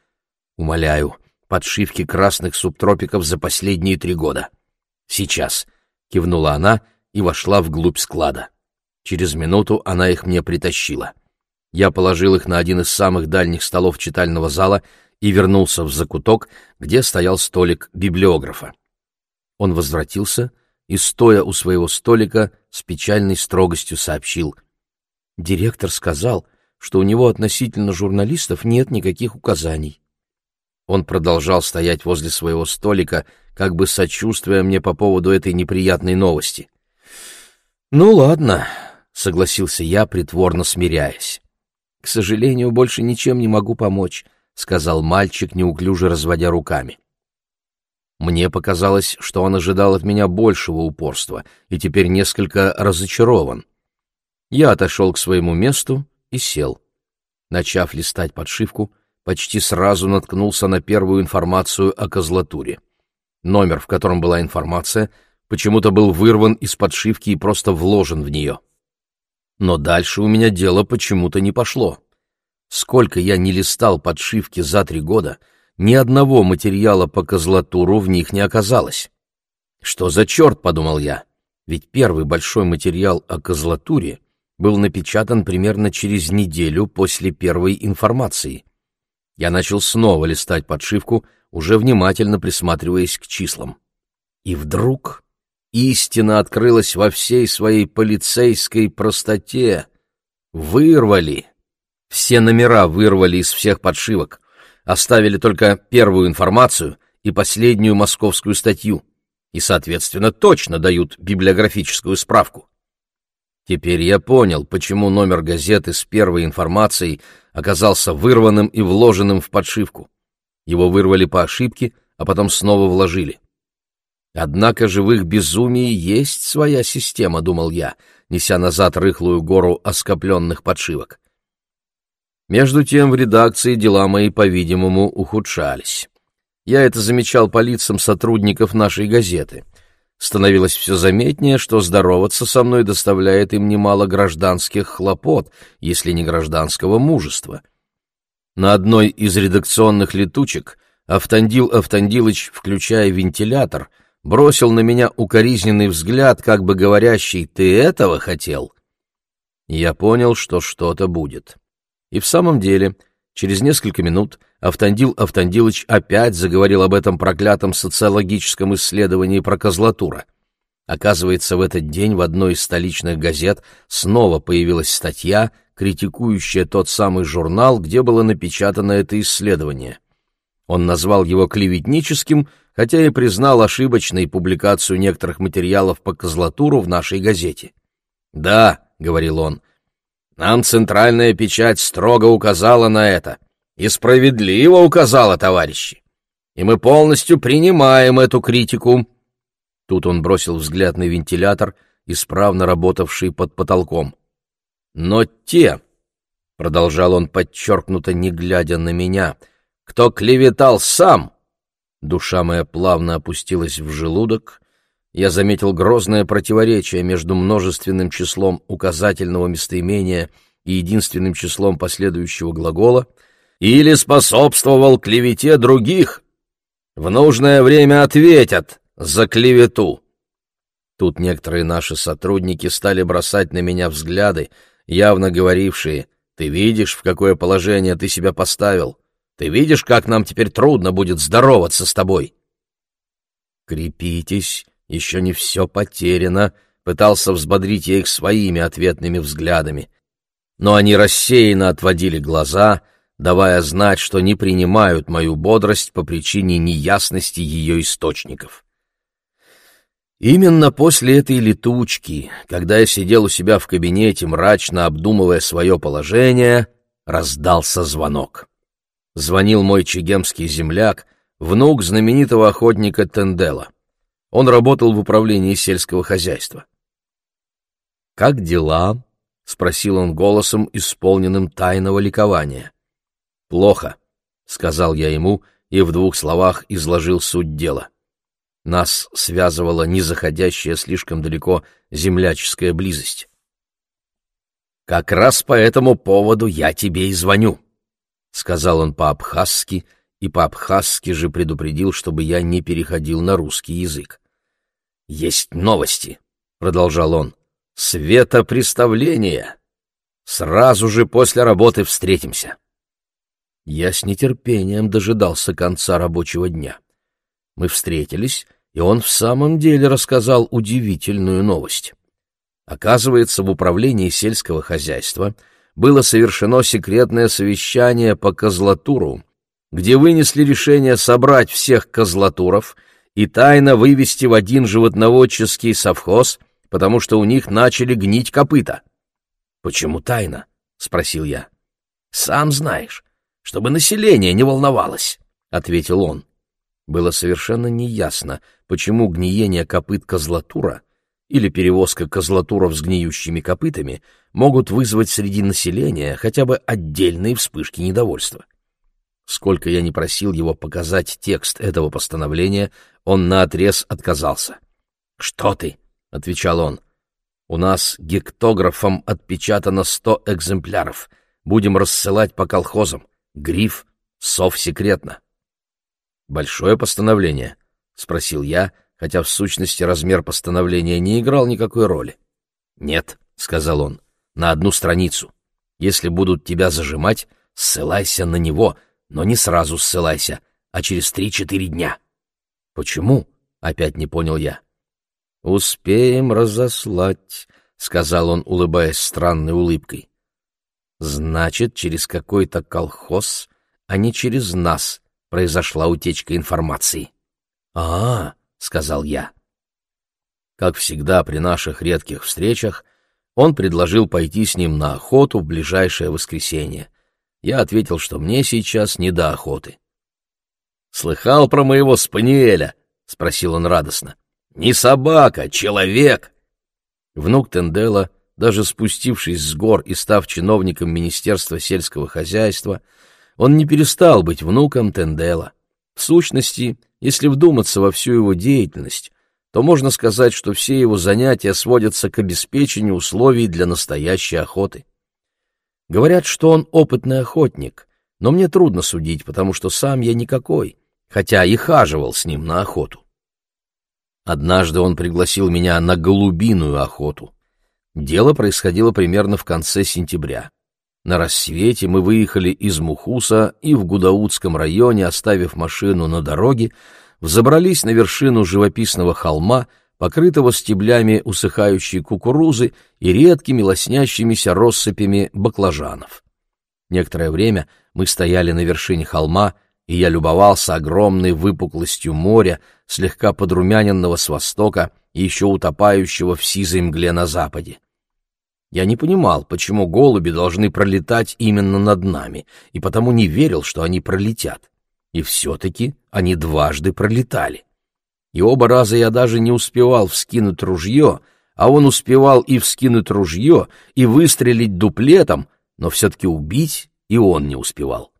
«Умоляю, подшивки красных субтропиков за последние три года». «Сейчас», — кивнула она и вошла вглубь склада. Через минуту она их мне притащила. Я положил их на один из самых дальних столов читального зала и вернулся в закуток, где стоял столик библиографа. Он возвратился и, стоя у своего столика, с печальной строгостью сообщил. Директор сказал, что у него относительно журналистов нет никаких указаний. Он продолжал стоять возле своего столика, как бы сочувствуя мне по поводу этой неприятной новости. «Ну ладно», — согласился я, притворно смиряясь. «К сожалению, больше ничем не могу помочь», — сказал мальчик, неуклюже разводя руками. Мне показалось, что он ожидал от меня большего упорства и теперь несколько разочарован. Я отошел к своему месту и сел. Начав листать подшивку, почти сразу наткнулся на первую информацию о козлатуре. Номер, в котором была информация, почему-то был вырван из подшивки и просто вложен в нее. Но дальше у меня дело почему-то не пошло. Сколько я не листал подшивки за три года, ни одного материала по козлатуру в них не оказалось. «Что за черт?» — подумал я. Ведь первый большой материал о козлатуре был напечатан примерно через неделю после первой информации. Я начал снова листать подшивку, уже внимательно присматриваясь к числам. И вдруг истина открылась во всей своей полицейской простоте. Вырвали. Все номера вырвали из всех подшивок. Оставили только первую информацию и последнюю московскую статью. И, соответственно, точно дают библиографическую справку. Теперь я понял, почему номер газеты с первой информацией оказался вырванным и вложенным в подшивку. Его вырвали по ошибке, а потом снова вложили. Однако живых безумий есть своя система, думал я, неся назад рыхлую гору оскопленных подшивок. Между тем в редакции дела мои, по-видимому, ухудшались. Я это замечал по лицам сотрудников нашей газеты — Становилось все заметнее, что здороваться со мной доставляет им немало гражданских хлопот, если не гражданского мужества. На одной из редакционных летучек Автандил Автандилыч, включая вентилятор, бросил на меня укоризненный взгляд, как бы говорящий «ты этого хотел?». Я понял, что что-то будет. И в самом деле, через несколько минут Автандил Автандилыч опять заговорил об этом проклятом социологическом исследовании про козлатура. Оказывается, в этот день в одной из столичных газет снова появилась статья, критикующая тот самый журнал, где было напечатано это исследование. Он назвал его клеветническим, хотя и признал ошибочной публикацию некоторых материалов по козлатуру в нашей газете. «Да», — говорил он, — «нам центральная печать строго указала на это. И справедливо указала, товарищи. И мы полностью принимаем эту критику. Тут он бросил взгляд на вентилятор, исправно работавший под потолком. Но те, — продолжал он подчеркнуто, не глядя на меня, — кто клеветал сам, душа моя плавно опустилась в желудок, я заметил грозное противоречие между множественным числом указательного местоимения и единственным числом последующего глагола — или способствовал клевете других. В нужное время ответят за клевету. Тут некоторые наши сотрудники стали бросать на меня взгляды, явно говорившие, «Ты видишь, в какое положение ты себя поставил? Ты видишь, как нам теперь трудно будет здороваться с тобой?» «Крепитесь, еще не все потеряно», — пытался взбодрить я их своими ответными взглядами. Но они рассеянно отводили глаза — давая знать, что не принимают мою бодрость по причине неясности ее источников. Именно после этой летучки, когда я сидел у себя в кабинете, мрачно обдумывая свое положение, раздался звонок. Звонил мой чегемский земляк, внук знаменитого охотника Тендела. Он работал в управлении сельского хозяйства. «Как дела?» — спросил он голосом, исполненным тайного ликования. «Плохо», — сказал я ему и в двух словах изложил суть дела. Нас связывала незаходящая слишком далеко земляческая близость. «Как раз по этому поводу я тебе и звоню», — сказал он по-абхазски, и по-абхазски же предупредил, чтобы я не переходил на русский язык. «Есть новости», — продолжал он, — «светопреставление. Сразу же после работы встретимся». Я с нетерпением дожидался конца рабочего дня. Мы встретились, и он в самом деле рассказал удивительную новость. Оказывается, в управлении сельского хозяйства было совершено секретное совещание по козлатуру, где вынесли решение собрать всех козлатуров и тайно вывести в один животноводческий совхоз, потому что у них начали гнить копыта. «Почему тайно?» — спросил я. «Сам знаешь, чтобы население не волновалось», — ответил он. Было совершенно неясно, почему гниение копыт козлатура или перевозка козлатуров с гниющими копытами могут вызвать среди населения хотя бы отдельные вспышки недовольства. Сколько я не просил его показать текст этого постановления, он наотрез отказался. «Что ты?» — отвечал он. «У нас гектографом отпечатано сто экземпляров. Будем рассылать по колхозам. Гриф «Совсекретно». «Большое постановление?» — спросил я, хотя в сущности размер постановления не играл никакой роли. «Нет», — сказал он, — «на одну страницу. Если будут тебя зажимать, ссылайся на него, но не сразу ссылайся, а через три-четыре дня». «Почему?» — опять не понял я. «Успеем разослать», — сказал он, улыбаясь странной улыбкой. «Значит, через какой-то колхоз, а не через нас», произошла утечка информации. а, -а, сказал я. Как всегда при наших редких встречах, он предложил пойти с ним на охоту в ближайшее воскресенье. Я ответил, что мне сейчас не до охоты. «Слыхал про моего спаниеля?» — спросил он радостно. «Не собака, человек!» Внук Тендела, даже спустившись с гор и став чиновником Министерства сельского хозяйства, он не перестал быть внуком Тендела. В сущности, если вдуматься во всю его деятельность, то можно сказать, что все его занятия сводятся к обеспечению условий для настоящей охоты. Говорят, что он опытный охотник, но мне трудно судить, потому что сам я никакой, хотя и хаживал с ним на охоту. Однажды он пригласил меня на голубиную охоту. Дело происходило примерно в конце сентября. На рассвете мы выехали из Мухуса и в Гудаутском районе, оставив машину на дороге, взобрались на вершину живописного холма, покрытого стеблями усыхающей кукурузы и редкими лоснящимися россыпями баклажанов. Некоторое время мы стояли на вершине холма, и я любовался огромной выпуклостью моря, слегка подрумяненного с востока и еще утопающего в сизой мгле на западе. Я не понимал, почему голуби должны пролетать именно над нами, и потому не верил, что они пролетят. И все-таки они дважды пролетали. И оба раза я даже не успевал вскинуть ружье, а он успевал и вскинуть ружье, и выстрелить дуплетом, но все-таки убить и он не успевал.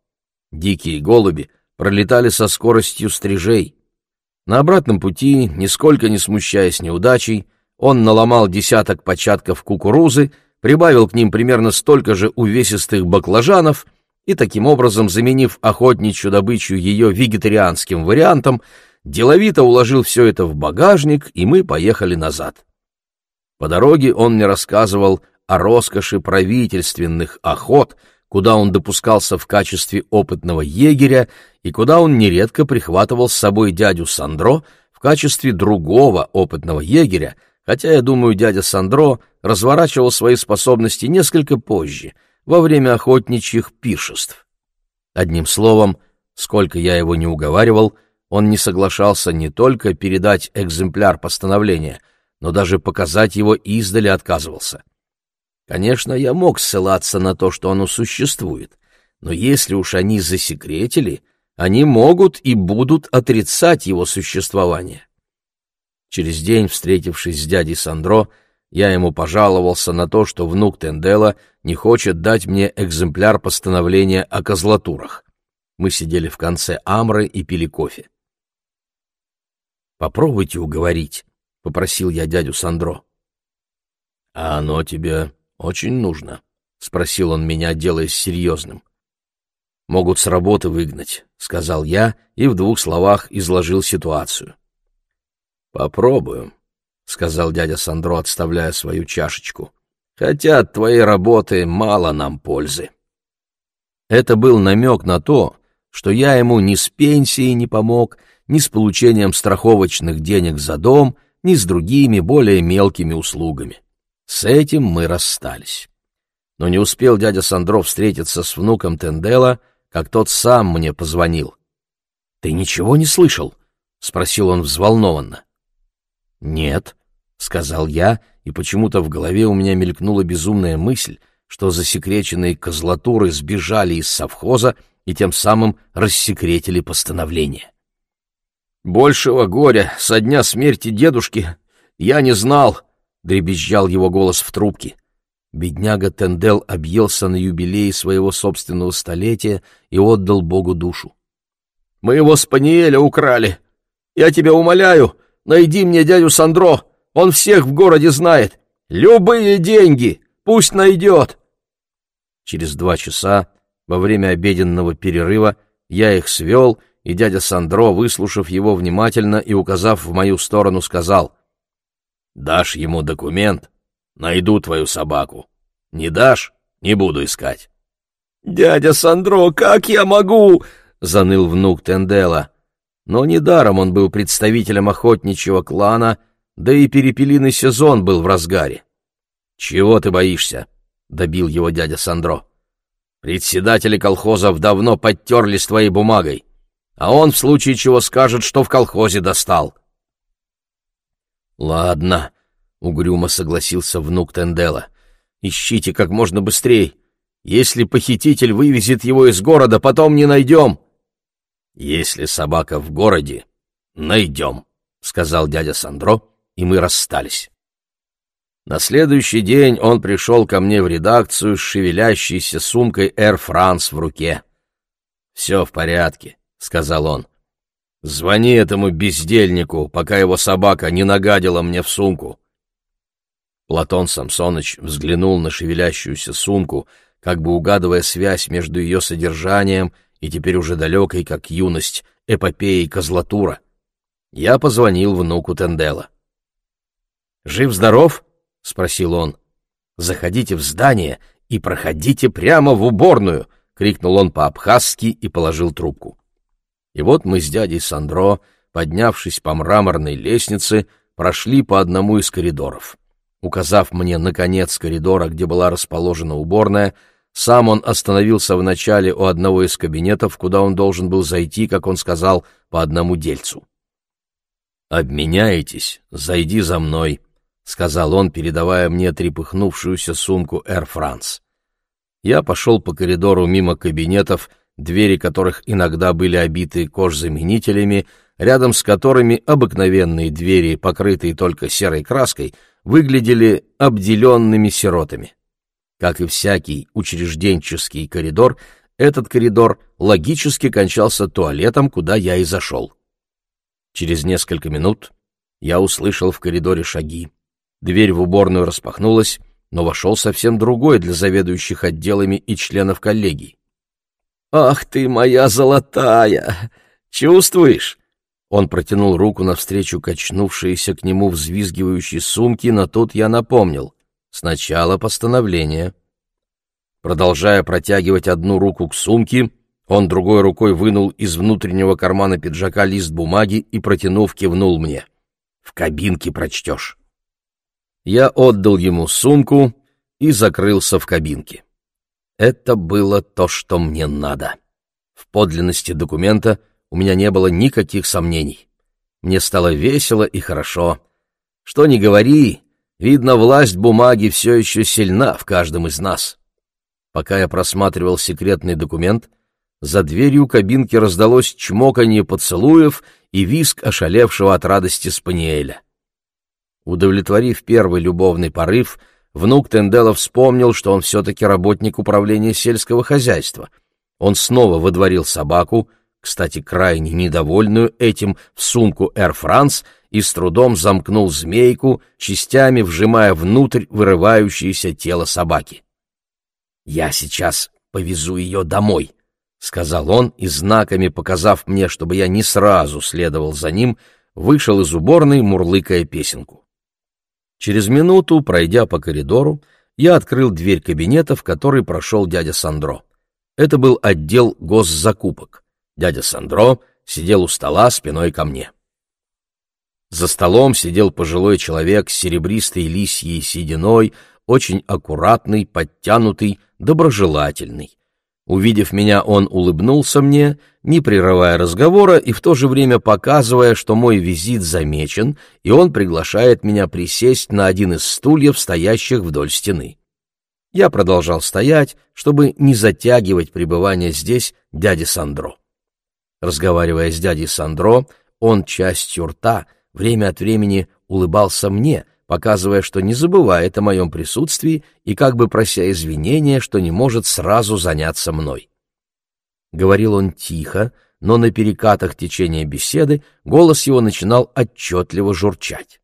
Дикие голуби пролетали со скоростью стрижей. На обратном пути, нисколько не смущаясь неудачей, он наломал десяток початков кукурузы, прибавил к ним примерно столько же увесистых баклажанов и, таким образом, заменив охотничью добычу ее вегетарианским вариантом, деловито уложил все это в багажник, и мы поехали назад. По дороге он мне рассказывал о роскоши правительственных охот, куда он допускался в качестве опытного егеря и куда он нередко прихватывал с собой дядю Сандро в качестве другого опытного егеря, хотя, я думаю, дядя Сандро разворачивал свои способности несколько позже, во время охотничьих пиршеств. Одним словом, сколько я его не уговаривал, он не соглашался не только передать экземпляр постановления, но даже показать его издали отказывался. Конечно, я мог ссылаться на то, что оно существует, но если уж они засекретили, они могут и будут отрицать его существование. Через день, встретившись с дядей Сандро, я ему пожаловался на то, что внук Тендела не хочет дать мне экземпляр постановления о козлатурах. Мы сидели в конце Амры и пили кофе. «Попробуйте уговорить», — попросил я дядю Сандро. «А оно тебе очень нужно?» — спросил он меня, делаясь серьезным. «Могут с работы выгнать», — сказал я и в двух словах изложил ситуацию. «Попробуем», — сказал дядя Сандро, отставляя свою чашечку. «Хотя от твоей работы мало нам пользы». Это был намек на то, что я ему ни с пенсией не помог, ни с получением страховочных денег за дом, ни с другими более мелкими услугами. С этим мы расстались. Но не успел дядя Сандро встретиться с внуком Тендела, как тот сам мне позвонил. «Ты ничего не слышал?» — спросил он взволнованно. «Нет», — сказал я, и почему-то в голове у меня мелькнула безумная мысль, что засекреченные козлатуры сбежали из совхоза и тем самым рассекретили постановление. «Большего горя со дня смерти дедушки я не знал», — дребезжал его голос в трубке. Бедняга Тендел объелся на юбилее своего собственного столетия и отдал Богу душу. «Мы его Спаниеля украли. Я тебя умоляю, найди мне дядю Сандро, он всех в городе знает. Любые деньги, пусть найдет». Через два часа, во время обеденного перерыва, я их свел, и дядя Сандро, выслушав его внимательно и указав в мою сторону, сказал, «Дашь ему документ, найду твою собаку. Не дашь — не буду искать». «Дядя Сандро, как я могу?» — заныл внук Тендела. Но недаром он был представителем охотничьего клана, да и перепелиный сезон был в разгаре. «Чего ты боишься?» — добил его дядя Сандро. «Председатели колхозов давно подтерлись твоей бумагой, а он в случае чего скажет, что в колхозе достал». «Ладно», — угрюмо согласился внук Тендела. «Ищите как можно быстрей. Если похититель вывезет его из города, потом не найдем». «Если собака в городе, найдем», — сказал дядя Сандро, и мы расстались. На следующий день он пришел ко мне в редакцию с шевелящейся сумкой Air France в руке. «Все в порядке», — сказал он. «Звони этому бездельнику, пока его собака не нагадила мне в сумку». Платон Самсоныч взглянул на шевелящуюся сумку, как бы угадывая связь между ее содержанием и теперь уже далекой, как юность, эпопеей Козлатура. Я позвонил внуку Тендела. «Жив-здоров?» — спросил он. «Заходите в здание и проходите прямо в уборную!» — крикнул он по-абхазски и положил трубку. И вот мы с дядей Сандро, поднявшись по мраморной лестнице, прошли по одному из коридоров. Указав мне на конец коридора, где была расположена уборная, сам он остановился вначале у одного из кабинетов, куда он должен был зайти, как он сказал, по одному дельцу. «Обменяетесь, зайди за мной», — сказал он, передавая мне трепыхнувшуюся сумку Air France. Я пошел по коридору мимо кабинетов, двери которых иногда были обиты кожзаменителями, рядом с которыми обыкновенные двери, покрытые только серой краской, выглядели обделенными сиротами. Как и всякий учрежденческий коридор, этот коридор логически кончался туалетом, куда я и зашел. Через несколько минут я услышал в коридоре шаги. Дверь в уборную распахнулась, но вошел совсем другой для заведующих отделами и членов коллегии. «Ах ты моя золотая! Чувствуешь? Он протянул руку навстречу качнувшейся к нему взвизгивающей сумки, но тут я напомнил. Сначала постановление. Продолжая протягивать одну руку к сумке, он другой рукой вынул из внутреннего кармана пиджака лист бумаги и, протянув, кивнул мне. «В кабинке прочтешь». Я отдал ему сумку и закрылся в кабинке. Это было то, что мне надо. В подлинности документа — у меня не было никаких сомнений. Мне стало весело и хорошо. Что ни говори, видно, власть бумаги все еще сильна в каждом из нас. Пока я просматривал секретный документ, за дверью кабинки раздалось чмоканье поцелуев и виск ошалевшего от радости Спаниеля. Удовлетворив первый любовный порыв, внук Тендела вспомнил, что он все-таки работник управления сельского хозяйства. Он снова выдворил собаку, кстати, крайне недовольную этим, в сумку Air France и с трудом замкнул змейку, частями вжимая внутрь вырывающееся тело собаки. «Я сейчас повезу ее домой», — сказал он, и знаками показав мне, чтобы я не сразу следовал за ним, вышел из уборной, мурлыкая песенку. Через минуту, пройдя по коридору, я открыл дверь кабинета, в который прошел дядя Сандро. Это был отдел госзакупок. Дядя Сандро сидел у стола спиной ко мне. За столом сидел пожилой человек с серебристой лисьей сединой, очень аккуратный, подтянутый, доброжелательный. Увидев меня, он улыбнулся мне, не прерывая разговора и в то же время показывая, что мой визит замечен, и он приглашает меня присесть на один из стульев, стоящих вдоль стены. Я продолжал стоять, чтобы не затягивать пребывание здесь дяди Сандро. Разговаривая с дядей Сандро, он частью рта время от времени улыбался мне, показывая, что не забывает о моем присутствии и как бы прося извинения, что не может сразу заняться мной. Говорил он тихо, но на перекатах течения беседы голос его начинал отчетливо журчать.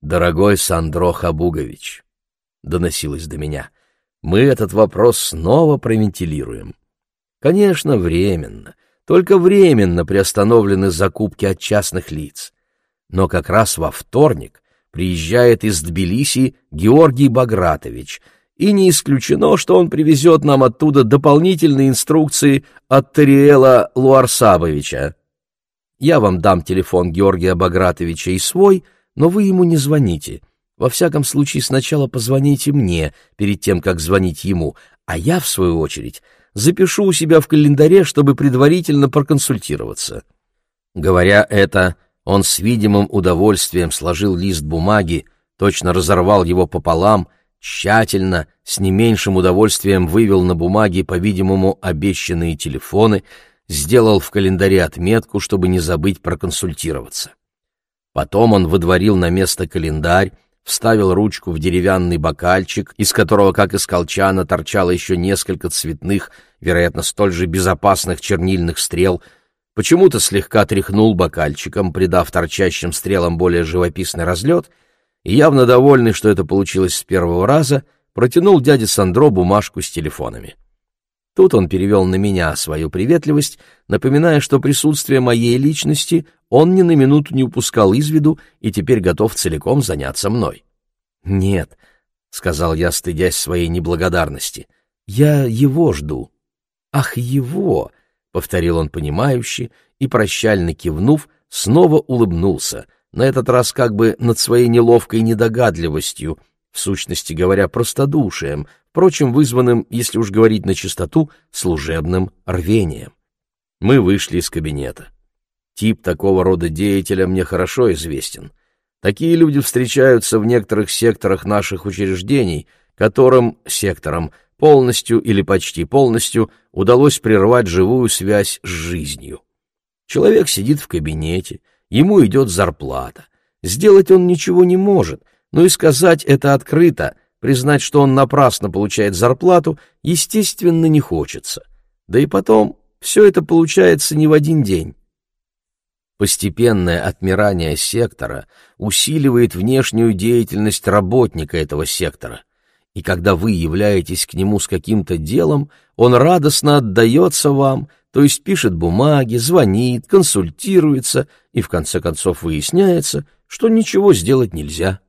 «Дорогой Сандро Хабугович», — доносилось до меня, — «мы этот вопрос снова провентилируем. Конечно, временно, только временно приостановлены закупки от частных лиц. Но как раз во вторник приезжает из Тбилиси Георгий Багратович, и не исключено, что он привезет нам оттуда дополнительные инструкции от Тариэла Луарсабовича. Я вам дам телефон Георгия Багратовича и свой, но вы ему не звоните. Во всяком случае, сначала позвоните мне, перед тем, как звонить ему, а я, в свою очередь, запишу у себя в календаре, чтобы предварительно проконсультироваться. Говоря это, он с видимым удовольствием сложил лист бумаги, точно разорвал его пополам, тщательно, с не меньшим удовольствием вывел на бумаге, по-видимому, обещанные телефоны, сделал в календаре отметку, чтобы не забыть проконсультироваться. Потом он выдворил на место календарь, вставил ручку в деревянный бокальчик, из которого, как из колчана, торчало еще несколько цветных, вероятно, столь же безопасных чернильных стрел — почему-то слегка тряхнул бокальчиком, придав торчащим стрелам более живописный разлет, и, явно довольный, что это получилось с первого раза, протянул дяде Сандро бумажку с телефонами. Тут он перевел на меня свою приветливость, напоминая, что присутствие моей личности он ни на минуту не упускал из виду и теперь готов целиком заняться мной. «Нет», — сказал я, стыдясь своей неблагодарности, — «я его жду». «Ах, его!» — повторил он понимающе и, прощально кивнув, снова улыбнулся, на этот раз как бы над своей неловкой недогадливостью, в сущности говоря, простодушием, впрочем, вызванным, если уж говорить на чистоту, служебным рвением. Мы вышли из кабинета. Тип такого рода деятеля мне хорошо известен. Такие люди встречаются в некоторых секторах наших учреждений, которым, секторам, полностью или почти полностью удалось прервать живую связь с жизнью. Человек сидит в кабинете, ему идет зарплата. Сделать он ничего не может, но и сказать это открыто, признать, что он напрасно получает зарплату, естественно, не хочется. Да и потом, все это получается не в один день. Постепенное отмирание сектора усиливает внешнюю деятельность работника этого сектора и когда вы являетесь к нему с каким-то делом, он радостно отдается вам, то есть пишет бумаги, звонит, консультируется, и в конце концов выясняется, что ничего сделать нельзя.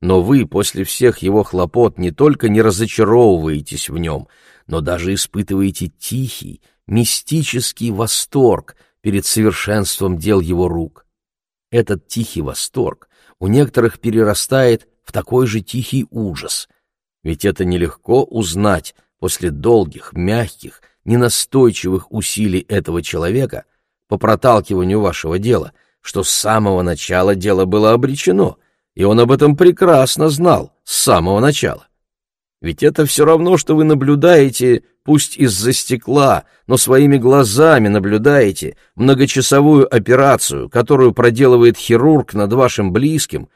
Но вы после всех его хлопот не только не разочаровываетесь в нем, но даже испытываете тихий, мистический восторг перед совершенством дел его рук. Этот тихий восторг у некоторых перерастает в такой же тихий ужас — ведь это нелегко узнать после долгих, мягких, ненастойчивых усилий этого человека по проталкиванию вашего дела, что с самого начала дело было обречено, и он об этом прекрасно знал с самого начала. Ведь это все равно, что вы наблюдаете, пусть из-за стекла, но своими глазами наблюдаете многочасовую операцию, которую проделывает хирург над вашим близким,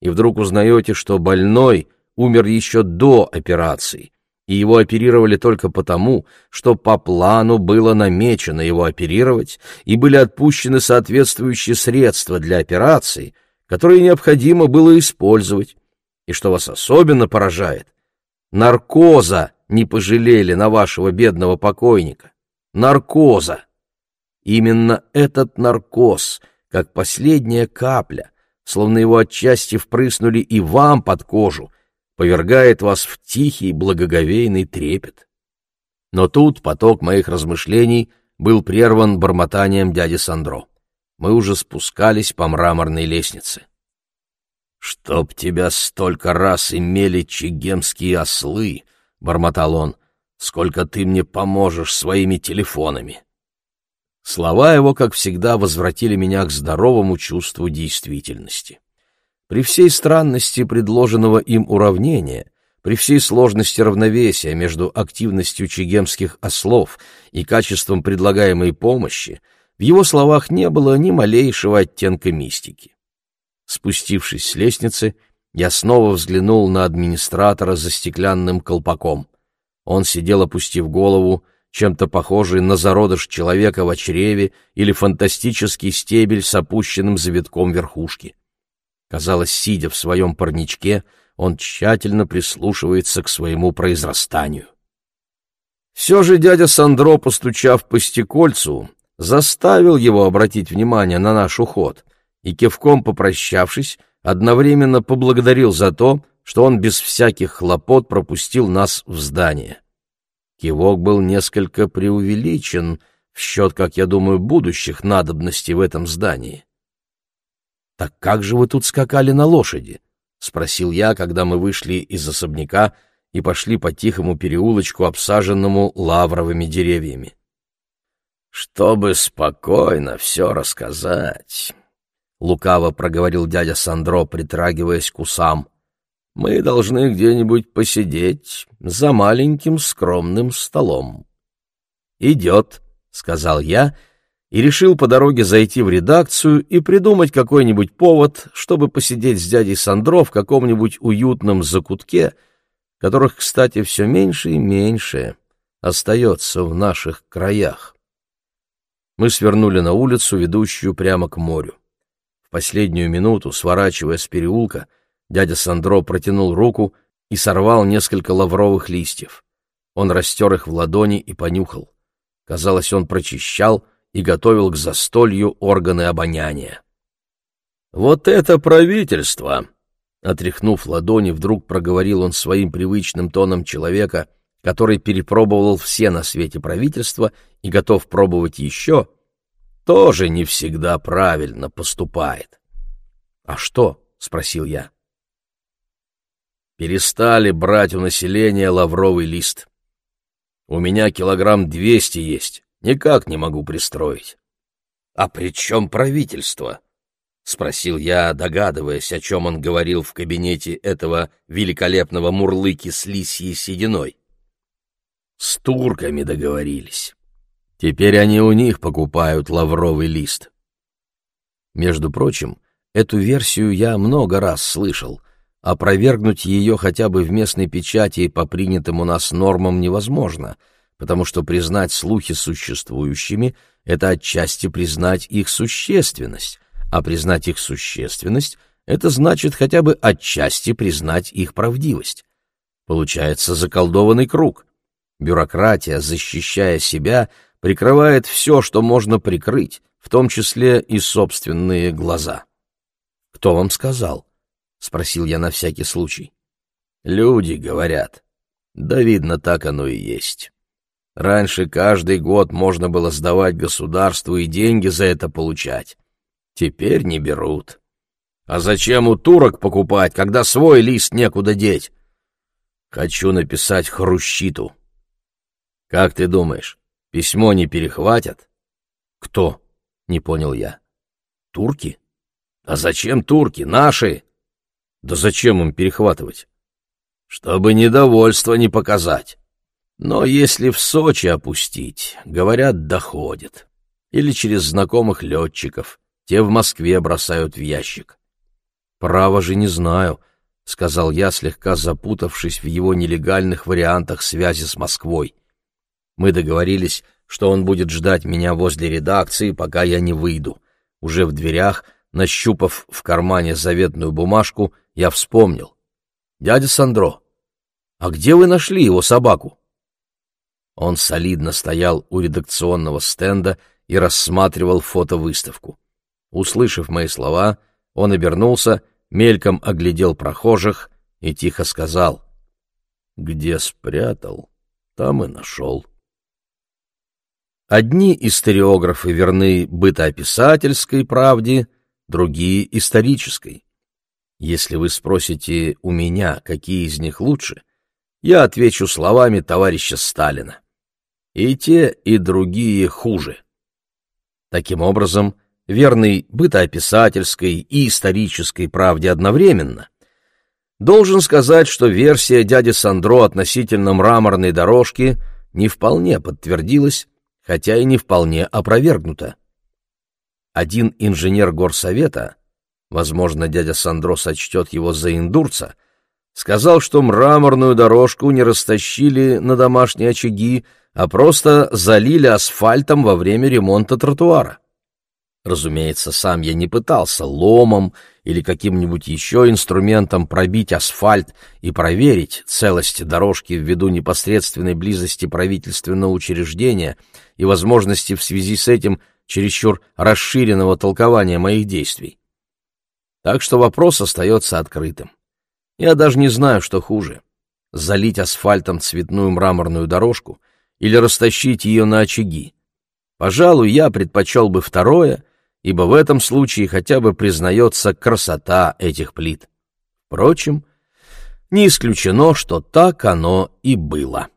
и вдруг узнаете, что больной умер еще до операции, и его оперировали только потому, что по плану было намечено его оперировать, и были отпущены соответствующие средства для операции, которые необходимо было использовать. И что вас особенно поражает, наркоза не пожалели на вашего бедного покойника. Наркоза. Именно этот наркоз, как последняя капля, словно его отчасти впрыснули и вам под кожу, повергает вас в тихий благоговейный трепет. Но тут поток моих размышлений был прерван бормотанием дяди Сандро. Мы уже спускались по мраморной лестнице. «Чтоб тебя столько раз имели чегемские ослы!» — бормотал он. сколько ты мне поможешь своими телефонами». Слова его, как всегда, возвратили меня к здоровому чувству действительности. При всей странности предложенного им уравнения, при всей сложности равновесия между активностью чегемских ослов и качеством предлагаемой помощи, в его словах не было ни малейшего оттенка мистики. Спустившись с лестницы, я снова взглянул на администратора за стеклянным колпаком. Он сидел, опустив голову, чем-то похожий на зародыш человека в чреве или фантастический стебель с опущенным завитком верхушки. Казалось, сидя в своем парничке, он тщательно прислушивается к своему произрастанию. Все же дядя Сандро, постучав по стекольцу, заставил его обратить внимание на наш уход и, кивком попрощавшись, одновременно поблагодарил за то, что он без всяких хлопот пропустил нас в здание. Кивок был несколько преувеличен в счет, как я думаю, будущих надобностей в этом здании. «Так как же вы тут скакали на лошади?» — спросил я, когда мы вышли из особняка и пошли по тихому переулочку, обсаженному лавровыми деревьями. «Чтобы спокойно все рассказать», — лукаво проговорил дядя Сандро, притрагиваясь к усам, — «мы должны где-нибудь посидеть за маленьким скромным столом». «Идет», — сказал я, и решил по дороге зайти в редакцию и придумать какой-нибудь повод, чтобы посидеть с дядей Сандро в каком-нибудь уютном закутке, которых, кстати, все меньше и меньше остается в наших краях. Мы свернули на улицу, ведущую прямо к морю. В последнюю минуту, сворачивая с переулка, дядя Сандро протянул руку и сорвал несколько лавровых листьев. Он растер их в ладони и понюхал. Казалось, он прочищал и готовил к застолью органы обоняния. «Вот это правительство!» Отряхнув ладони, вдруг проговорил он своим привычным тоном человека, который перепробовал все на свете правительства и готов пробовать еще, тоже не всегда правильно поступает. — А что? — спросил я. Перестали брать у населения лавровый лист. У меня килограмм двести есть, никак не могу пристроить. — А при чем правительство? — спросил я, догадываясь, о чем он говорил в кабинете этого великолепного мурлыки с лисьей сединой. С турками договорились. Теперь они у них покупают лавровый лист. Между прочим, эту версию я много раз слышал. Опровергнуть ее хотя бы в местной печати по принятым у нас нормам невозможно, потому что признать слухи существующими — это отчасти признать их существенность, а признать их существенность — это значит хотя бы отчасти признать их правдивость. Получается заколдованный круг. Бюрократия, защищая себя, прикрывает все, что можно прикрыть, в том числе и собственные глаза. «Кто вам сказал?» — спросил я на всякий случай. «Люди говорят. Да, видно, так оно и есть. Раньше каждый год можно было сдавать государству и деньги за это получать. Теперь не берут. А зачем у турок покупать, когда свой лист некуда деть? Хочу написать хрущиту. Как ты думаешь, письмо не перехватят? Кто? Не понял я. Турки? А зачем турки? Наши? Да зачем им перехватывать? Чтобы недовольство не показать. Но если в Сочи опустить, говорят, доходит. Или через знакомых летчиков. Те в Москве бросают в ящик. Право же не знаю, — сказал я, слегка запутавшись в его нелегальных вариантах связи с Москвой. Мы договорились, что он будет ждать меня возле редакции, пока я не выйду. Уже в дверях, нащупав в кармане заветную бумажку, я вспомнил. «Дядя Сандро, а где вы нашли его собаку?» Он солидно стоял у редакционного стенда и рассматривал фотовыставку. Услышав мои слова, он обернулся, мельком оглядел прохожих и тихо сказал, «Где спрятал, там и нашел». Одни историографы верны бытоописательской правде, другие — исторической. Если вы спросите у меня, какие из них лучше, я отвечу словами товарища Сталина. И те, и другие хуже. Таким образом, верный бытоописательской и исторической правде одновременно, должен сказать, что версия дяди Сандро относительно мраморной дорожки не вполне подтвердилась, хотя и не вполне опровергнута. Один инженер горсовета, возможно, дядя Сандро сочтет его за индурца, сказал, что мраморную дорожку не растащили на домашние очаги, а просто залили асфальтом во время ремонта тротуара. Разумеется, сам я не пытался ломом или каким-нибудь еще инструментом пробить асфальт и проверить целость дорожки ввиду непосредственной близости правительственного учреждения и возможности в связи с этим чересчур расширенного толкования моих действий. Так что вопрос остается открытым. Я даже не знаю, что хуже — залить асфальтом цветную мраморную дорожку или растащить ее на очаги. Пожалуй, я предпочел бы второе, ибо в этом случае хотя бы признается красота этих плит. Впрочем, не исключено, что так оно и было.